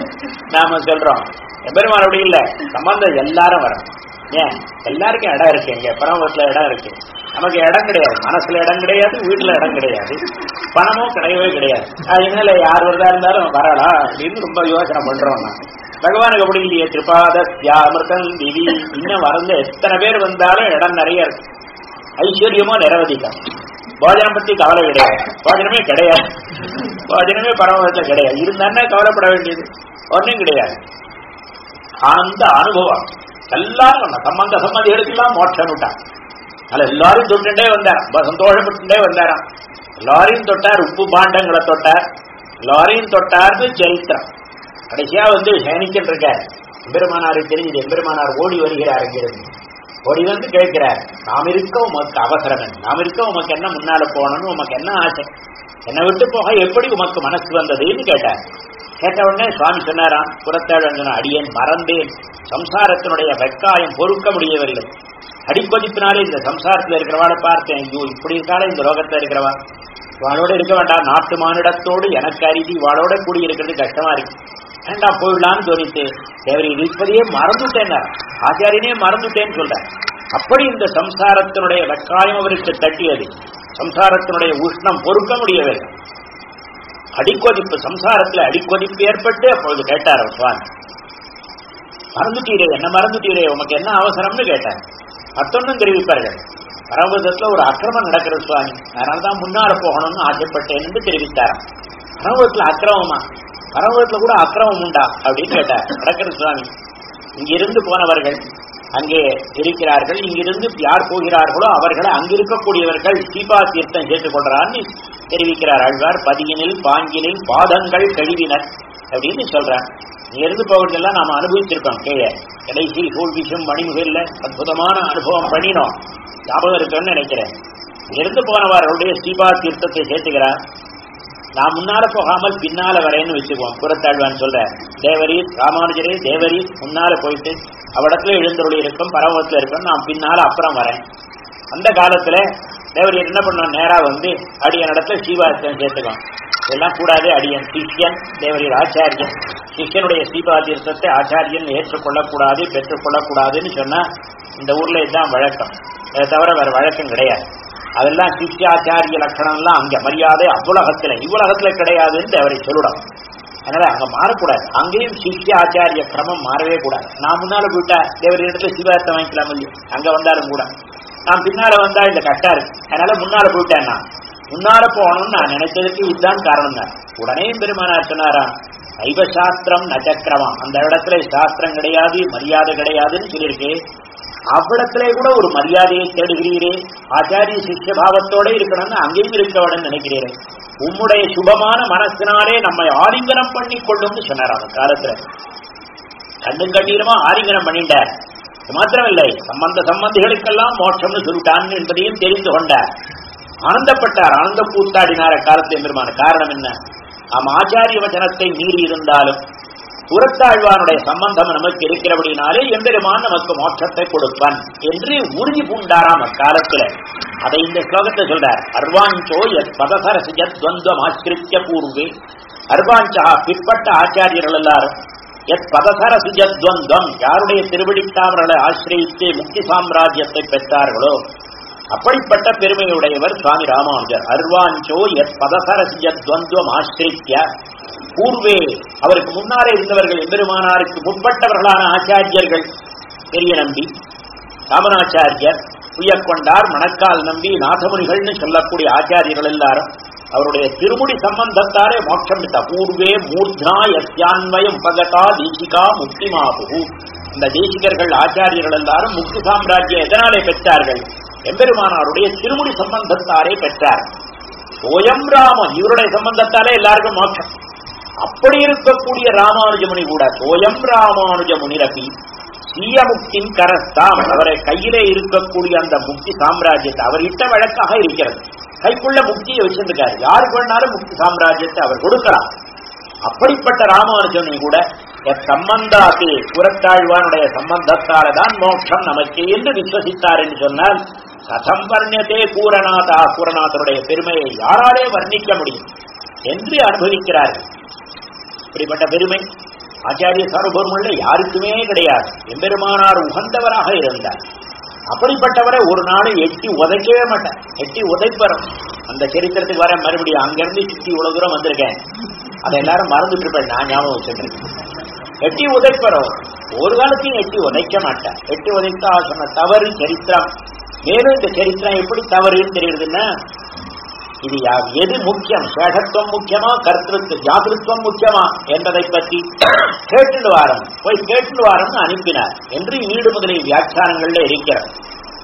நாம சொல்றோம். எம்பெருமான் அப்படி இல்லை. சம்பந்தம் எல்லாரும் வரணும். ஏன்? எல்லாருக்கும் இடம் இருக்கு எங்க பரமபுரத்துல இடம் இருக்கு. நமக்கு இடம் கிடையாது. மனசுல இடம் கிடையாது வீட்டுல இடம் கிடையாது. பணமும் கிடையவே கிடையாது. அதனால யார் வருதா இருந்தாலும் வரலாம் அப்படின்னு ரொம்ப யோசனை பண்றோம் நான் பகவானுக்கு அப்படி இல்லையே? திரிபாத தியாமிருதம் திவி இன்னும் வரந்த எத்தனை பேர் வந்தாலும் இடம் நிறைய இருக்கு. ஐஸ்வர்யமோ நிரவதிக்கும். போஜனம் பத்தி கவலை கிடையாது. போஜனமே கிடையாது. போஜனமே பரமபுரத்துல கிடையாது. இருந்தானே கவலைப்பட வேண்டியது ஒன்றும் கிடையாது. அந்த அனுபவம். எல்லாரும் பண்ண சம்பந்த சம்மதிகளுக்கெல்லாம் மோட்சம் விட்டான் அதுல எல்லாரும் தொட்டுட்டே வந்தார் சந்தோஷப்பட்டுட்டே வந்தாராம் எல்லாரையும் தொட்டார் உப்பு பாண்டங்களை தொட்டார் எல்லாரையும் தொட்டார்னு சரித்திரம் கடைசியா வந்து சேனிக்கிட்டு இருக்கார் எம்பெருமானாரை தெரிஞ்சது எம்பெருமானார் ஓடி வருகிறார் அங்கிருந்து ஓடி வந்து கேட்கிறார் நாம் இருக்க உமக்கு அவசரம் என்ன நாம் இருக்க உமக்கு என்ன முன்னால போகணும்னு உமக்கு என்ன ஆசை என்னை விட்டு போக எப்படி உமக்கு மனசு வந்ததுன்னு கேட்டார் கேட்ட உடனே சுவாமி சொன்னாராம் புறத்தாழ் அடியேன் மறந்தேன் சம்சாரத்தினுடைய வெக்காயம் பொறுக்க முடியவில்லை அடிப்பதிப்பினாலே இந்த சம்சாரத்தில் இருக்கிறவாட பார்த்தேன். ஐயோ இப்படி இருக்காளே இந்த லோகத்தில் இருக்கிறவா. வாழோட இருக்க வேண்டாம். நாட்டு மானிடத்தோடு எனக்கு அருகி வாழோட கூடி இருக்கிறது கஷ்டமா இருக்கு. வேண்டாம் போயிடலாம்னு தோணித்து தேவரி இருப்பதையே மறந்துட்டேன் ஆச்சாரியனே மறந்துட்டேன்னு சொல்றேன் அப்படி இந்த சம்சாரத்தினுடைய வெக்காயம் அவருக்கு தட்டியது. சம்சாரத்தினுடைய உஷ்ணம் பொறுக்க முடியவில்லை. அடிக்கொதிப்பு சம்சாரத்துல அடிக்கொதிப்பு ஏற்பட்டு அப்பொழுது கேட்டார் சுவாமி மறந்துட்டீரே என்ன மறந்துட்டீரே? உமக்கு என்ன அவசரம்னு கேட்டார். மத்தொன்னும் தெரிவிப்பார்கள் பரவதத்துல ஒரு அக்கிரமம் நடக்கிறது சுவாமி. அதனாலதான் முன்னால போகணும்னு ஆசைப்பட்டேன் என்று தெரிவித்தாராம். பரவதத்துல அக்கிரமமா? பரவதத்துல கூட அக்கிரமம் உண்டா? அப்படின்னு கேட்டார். நடக்கிறது சுவாமி. இங்கிருந்து போனவர்கள் அங்கே இருக்கிறார்கள். இங்கிருந்து யார் போகிறார்களோ அவர்களை அங்கிருக்கக்கூடியவர்கள் தீபா தீர்த்தம் சேர்த்துக் கொள்றான்னு தெரிவிக்கிறார் ஆழ்வார் பதியினில் பாங்கினில் பாதங்கள் கழுவினர் அப்படின்னு சொல்றார். இங்கிருந்து போவதெல்லாம் நாம அனுபவிச்சிருக்கோம் கீழே கடைசி கூழ்விஷம் மணிமுகல்ல அற்புதமான அனுபவம் பண்ணினோம். ஞாபகம் இருக்கணும்னு நினைக்கிறேன். இருந்து போனவர்களுடைய ஸ்ரீபா தீர்த்தத்தை சேர்த்துக்கிறார். நான் முன்னால போகாமல் பின்னால வரேன்னு வச்சுக்குவோம். புறத்தாழ்வான் சொல்ற தேவரி ராமானுஜரே தேவரி முன்னால போயிட்டு அவடத்துல எழுந்தருளி இருக்கும் பரவத்துல இருக்கும் நான் பின்னால அப்புறம் வரேன். அந்த காலத்துல தேவரி என்ன பண்ணுவான் நேரா வந்து அடியன் இடத்துல சீபாத்தியம் சேர்த்துக்கோம். எல்லாம் கூடாது அடியன். சிஷ்யன் தேவரியர் ஆச்சாரியன். சிஷ்யனுடைய சீபாத்தியத்தை ஆச்சாரியன் ஏற்றுக்கொள்ளக்கூடாது பெற்றுக்கொள்ளக்கூடாதுன்னு சொன்னா இந்த ஊர்ல இதுதான் வழக்கம். அதை தவிர வேற வழக்கம் கிடையாது. அதெல்லாம் சிஷ்யாச்சாரிய லட்சணம்லாம் அங்க மரியாதை அவ்வுலகத்துல இவ்வுலகத்துல கிடையாதுன்னு அவரை சொல்லிடும் அதனால அங்க மாறக்கூடாது. அங்கேயும் சிஷ்யாச்சாரிய கிரமம் மாறவே கூடாது. நான் முன்னால போயிட்டா தேவர் இடத்துல சிவார்த்தம் வாங்கிக்கலாம் இல்லையா? அங்க வந்தாலும் கூட. நான் பின்னால வந்தா இந்த கஷ்டம் இருக்கு அதனால முன்னால போயிட்டேன் நான் முன்னால போகணும்னு நான் நினைச்சதுக்கு இதுதான் காரணம் தான் உடனே பெருமானார் சொன்னாராம் சைவசாஸ்திரம் நச்சக்கிரமம் அந்த இடத்துல சாஸ்திரம் கிடையாது மரியாதை கிடையாதுன்னு சொல்லியிருக்கு அவ்விடத்திலே கூட ஒரு மரியாதையை தேடுகிறீரே ஆச்சாரிய சிஷ்ய பாவத்தோட இருக்கணும்னு அங்கேயும் இருக்கவடன் நினைக்கிறீரே உம்முடைய சுபமான மனசினாலே நம்மை ஆலிங்கனம் பண்ணி கொள்ளும்னு சொன்னார் அந்த காலத்துல கண்ணும் கண்ணீருமா ஆலிங்கனம் பண்ணிட்டார் இது மாத்திரமில்லை சம்பந்த சம்பந்திகளுக்கெல்லாம் மோட்சம்னு சொல்லிட்டான் என்பதையும் தெரிந்து கொண்டார் ஆனந்தப்பட்டார். ஆனந்த கூத்தாடினார் காலத்தை பெருமான. காரணம் என்ன? நாம் ஆச்சாரிய வச்சனத்தை மீறி இருந்தாலும் புறத்தாழ்வானுடைய சம்பந்தம் நமக்கு இருக்கிறபடினாலே எம்பெருமான் நமக்கு மோட்சத்தை கொடுப்பான் என்று உறுதி பூண்டாராம் அக்காலத்துல. அதை இந்த ஸ்லோகத்தை சொல்றார். அர்வாஞ்சோ எத் பதசரசிஜ துவந்தம் ஆசிரித்த பூர்வே. அர்வாஞ்சா பிற்பட்ட ஆச்சாரியர்கள் எல்லாரும் எத் பதசரசியத்வந்தம் யாருடைய திருவிழித்தாமர்களை ஆசிரியத்து முக்தி சாம்ராஜ்யத்தை பெற்றார்களோ? அப்படிப்பட்ட பெருமையுடையவர் சுவாமி ராமானுஜர். அர்வாஞ்சோ எத் பதசரசிஜ துவந்தம் பூர்வே அவருக்கு முன்னாலே இருந்தவர்கள் எம்பெருமானாருக்கு முற்பட்டவர்களான ஆச்சாரியர்கள். பெரிய நம்பி. ராமனாச்சாரியர் உயர்கொண்டார் மணக்கால் நம்பி நாதமுனிகள்னு சொல்லக்கூடிய ஆச்சாரியர்கள் எல்லாரும் அவருடைய திருமுடி சம்பந்தத்தாரே மோட்சம் விட்ட பூர்வே மூர்த்னா யஸ்யான்வயம் உபகதா தீசிகா முக்தி மாபு இந்த தேசிகர்கள் ஆச்சாரியர்கள் எல்லாரும் முக்தி சாம்ராஜ்யம் எதனாலே பெற்றார்கள்? எம்பெருமானாருடைய திருமுடி சம்பந்தத்தாரே பெற்றார். ஓயம் ராமன் இவருடைய சம்பந்தத்தாலே எல்லாருக்கும் மோட்சம். அப்படி இருக்கக்கூடிய ராமானுஜமுனி கூட சோயம் ராமானுஜ முனிரபி சீய முக்தின் கரஸ்தாம் அவரை கையிலே இருக்கக்கூடிய அந்த முக்தி சாம்ராஜ்யத்தை அவர் இட்ட வழக்காக இருக்கிறது. கைக்குள்ள முக்தியை வச்சிருக்காரு யாருக்கு வேணாலும் முக்தி சாம்ராஜ்யத்தை அவர் கொடுக்கலாம். அப்படிப்பட்ட ராமானுஜனை கூட சம்பந்தாத்தி புறத்தாழ்வானுடைய சம்பந்தத்தால தான் மோட்சம் நமக்கு என்று விஸ்வசித்தார் என்று சொன்னால் கதம் வர்ணதே பூரநாதா பூரநாதருடைய பெருமையை யாராலே வர்ணிக்க முடியும் என்று அனுபவிக்கிறார்கள் இப்படிப்பட்ட பெருமை ஆச்சாரிய சார்பொருமுள்ள யாருக்குமே கிடையாது. எம்பெருமானார் உகந்தவராக இருந்தார். அப்படிப்பட்டவரை ஒரு நாள் எட்டி உதைக்கவே மாட்டேன் எட்டி உதைப்பறம் அந்த சரித்திரத்துக்கு வர மறுபடியும் அங்கிருந்து சுத்தி இவ்வளவு தூரம் வந்திருக்கேன். அதை எல்லாரும் மறந்துட்டு இருப்பேன். நான் ஞாபகம் வச்சுருக்கேன். எட்டி உதைப்பறம் ஒரு காலத்தையும் எட்டி உதைக்க மாட்டேன் எட்டி உதைத்தா சொன்ன தவறு சரித்திரம். மேலும் இந்த சரித்திரம் எப்படி தவறுன்னு தெரியுதுன்னா இது யா- எது முக்கியம் சேஷத்துவம் முக்கியமா கர்த்திருத்து ஜாதிருத்துவம் முக்கியமா என்பதை பற்றி கேட்டு வாரம். போய் கேட்டு வாரம்னு அனுப்பினார். என்று ஈடு முதலில் வியாக்கியானங்கள்ல இருக்கிறது.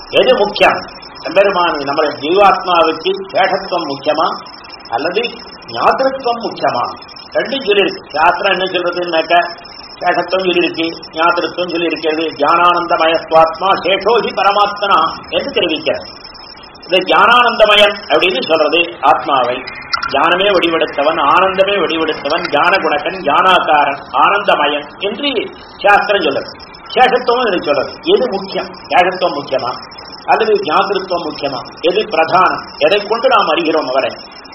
எது முக்கியம்? எம்பெருமான் நம்ம ஜீவாத்மாவுக்கு சேஷத்துவம் முக்கியமா அல்லது ஞாத்திருத்துவம் முக்கியமா? ரெண்டும் சொல்லியிருக்கு சாஸ்திரம் என்ன சொல்றதுன்னாக்க சேஷத்துவம் சொல்லியிருக்கு ஞாத்திருத்துவம் சொல்லியிருக்கிறது ஞானானந்தமயஸ்வாத்மா சேஷோஹி பரமாத்மனா என்று தெரிவிக்கிறார் இந்த ஜானானந்தமயன் அப்படின்னு சொல்றது ஆத்மாவை ஞானமே வடிவெடுத்தவன் ஆனந்தமே வடிவெடுத்தவன் ஞான குணக்கன் ஞானாகாரன் ஆனந்தமயன் என்று சாஸ்திரம் சொல்றது சேஷத்துவம் இது சொல்றது எது முக்கியம் சேஷத்துவம் முக்கியமா அல்லது ஞாதிருத்துவம் முக்கியமா எது பிரதானம் எதை கொண்டு நாம் அறிகிறோம் அவரை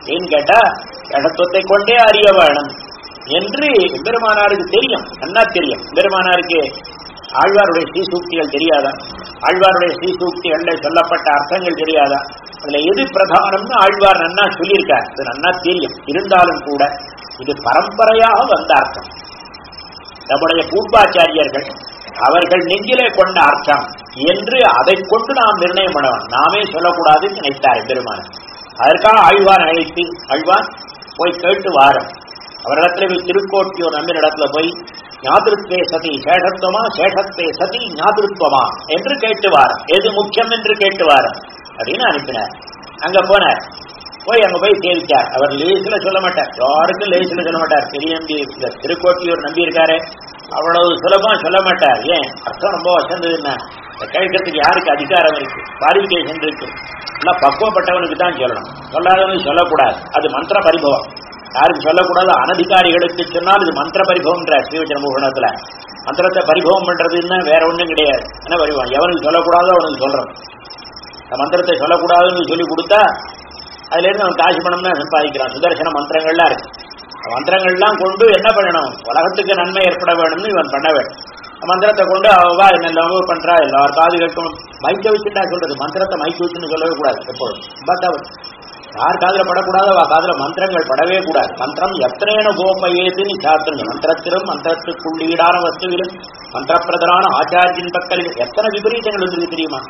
ஏன்னு கேட்டா சேஷத்துவத்தை கொண்டே அறிய வேணும் என்று பெருமானாருக்கு தெரியும். அண்ணா தெரியும். பெருமானாருக்கு ஆழ்வாருடைய ஸ்ரீசூக்திகள் தெரியாதா? ஆழ்வாருடைய ஸ்ரீசூக்திகள்ல சொல்லப்பட்ட அர்த்தங்கள் தெரியாதா? அதுல எது பிரதானம்னு ஆழ்வார் நன்னா சொல்லியிருக்கார். இது நன்னா தெரியும். இருந்தாலும் கூட இது பரம்பரையாக வந்த அர்த்தம். நம்முடைய பூர்வாச்சாரியர்கள் அவர்கள் நெஞ்சிலே கொண்ட அர்த்தம் என்று அதை கொண்டு நாம் நிர்ணயம் பண்ணவன் நாமே சொல்லக்கூடாதுன்னு நினைத்தார் பெருமான் அதற்காக ஆழ்வார் அழைத்து ஆழ்வார் போய் கேட்டு வாரம். அவரிடத்துல போய் திருக்கோட்டியூர் நம்பின இடத்துல போய் ஞாதிருத்வே சதி சேஷத்துவமா சேஷத்தே சதி ஞாதிருத்துவமா என்று கேட்டுவார். எது முக்கியம்? என்று கேட்டுவார். அப்படின்னு அனுப்பினார். அங்க போனார். போய் அங்க போய் சேவிச்சார். அவர் லேசில சொல்ல மாட்டார். யாருக்கும் லேசில சொல்ல மாட்டார். பெரிய நம்பி திருக்கோட்டியூர் நம்பி இருக்காரு அவ்வளவு சுலபம் சொல்ல மாட்டார். ஏன்? அர்த்தம் ரொம்ப வசந்ததுன்னா என்ன? கேட்கறதுக்கு யாருக்கு அதிகாரம் இருக்கு? குவாலிபிகேஷன் இருக்கு. எல்லாம் பக்குவப்பட்டவனுக்கு தான் சொல்லணும். சொல்லாதவனுக்கு சொல்லக்கூடாது. அது மந்திர பரிபவம். யாருக்கு சொல்லக்கூடாது. அனதிகாரிகளுக்கு சொன்னால் இது மந்திர பரிபவம்ன்ற ஸ்ரீவச்சன பூஷணத்துல மந்திரத்தை பரிபவம் பண்றதுன்னா வேற ஒன்றும் கிடையாது. என்ன பரிபவம் எவனுக்கு சொல்லக்கூடாதோ அவனுக்கு சொல்றோம். இந்த மந்திரத்தை சொல்லக்கூடாதுன்னு சொல்லி கொடுத்தா அதுல இருந்து அவன் காசு பணம் தான் சம்பாதிக்கிறான். சுதர்சன மந்திரங்கள்லாம் இருக்கு. மந்திரங்கள்லாம் கொண்டு என்ன பண்ணணும்? உலகத்துக்கு நன்மை ஏற்பட வேணும்னு இவன் பண்ண வேண்டும் மந்திரத்தை கொண்டு அவவா என்னெல்லாமோ பண்றா எல்லார் காது கேட்கும் மைக்க வச்சுட்டா சொல்றது. மந்திரத்தை மைக்க வச்சுன்னு சொல்லவே கூடாது எப்போதும். பட் அவர் யார் காதல படக்கூடாது அவ காதுல மந்திரங்கள் படவே கூடாது. மந்திரம் எத்தனையான கோப்பையேதுன்னு சாத்திரங்க மந்திரத்திலும் மந்திரத்துக்குள்ளீடான வஸ்துவிலும் மந்திரப்பிரதரான ஆச்சாரியின் பக்கத்தில் எத்தனை விபரீதங்கள் வந்துருக்கு தெரியுமா?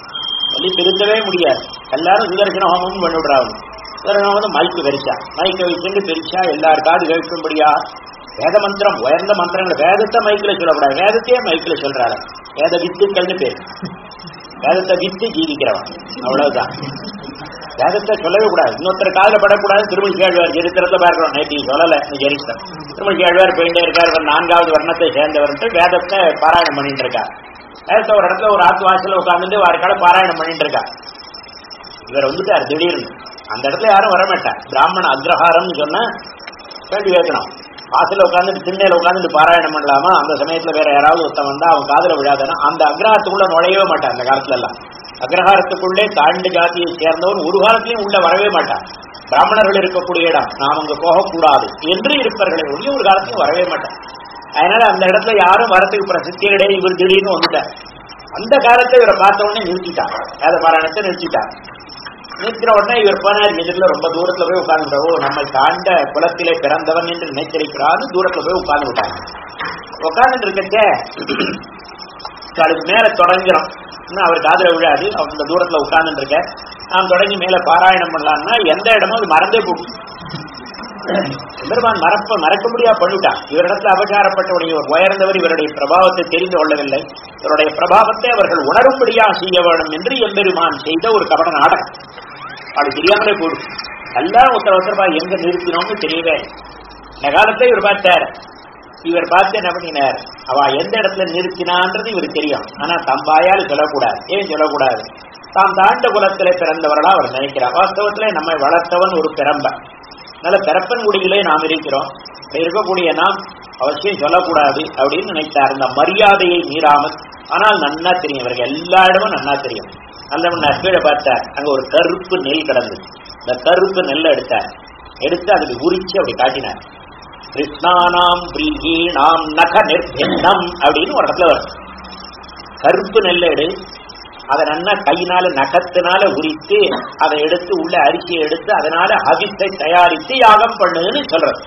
சொல்லி திருத்தவே முடியாது. எல்லாரும் சுதர்சன ஹோமமும் பண்ணிவிடுறாங்க. சுதர்சன ஹோமம் மைக்கு வெறிச்சா மைக்க வச்சுட்டு பெரிச்சா எல்லார் காது கேட்கும்படியா? வேத மந்திரம் உயர்ந்த மந்திரங்கள் வேதத்தை மைக்கில் சொல்லக்கூடாது. வேதத்தையே மைக்கில் சொல்றாரு. வேத வித்துக்கள்னு பேர். வேதத்தை வித்து ஜீவிக்கிறவன். அவ்வளவுதான். வேதத்தை சொல்லவே கூடாது. இன்னொருத்தர் காதல படக்கூடாது திருமணி கேழ்வார் சரித்திரத்தை பார்க்கிறோம் நேற்று சொல்லல இந்த சரித்திரம் திருமணி கேழ்வார் போயிட்டே இருக்கார் இவர் நான்காவது வர்ணத்தை சேர்ந்தவர்ன்ட்டு வேதத்தை பாராயணம் பண்ணிட்டு இருக்கார். வேதத்தை ஒரு இடத்துல ஒரு ஆத்து வாசல உட்கார்ந்துட்டு வாரக்கால பாராயணம் பண்ணிட்டு இருக்கார். இவர் வந்துட்டார் திடீர்னு. அந்த இடத்துல யாரும் வரமாட்டார் பிராமண அக்ரஹாரம்னு சொன்னா கேள்வி கேட்கணும். வாசல உட்காந்துட்டு திண்ணையில உட்காந்துட்டு பாராயணம் பண்ணலாமா? அந்த சமயத்துல வேற யாராவது ஒருத்தன் வந்தா அவன் காதல விழாதானா அந்த அக்ரஹத்துக்குள்ள நுழையவே மாட்டான் அந்த காலத்துல எல்லாம் அக்ரஹாரத்துக்குள்ளே தாண்ட ஜாதியை சேர்ந்தவன் ஒரு காலத்திலையும் உள்ள வரவே மாட்டான். பிராமணர்கள் இருக்கக்கூடிய இடம். நாம் அங்க போகக்கூடாது என்று இருப்பார்களே ஒழிய ஒரு காலத்திலையும் வரவே மாட்டான். அதனால அந்த இடத்துல யாரும் வரத்துக்கு பிரசித்தி கிடையாது. இவர் திடீர்னு வந்துட்டார். அந்த காலத்தை இவரை பார்த்த உடனே நிறுத்திட்டான். வேத பாராயணத்தை நிறுத்திட்டான். நிற்கிற உடனே இவர் போனார். எதிரில் ரொம்ப தூரத்துல போய் உட்கார்ந்து நம்ம நம்மை தாண்ட குலத்திலே பிறந்தவன் என்று நினைத்திருக்கிறான்னு தூரத்துல போய் உட்கார்ந்து விட்டாங்க உட்கார்ந்துட்டு இருக்கச்சே அதுக்கு மேல தொடங்கிறோம். இன்னும் அவர் காதுல விழாது. அவர் இந்த தூரத்துல உட்கார்ந்துட்டு இருக்க நாம் தொடங்கி மேல பாராயணம் பண்ணலாம்னா எந்த இடமும் அது மறந்தே போகும். பெருமான் மறப்ப மறக்க முடியா பண்ணிட்டான். இவரிடத்துல அபச்சாரப்பட்டவுடைய ஒரு உயர்ந்தவர் இவருடைய பிரபாவத்தை தெரிந்து கொள்ளவில்லை. இவருடைய பிரபாவத்தை அவர்கள் உணரும்படியா செய்ய வேண்டும் என்று எம்பெருமான் செய்த ஒரு கபட நாடகம். அது தெரியாமலே போடும் எல்லாம் ஒருத்தர் ஒருத்தர் எங்க நிறுத்தினோம்னு தெரியவே. இந்த காலத்துல இவர் பார்த்தார். இவர் பார்த்து என்ன பண்ணினார்? அவ எந்த இடத்துல நிறுத்தினான்றது இவருக்கு தெரியும். ஆனா தம்பாயால் சொல்லக்கூடாது. ஏன் சொல்லக்கூடாது? தாம் தாண்ட குலத்திலே பிறந்தவர்களா அவர் நினைக்கிறார். வாஸ்தவத்திலே நம்மை வளர்த்தவன் ஒரு பிறம்ப. நல்ல பிறப்பன் குடியிலே நாம் இருக்கிறோம். இருக்கக்கூடிய நாம் அவசியம் சொல்லக்கூடாது அப்படின்னு நினைத்தார். அந்த மரியாதையை மீறாமல் ஆனால் நன்னா தெரியும். இவருக்கு எல்லா இடமும் நன்னா தெரியும். அந்த கீழே பார்த்தார். அங்க ஒரு கருப்பு நெல் கிடந்தது. இந்த கருப்பு நெல்லை எடுத்தார். எடுத்து அதுக்கு உரிச்சு அப்படி காட்டினார். கிருஷ்ணானாம் பிரீகீணாம் நக நிர்பின்னம் அப்படின்னு ஒரு இடத்துல வரும். கருப்பு நெல்லெடு எடு. அதை நல்லா கையினால நகத்தினால உரித்து அதை எடுத்து உள்ள அரிசியை எடுத்து அதனால அவித்தை தயாரித்து யாகம் பண்ணுன்னு சொல்றது.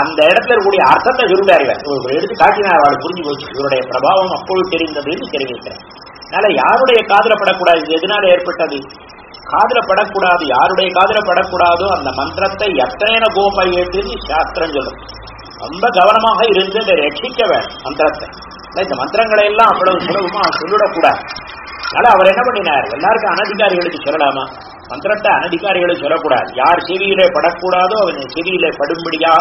அந்த இடத்துல இருக்கக்கூடிய அர்த்தத்தை சொல்லுவார் எடுத்து காட்டினார். அவள் புரிஞ்சு போச்சு. இவருடைய பிரபாவம் அப்பொழுது தெரிந்ததுன்னு தெரிவிக்கிறேன் அதனால யாருடைய காதுல படக்கூடாது எதனால ஏற்பட்டது? காதல படக்கூடாது யாருடைய காதல படக்கூடாதோ அந்த மந்திரத்தை எத்தனை கோப்பை ஏற்றுன்னு சாஸ்திரம் சொல்லும். ரொம்ப கவனமாக இருந்து அதை ரட்சிக்க வேண்டும் மந்திரத்தை. இந்த மந்திரங்களை எல்லாம் அவ்வளவு சுலபமா சொல்லிடக்கூடாது. அதனால அவர் என்ன பண்ணினார்? எல்லாருக்கும் அனதிகாரிகளுக்கு சொல்லலாமா? மந்திரத்தை அனதிகாரிகளை சொல்லக்கூடாது. யார் செவியிலே படக்கூடாதோ அவன் செவியிலே படும்படியா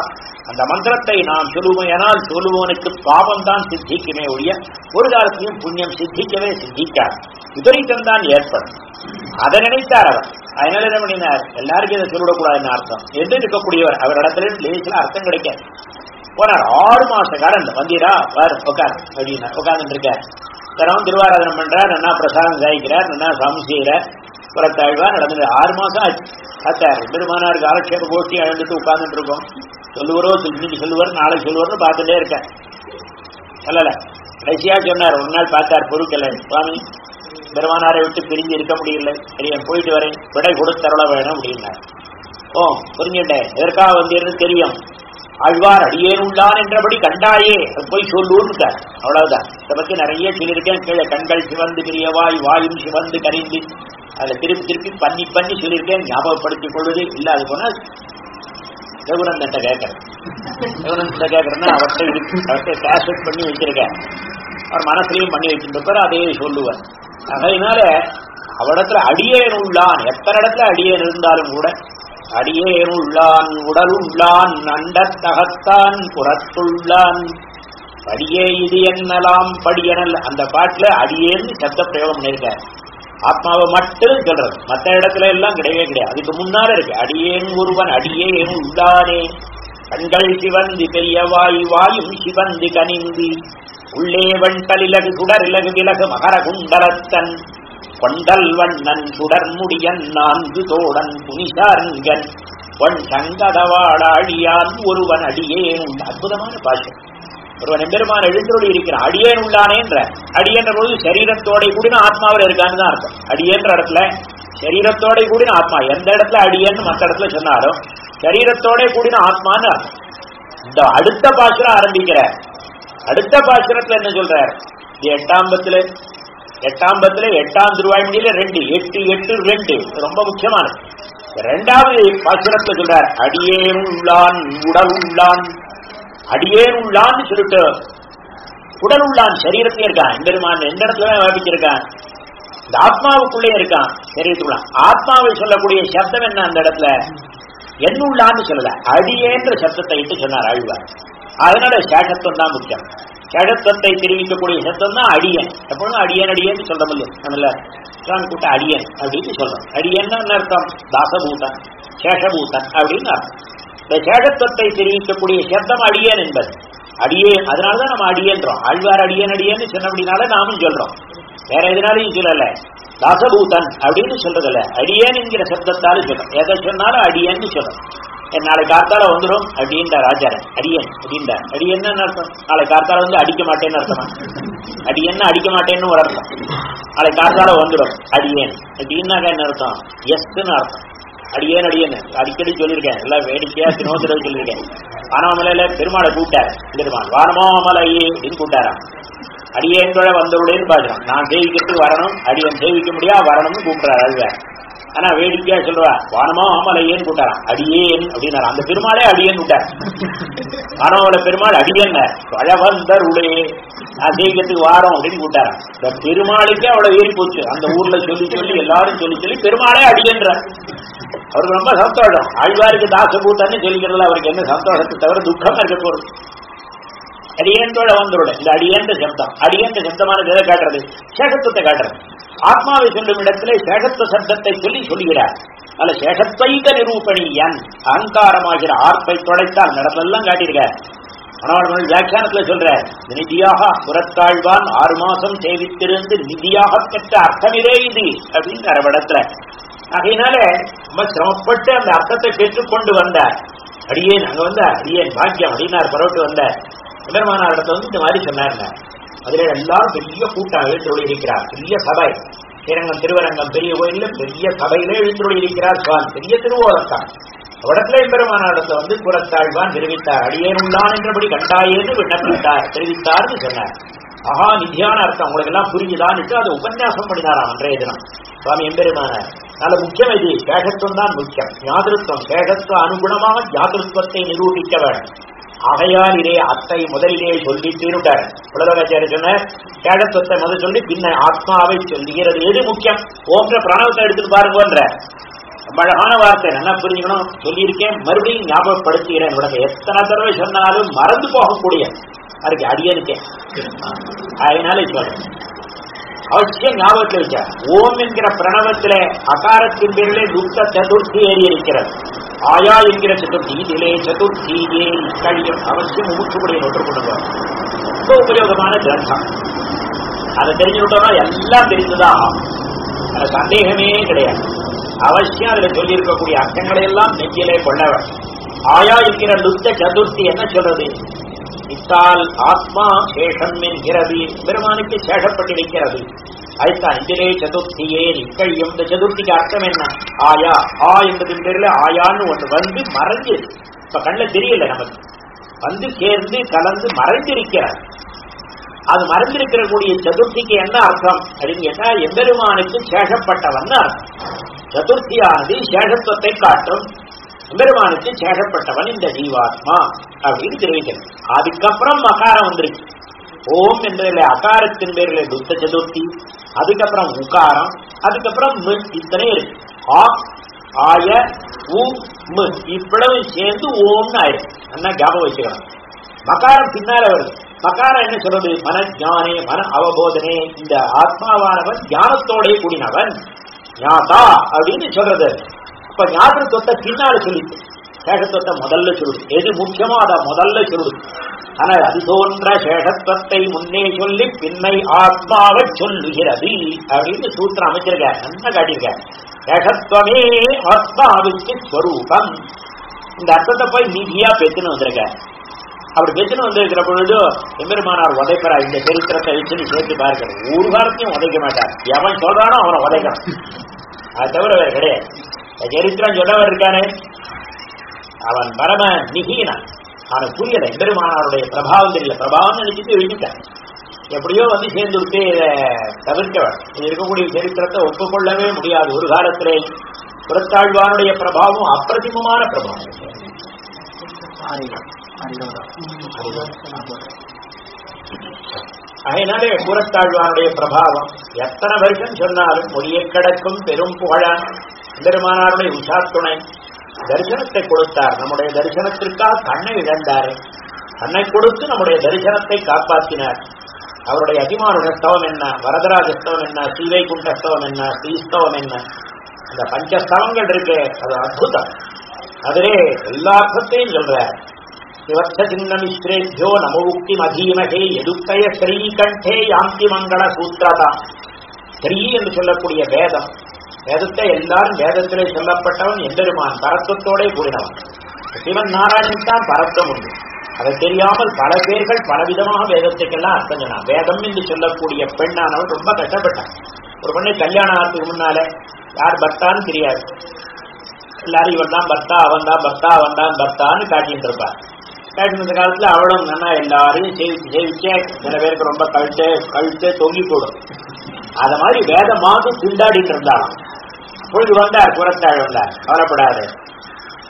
அந்த மந்திரத்தை நாம் ஏனால் சொல்லுவோனுக்கு பாவம் தான் சித்திக்குமே ஒழிய ஒரு காலத்தையும் புண்ணியம் சித்திக்கவே சித்திக்காது. விபரீதம் தான் ஏற்படும். அதை நினைத்தார் அவர். அதனால என்ன பண்ணினார்? எல்லாருக்கும் இதை சொல்லிடக்கூடாதுன்னு அர்த்தம். எந்த இருக்கக்கூடியவர் அவரிடத்துல லேசில் அர்த்தம் கிடைக்காது. போனார். ஆறு மாச காலம் வந்தீரா வர் உட்கார் அப்படின்னா உட்கார்ந்துட்டு இருக்கார். தரம் திருவாராதனம் பண்றார் நன்னா பிரசாதம் சாய்க்கிறார் நன்னா சாமி செய்கிறார். புறத்தாழ்வா நடந்தது. ஆறு மாசம் ஆச்சு. பார்த்தார். பெருமானாருக்கு காலக்ஷேப கோஷ்டி அழந்துட்டு உட்கார்ந்துட்டு இருக்கோம். சொல்லுவரோ இன்னைக்கு சொல்லுவார் நாளைக்கு சொல்லுவார்னு பார்த்துட்டே இருக்கேன் சொல்லல. கடைசியா சொன்னார் ஒரு நாள் பார்த்தார் பொருட்களை. சுவாமி பெருமானாரை விட்டு பிரிஞ்சு இருக்க முடியல. சரி போயிட்டு வரேன். விடை கொடுத்தருள வேணும் அப்படின்னார். ஓ புரிஞ்சுட்டேன் எதற்காக வந்தீர்னு தெரியும். ஆழ்வார் அடியேனுள்ளான் என்றபடி கண்டாயே. போய் சொல்லுன்னு அவ்வளவுதான். இதை பத்தி நிறைய சொல்லியிருக்கேன். கீழே கண்கள் சிவந்து கிரியவாய் வாயும் சிவந்து கரிந்து. அதை திருப்பி திருப்பி பண்ணி பண்ணி சொல்லியிருக்கேன் ஞாபகப்படுத்திக் கொள்வது இல்லாது போனால் ரகுநந்தன் கேட்கறேன். ரகுநந்தன் கேட்கறேன்னா அவர்கிட்ட இருக்கு அவர்கிட்ட கேசட் பண்ணி வச்சிருக்கேன். அவர் மனசுலையும் பண்ணி வச்சிருப்பாரு அதையே சொல்லுவார். அதனால அவடத்துல அடியேன் உள்ளான். எத்தனை இடத்துல அடியேன் இருந்தாலும் கூட அடியேன் உள்ளான் உடல் உள்ளான் நண்டத்தகத்தான் புறத்துள்ளான். படியே இது என்னலாம் படியனல் அந்த பாட்டுல அடியேன்னு சப்த பிரயோகம் பண்ணிருக்கார் ஆத்மாவை மட்டும் சொல்றது. மற்ற இடத்துல எல்லாம் கிடையவே கிடையாது. அதுக்கு முன்னால இருக்கு. அடியேன் ஒருவன் அடியேன் உள்ளானே. கண்கள் சிவந்தி பெரியவாய் வாயும் சிவந்தி கனிந்தி. உள்ளே வெண்கலிலகு சுடரிலகு விலகு மகர குண்டரத்தன் கொண்டல் வண்ணன் சுடர்முடியன் நான்கு தோடன் புனிசார்கன் பொன் சங்கதவாடாடியான் ஒருவன் அடியேன். அற்புதமான பாஷை. ஒருவன் எம்பெருமான் எழுந்தொழி இருக்கிறான். அடியேன் உள்ளானேன்ற அடியன்ற போது சரீரத்தோட கூடின ஆத்மாவில் இருக்கான்னு தான் அர்த்தம். அடியேன்ற இடத்துல சரீரத்தோட கூடின ஆத்மா. எந்த இடத்துல அடியேன்னு மற்ற இடத்துல சொன்னாலும் சரீரத்தோட கூடின ஆத்மான்னு இந்த அடுத்த பாசுரம் ஆரம்பிக்கிற. அடுத்த பாசுரத்துல என்ன சொல்றார்? இது எட்டாம் பத்துல. எட்டாம் பத்துல எட்டாம் திருவாய்மொழியில ரெண்டு. எட்டு எட்டு ரெண்டு. ரொம்ப முக்கியமானது. ரெண்டாவது பாசுரத்துல சொல்றார் அடியேன் உள்ளான் உடல் உள்ளான். அடியேன் உள்ளான்னு சொல்லிட்டு உடல் உள்ளான் சரீரத்திலே இருக்கான். எம்பெருமான் எந்த இடத்துல வியாபிச்சிருக்கான் இந்த ஆத்மாவுக்குள்ளே இருக்கான் சரீரத்துக்குள்ள. ஆத்மாவை சொல்லக்கூடிய சப்தம் என்ன அந்த இடத்துல? என்னுள்ளான்னு சொல்லல. அடியேன்ற சப்தத்தை இட்டு சொன்னார் ஆழ்வார் அதனால சேஷத்துவம் தான் முக்கியம். சேஷத்துவத்தை தெரிவிக்கக்கூடிய சத்தம் தான் அடியன். எப்பொழுதும் அடியன் அடியேன்னு சொல்ல முடியும் நம்மள இஸ்லாம் கூட்ட அடியன் அப்படின்னு சொல்றோம். அடியன் அர்த்தம்? தாசபூதன் சேஷபூதன் அப்படின்னு அர்த்தம். இந்த சேஷத்துவத்தை தெரிவிக்கக்கூடிய சப்தம் அடியேன் என்பது. அடியேன் அதனாலதான் நம்ம அடியேன்றோம். ஆழ்வார் அடியேன் அடியேன்னு சொன்னபடினால நாமும் சொல்றோம். வேற எதனாலையும் சொல்லல. தசபூதன் அப்படின்னு சொல்றதில்ல. அடியேன் என்கிற சப்தத்தாலும் சொல்றோம். எதை சொன்னாலும் அடியேன்னு சொல்றோம். நாளை காத்தால வந்துடும் அப்படின்ற ராஜாரன். அடியன் அப்படின்ற அடியன்னு அர்த்தம்? நாளை காத்தால வந்து அடிக்க மாட்டேன்னு அர்த்தமா? என்ன அடிக்க மாட்டேன்னு ஒரு அர்த்தம். நாளை காத்தால வந்துடும் அடியேன். அப்படின்னாக்க என்ன அர்த்தம்? எஸ்ன்னு அர்த்தம். அடியேன் அடியேன்னு அடிக்கடி சொல்லியிருக்கேன். எல்லாம் வேடிக்கையா தினோதரவை சொல்லியிருக்கேன். வானமலையில பெருமாளை கூப்பிட்டார். பெருமாள் வானமாமலையே அப்படின்னு கூப்பிட்டாராம். அடியேன்கள வந்தவுடையன்னு பாக்குறான். நான் சேவிக்கிறதுக்கு வரணும். அடியன் சேவிக்க முடியா வரணும்னு கூப்பிடுறாரு அழுவார் ஆனா வேடிக்கையா சொல்றா வானமா ஆமலையேன்னு கூட்டாராம் அடியேன் அப்படின்னாரு அந்த பெருமாளே அடியேன் விட்டார் வானமலை பெருமாள் அடியன் பழவந்தர் உடே நான் சேவிக்கிறதுக்கு வாரம் அப்படின்னு கூட்டாராம் இந்த பெருமாளுக்கே அவ்வளவு ஏறி போச்சு. அந்த ஊர்ல சொல்லி சொல்லி எல்லாரும் சொல்லி சொல்லி பெருமாளே அடியன்ற அவருக்கு ரொம்ப சந்தோஷம். ஆழ்வாருக்கு கூட்டான்னு சொல்லிக்கிறதுல அவருக்கு என்ன சந்தோஷத்தை தவிர துக்கம் இருக்க போறது அடியேன்றோட வந்தோட இந்த அடியேன்ற சப்தம். அடியேன்ற சப்தமானது எதை காட்டுறது? சேஷத்துவத்தை காட்டுறது. ஆத்மாவை சொல்லும் இடத்திலே சேஷத்துவ சப்தத்தை சொல்லி சொல்லுகிறார். அல்ல நிரூபணி நிரூபணியன். அகங்காரமாகிற ஆர்ப்பை தொலைத்தால் நடந்தெல்லாம் காட்டியிருக்கார். மனோர்மன் வியாக்கியானத்தில் சொல்ற நிதியாக புறத்தாழ்வான் ஆறு மாசம் சேவித்திருந்து நிதியாக பெற்ற அர்த்தமிலே இது அப்படின்னு அரவடத்துல ஆகையினால ரொம்ப சிரமப்பட்டு அந்த அர்த்தத்தை பெற்றுக்கொண்டு வந்தார். அடியேன் அங்க வந்த அடியேன் பாக்கியம் அப்படின்னார் புறப்பட்டு வந்தார். பெருமானார் இடத்த வந்து இந்த மாதிரி சொன்னாருங்க அதுல எல்லாம் பெரிய கூட்டம் எழுந்தொழி இருக்கிறார். பெரிய சபை. ஸ்ரீரங்கம் திருவரங்கம் பெரிய கோயில்ல பெரிய சபையிலே எழுந்தொழி இருக்கிறார் சுவாமி பெரிய திருவோலத்தான் இடத்துல எம்பெருமானார் வந்து புறத்தாழ்வான் தெரிவித்தார். அடியேனுள்ளான் என்றபடி கண்டாயேன்னு விண்ணப்பித்தார். தெரிவித்தார்னு சொன்னார். ஆஹா நிதியான அர்த்தம். உங்களுக்கு எல்லாம் புரிஞ்சுதான்னுட்டு அது உபன்யாசம் பண்ணினாராம் அன்றைய தினம். சுவாமி எம்பெருமானார் நல்ல முக்கியம் இது. சேகத்துவம் தான் முக்கியம். ஞாதிருத்தம் சேகத்துவ அனுகுணமாக ஜாதிருத்வத்தை நிரூபிக்க வேண்டும். அகையால் இதே அத்தை முதலிலே சொல்லி தீருட்டார் உலகாச்சாரிய சொன்னார் சேடத்துவத்தை முதல் சொல்லி பின்ன ஆத்மாவை சொல்லுகிறது. எது முக்கியம்? ஓன்ற பிரணவத்தை எடுத்துட்டு பாருங்கன்ற. அழகான வார்த்தை. நல்லா புரிஞ்சுக்கணும். சொல்லியிருக்கேன். மறுபடியும் ஞாபகப்படுத்துகிறேன். உனக்கு எத்தனை தடவை சொன்னாலும் மறந்து போகக்கூடிய அதுக்கு அடியனுக்கேன் அதனால சொல்றேன். அவசியம் ஞாபகத்தில் வச்ச ஓம் என்கிற பிரணவத்திலே அகாரத்தின் பேரிலே துக்க சதுர்த்தி ஏறி இருக்கிறது. ஆயா என்கிற சதுர்த்தி இதிலே சதுர்த்தி ஏ கழியம் அவசியம் மூச்சுப்படியை கொண்டு ரொம்ப உபயோகமான கிரந்தம். அதை தெரிஞ்சுட்டோம்னா எல்லாம் தெரிந்துதான் ஆகும் சந்தேகமே கிடையாது. அவசியம் அதுல சொல்லி இருக்கக்கூடிய அர்த்தங்களை எல்லாம் நெஞ்சிலே கொண்டவர். ஆயா என்கிற லுத்த சதுர்த்தி என்ன சொல்றது? இத்தால் ஆத்மா சேஷம் என்கிறது. பெருமானுக்கு சேஷப்பட்டிருக்கிறது அடுத்த அஞ்சலே சதுர்த்தியே நிக்கழியும் இந்த சதுர்த்திக்கு அர்த்தம் என்ன? ஆயா ஆ என்பதின் பேர்ல ஆயான்னு ஒண்ணு வந்து மறைஞ்சு இப்ப கண்ணில் தெரியல நமக்கு. வந்து சேர்ந்து கலந்து மறைஞ்சிருக்கிறார் அது மறைந்திருக்கிற கூடிய சதுர்த்திக்கு என்ன அர்த்தம்? அப்படின்னு கேட்டா எம்பெருமானுக்கு சேஷப்பட்டவன் அர்த்தம். சதுர்த்தியானது சேஷத்துவத்தை காட்டும். எம்பெருமானுக்கு சேஷப்பட்டவன் இந்த ஜீவாத்மா. அப்படின்னு தெரிவிக்கிறது அதுக்கப்புறம் மகாரம் வந்திருக்கு ஓம் என்றதில் அகாரத்தின் பேரில் துத்த சதுர்த்தி அதுக்கப்புறம் உகாரம் அதுக்கப்புறம் மு இத்தனை இருக்கு. ஆ ஆய உ மு இவ்வளவு சேர்ந்து ஓம்னு ஆயிடும் அண்ணா ஞாபகம் வச்சுக்கலாம் மகாரம் பின்னால வருது. மகாரம் என்ன சொல்றது? மன ஞானே மன அவபோதனே இந்த ஆத்மாவானவன் ஞானத்தோட கூடினவன். ஞாதா அப்படின்னு சொல்றது. அப்ப ஞாபகத்துவத்தை பின்னால சொல்லிட்டு சேகத்துவத்தை முதல்ல சொல்லுது. எது முக்கியமோ அதை முதல்ல சொல்லுது. ஆனா அது தோன்ற சேஷத்துவத்தை முன்னே சொல்லி பின்னை ஆத்மாவை சொல்லுகிறது அப்படின்னு சூத்திரம் அமைச்சிருக்க நல்லா காட்டியிருக்க சேஷத்துவமே ஆத்மாவிற்கு ஸ்வரூபம். இந்த அர்த்தத்தை போய் நீதியா பேத்துன்னு வந்திருக்க அப்படி பேச்சுன்னு வந்திருக்கிற பொழுது எம்பெருமானார் உதைப்பறா இந்த சரித்திரத்தை வச்சுன்னு சேர்த்து பார்க்கணும் ஒரு வாரத்தையும் உதைக்க மாட்டார். எவன் சொல்றானோ அவனை உதைக்கணும் அது தவிர வேற கிடையாது. சரித்திரம் சொல்லவர் இருக்கானே? அவன் பரம நிகீனான். ஆனா புரியல எம்பெருமானாருடைய பிரபாவம் தெரியல. பிரபாவம் நினைச்சிட்டு எழுதிட்டான் எப்படியோ வந்து சேர்ந்து விட்டு இதை தவிர்க்கவன். இது இருக்கக்கூடிய சரித்திரத்தை ஒப்புக்கொள்ளவே முடியாது. ஒரு காலத்திலே புறத்தாழ்வானுடைய பிரபாவம் அப்பிரதிமமான பிரபாவம். அதனாலே கூறத்தாழ்வானுடைய பிரபாவம் எத்தனை வருஷம் சொன்னாலும் மொழியை கடக்கும் பெரும் புகழான். பெருமானாருடைய உஷாத்துணை. தரிசனத்தை கொடுத்தார். நம்முடைய தரிசனத்திற்காக கண்ணை இழந்தார். கண்ணை கொடுத்து நம்முடைய தரிசனத்தை காப்பாற்றினார். அவருடைய அதிமானுஷஸ்தவம் என்ன? வரதராஜ ஸ்தவம் என்ன? ஸ்ரீவைகுண்ட ஸ்தவம் என்ன? ஸ்ரீஸ்தவம் என்ன? இந்த பஞ்சஸ்தவங்கள் இருக்கு அது அற்புதம். அதிலே எல்லா அர்த்தத்தையும் சொல்ற சிவத்த நம நமவுக்தி மதீமகே எதுக்கய ஸ்ரீகண்டே யாந்தி மங்கள சூத்திரதா. ஸ்ரீ என்று சொல்லக்கூடிய வேதம். வேதத்தை எல்லாரும் வேதத்திலே சொல்லப்பட்டவன் எந்தெருமான் பரத்துவத்தோட கூறினவன் சிவன் நாராயணன் தான் பரத்தம் உண்டு. அதை தெரியாமல் பல பேர்கள் பலவிதமாக வேதத்துக்கெல்லாம் அர்த்தம் சொன்னான். வேதம் என்று சொல்லக்கூடிய பெண்ணானவன் ரொம்ப கஷ்டப்பட்டான். ஒரு பெண்ணை கல்யாணம் ஆகிறதுக்கு முன்னால யார் பர்த்தான்னு தெரியாது. எல்லாரும் இவன் தான் பர்த்தா அவன் தான் பர்த்தா அவன் தான் பர்த்தான்னு காட்டிட்டு இருப்பார். காட்டின இந்த காலத்துல அவளும் நல்லா எல்லாரையும் சேவிச்சு சேவிச்சே சில பேருக்கு ரொம்ப கழுத்து கழுத்து தொங்கி போடும் அத மாதிரி வேதமாக திண்டாடிட்டு இருந்தாலும் பொழுது வந்தார் புறத்தாழ் வந்தார் கவலைப்படாது.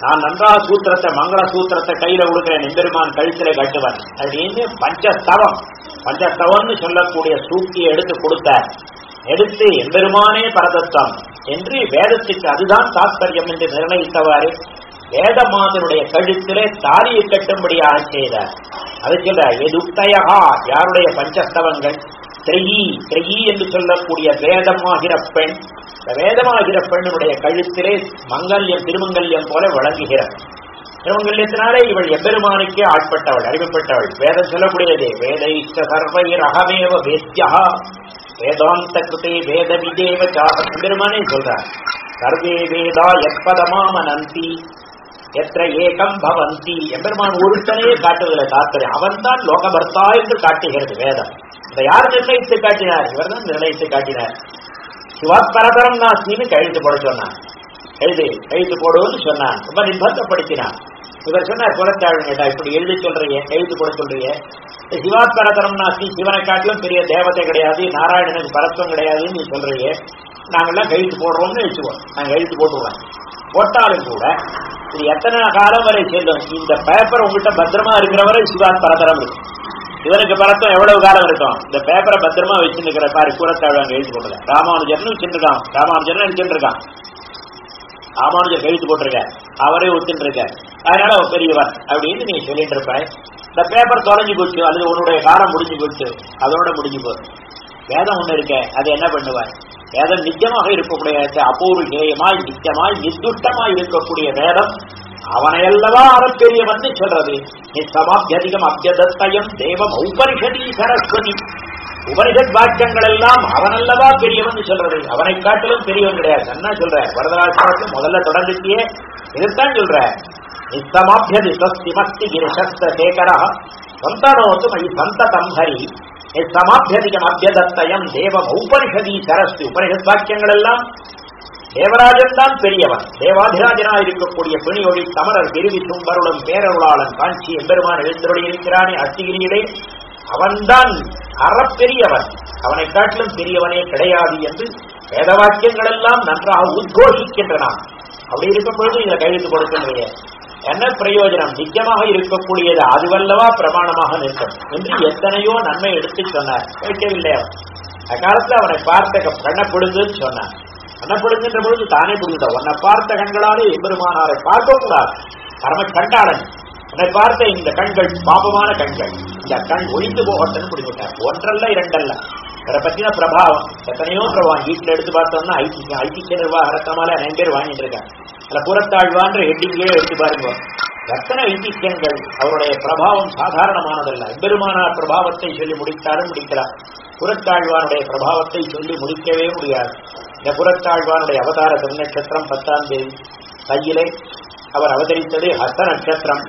நான் நன்றாக சூத்திரத்தை மங்கள சூத்திரத்தை கையில கொடுக்கிறேன். எம்பெருமான் கழுத்திலே கட்டுவன் அப்படின்னு பஞ்சஸ்தவம். பஞ்சஸ்தவம்னு சொல்லக்கூடிய சூக்கியை எடுத்து கொடுத்தார். எடுத்து எம்பெருமானே பரதத்துவம் என்று வேதத்துக்கு அதுதான் தாத்பரியம் என்று நிர்ணயித்தவாறு வேதமாதனுடைய கழுத்திலே தாலியை கட்டும்படியாக செய்தார். அது சொல்ற எதுக்தயகா யாருடைய பஞ்சஸ்தவங்கள்? திரையி திரையி என்று சொல்லக்கூடிய வேதமாகிற பெண் இந்த வேதமாகிற பெண்ணுடைய கழுத்திலே மங்கல்யம் திருமங்கல்யம் போல விளங்குகிறார். திருமங்கல்யத்தினாலே இவள் எம்பெருமானுக்கே ஆட்பட்டவள் அறிவிப்பட்டவள். வேதம் சொல்லக்கூடியதே வேத இஷ்ட சர்வைர் அகமேவ வேத்யா வேதாந்த கிருதே வேத விதேவ சாக பெருமானே சொல்றார். சர்வே வேதா எப்பதமாமனந்தி எத்த ஏகம் பவந்தி எம்பெருமான் ஒருத்தனையே காட்டுவதில்லை தாத்பரியம். அவன் தான் லோகபர்த்தா என்று காட்டுகிறது வேதம். இதை யார் நிர்ணயித்து காட்டினார்? இவர் தான் நிர்ணயித்து காட்டினார். சிவாத்பரதரம் நாஸ்தின்னு கையெழுத்து போட சொன்னான். எழுது கையெழுத்து போடுன்னு சொன்னான். ரொம்ப நிர்பந்தப்படுத்தினான். இவர் சொன்னார் குலத்தாழ்ங்கடா கேட்டா இப்படி எழுதி சொல்றீங்க? கையெழுத்து போட சொல்றீங்க? சிவாத்பரதரம் நாஸ்தி சிவனை காட்டிலும் பெரிய தேவதை கிடையாது நாராயணனுக்கு பரத்துவம் கிடையாதுன்னு நீ சொல்றீங்க. நாங்கெல்லாம் கையெழுத்து போடுறோம்னு வச்சுவோம் நாங்க கையெழுத்து போட்டுருவோம். போட்டாலும் கூட இது எத்தனை காலம் வரை செல்லும் இந்த பேப்பர் உங்கள்கிட்ட பத்திரமா இருக்கிற வரை சிவாத் பரதரம் இருக்கும் இவருக்கு பழக்கம் எவ்வளவு காலம் இருக்கும்? இந்த பேப்பரை பத்திரமா வச்சிருக்கிற பாரு கூறத்தாழ்வு அங்க எழுதி போட்டுருக்க. ராமானுஜர்னு வச்சுருக்கான் ராமானுஜர்னு வச்சுருக்கான் ராமானுஜர் எழுதி போட்டிருக்க. அவரே ஒத்துட்டு இருக்க அதனால பெரியவர் அப்படின்னு நீ சொல்லிட்டு இருப்பாய் இந்த பேப்பர் தொலைஞ்சு போச்சு. அல்லது உன்னுடைய காலம் முடிஞ்சு போச்சு. அதோட முடிஞ்சு போச்சு வேதம் ஒண்ணு இருக்க. அது என்ன பண்ணுவார் வேதம் நிச்சயமாக இருக்கக்கூடிய அபூர்வமாய் நிச்சயமாய் நித்துட்டமாய் இருக்கக்கூடிய வேதம் அவனையல்லவா அவன் பெரியவன் சொல்றது. நிசமாபியதிகம் அத்தியதத்தயம் தேவம் உபனிஷதி சரஸ்வதி. உபனிஷத் வாக்கியங்கள் எல்லாம் அவனல்லவா பெரியவன் சொல்றது. அவனை காட்டிலும் பெரியவன் கிடையாது. என்ன சொல்ற. வரதராஜாவுக்கு முதல்ல தொடர்ந்துட்டியே இதைத்தான் சொல்ற. நித்தமாபியதி சஸ்திமஸ்தி கிரிசஸ்த சேகரா. சந்தானோத்து மயி சந்ததம் ஹரி. நித்தமாபியதிகம் அபியதத்தயம் தேவம் உபனிஷதி சரஸ்து உபனிஷத் வாக்கியங்கள் எல்லாம் தேவராஜன் தான் பெரியவன். தேவாதிராஜனா இருக்கக்கூடிய பிணியொழி தமரர் விருவி தும்பருளும் பேரருளாளன் காஞ்சி எம்பெருமான் எழுந்தருளி இருக்கிறானே அத்திகிரியிலே. அவன்தான் அறப்பெரியவன். அவனை காட்டிலும் பெரியவனே கிடையாது என்று வேதவாக்கியங்கள் எல்லாம் நன்றாக உத்கோஷிக்கின்றன அப்படி இருக்கும் பொழுது இதை கையெழுத்து கொடுக்கின்றீங்க என்ன பிரயோஜனம்? நிச்சயமாக இருக்கக்கூடியது அதுவல்லவா பிரமாணமாக நிற்கும் என்று எத்தனையோ நன்மை எடுத்து சொன்னார். கேட்கவில்லை அவன். அக்காலத்துல அவனை பார்த்த கண்ணப்படுதுன்னு கொடுங்குன்னு சொன்னான். கண்ணை பொழுது தானே புரிந்த உன்னை பார்த்த கண்களாலே எம்பெருமானாரை பார்க்கக்கூடாது. பரம கண்டாளன். உன்னை பார்த்த இந்த கண்கள் பாபமான கண்கள். இந்த கண் ஒழிந்து போகட்டும்னு புரிஞ்சுட்டார் ஒன்றல்ல இரண்டல்ல. இதை பத்தின பிரபாவம். எத்தனையோ பிரபாவம். வீட்டுல எடுத்து பார்த்தோம்னா ஐசிக்க ஐசிக்க நிர்வாக ரத்தமால நிறைய பேர் வாங்கிட்டு இருக்காங்க. அதுல புறத்தாழ்வான்ற ஹெட்டிங்கே எடுத்து பாருங்க. எத்தனை ஐதிஹ்யங்கள் அவருடைய பிரபாவம் சாதாரணமானதல்ல. பெருமானார் பிரபாவத்தை சொல்லி முடித்தாலும் முடிக்கலாம். புறத்தாழ்வானுடைய பிரபாவத்தை சொல்லி முடிக்கவே முடியாது. இந்த புறத்தாழ்வானுடைய அவதார திருநட்சத்திரம் பத்தாம் தேதி. கையிலே அவர் அவதரித்தது ஹஸ்த நட்சத்திரம்.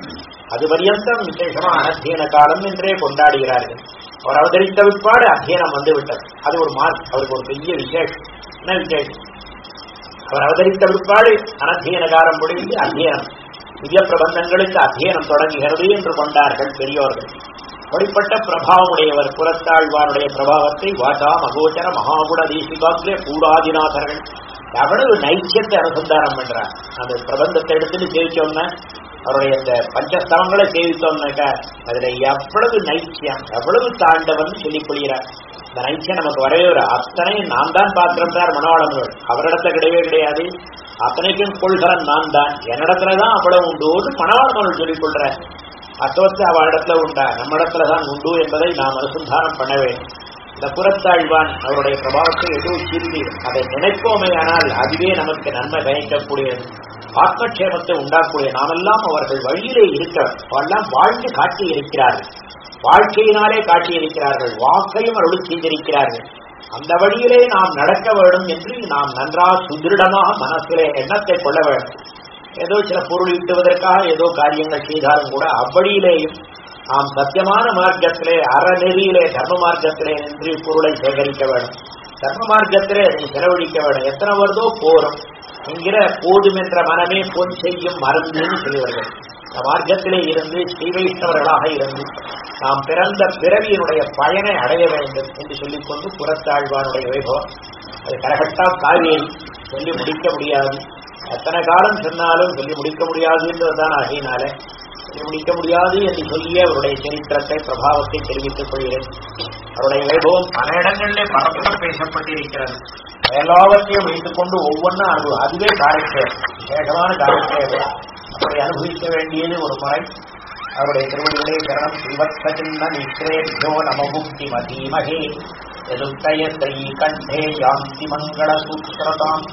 அது பரியந்தம் விசேஷமா அனத்தியன காலம் என்றே கொண்டாடுகிறார்கள். அவர் அவதரித்த விற்பாடு அத்தியனம் வந்துவிட்டது. அது ஒரு மார்க் அவருக்கு ஒரு பெரிய விசேஷம். என்ன விசேஷம்? அவர் அவதரித்த விற்பாடு அனத்தியன காலம் முடிந்து அத்தியனம். புதிய பிரபந்தங்களுக்கு அத்தியனம் தொடங்குகிறது என்று கொண்டார்கள் பெரியோர்கள். அப்படிப்பட்ட பிரபாவமுடையவர் புறத்தாழ்வாருடைய பிரபாவத்தை வாசா மகோச்சர மகாகுட தேசிகாக்கிய கூடாதிநாதர்கள் எவ்வளவு நைச்சியத்தை அனுசந்தாரம் பண்றார் அந்த பிரபந்தத்தை எடுத்துட்டு சேவிச்சோம்னா அவருடைய இந்த பஞ்சஸ்தவங்களை சேவித்தோம்னாக்கா அதுல எவ்வளவு நைச்சியம் எவ்வளவு தாண்டவன் சொல்லிக் கொள்கிறார். இந்த நைச்சியம் நமக்கு வரவே ஒரு அத்தனை நான் தான் பார்த்திருந்தார் மனவாளங்கள் அவரிடத்துல கிடையவே கிடையாது. அத்தனைக்கும் கொள்கிறன் நான் தான். என்னிடத்துலதான் அவ்வளவு உண்டு. மனவாளர்கள் சொல்லிக் கொள்ற அத்தவத்து அவ இடத்துல உண்டா? நம்ம இடத்துல தான் உண்டு என்பதை நாம் அனுசந்தானம் பண்ண வேண்டும். இந்த புறத்தாழ்வான் அவருடைய பிரபாவத்தை எதுவும் சிந்தி அதை நினைப்போமே ஆனால் அதுவே நமக்கு நன்மை பயக்கக்கூடியது. ஆத்மக்ஷேமத்தை உண்டாக்கூடிய நாமெல்லாம் அவர்கள் வழியிலே இருக்க அவெல்லாம் வாழ்ந்து காட்டி இருக்கிறார்கள் வாழ்க்கையினாலே காட்டி இருக்கிறார்கள் வாக்கையும் அருள் செய்திருக்கிறார்கள். அந்த வழியிலே நாம் நடக்க வேண்டும் என்று நாம் நன்றாக சுதிருடமாக மனசிலே எண்ணத்தை கொள்ள வேண்டும். ஏதோ சில பொருள் ஈட்டுவதற்காக ஏதோ காரியங்கள் செய்தாலும் கூட அவ்வழியிலேயும் நாம் சத்தியமான மார்க்கத்திலே அறநெறியிலே தர்ம மார்க்கத்திலே நின்று பொருளை சேகரிக்க வேண்டும். தர்ம மார்க்கத்திலே அதை செலவழிக்க வேண்டும். எத்தனை வருதோ போரும் என்கிற போதும் என்ற மனமே பொன் செய்யும் மருந்துன்னு சொல்லுவார்கள் இந்த மார்க்கத்திலே இருந்து ஸ்ரீ இருந்து நாம் பிறந்த பிறவியினுடைய பயனை அடைய வேண்டும் என்று சொல்லிக்கொண்டு புறத்தாழ்வானுடைய வைபவம். அது கரகட்டா காவியை சொல்லி முடிக்க முடியாது. எத்தனை காலம் சொன்னாலும் சொல்லி முடிக்க முடியாது என்றுதான் ஆகினால சொல்லி முடிக்க முடியாது என்று சொல்லி அவருடைய சரித்திரத்தை பிரபாவத்தை தெரிவித்துக் கொள்கிறேன். அவருடைய வைபவம் பல இடங்களிலே பரப்புடன் பேசப்பட்டிருக்கிறது. எல்லாவற்றையும் வைத்துக் கொண்டு ஒவ்வொன்றும் அது அதுவே காரக்டர் வேகமான காரக்டர் அப்படி அனுபவிக்க வேண்டியது ஒரு முறை. அவருடைய திருவடிகளே கரணம் ஸ்ரீவத்சின்ன மித்ரேபியோ நமமுக்தி மதீமகே எதுத்தய தை கண்டே யாந்தி மங்கள சூத்திரதாம்.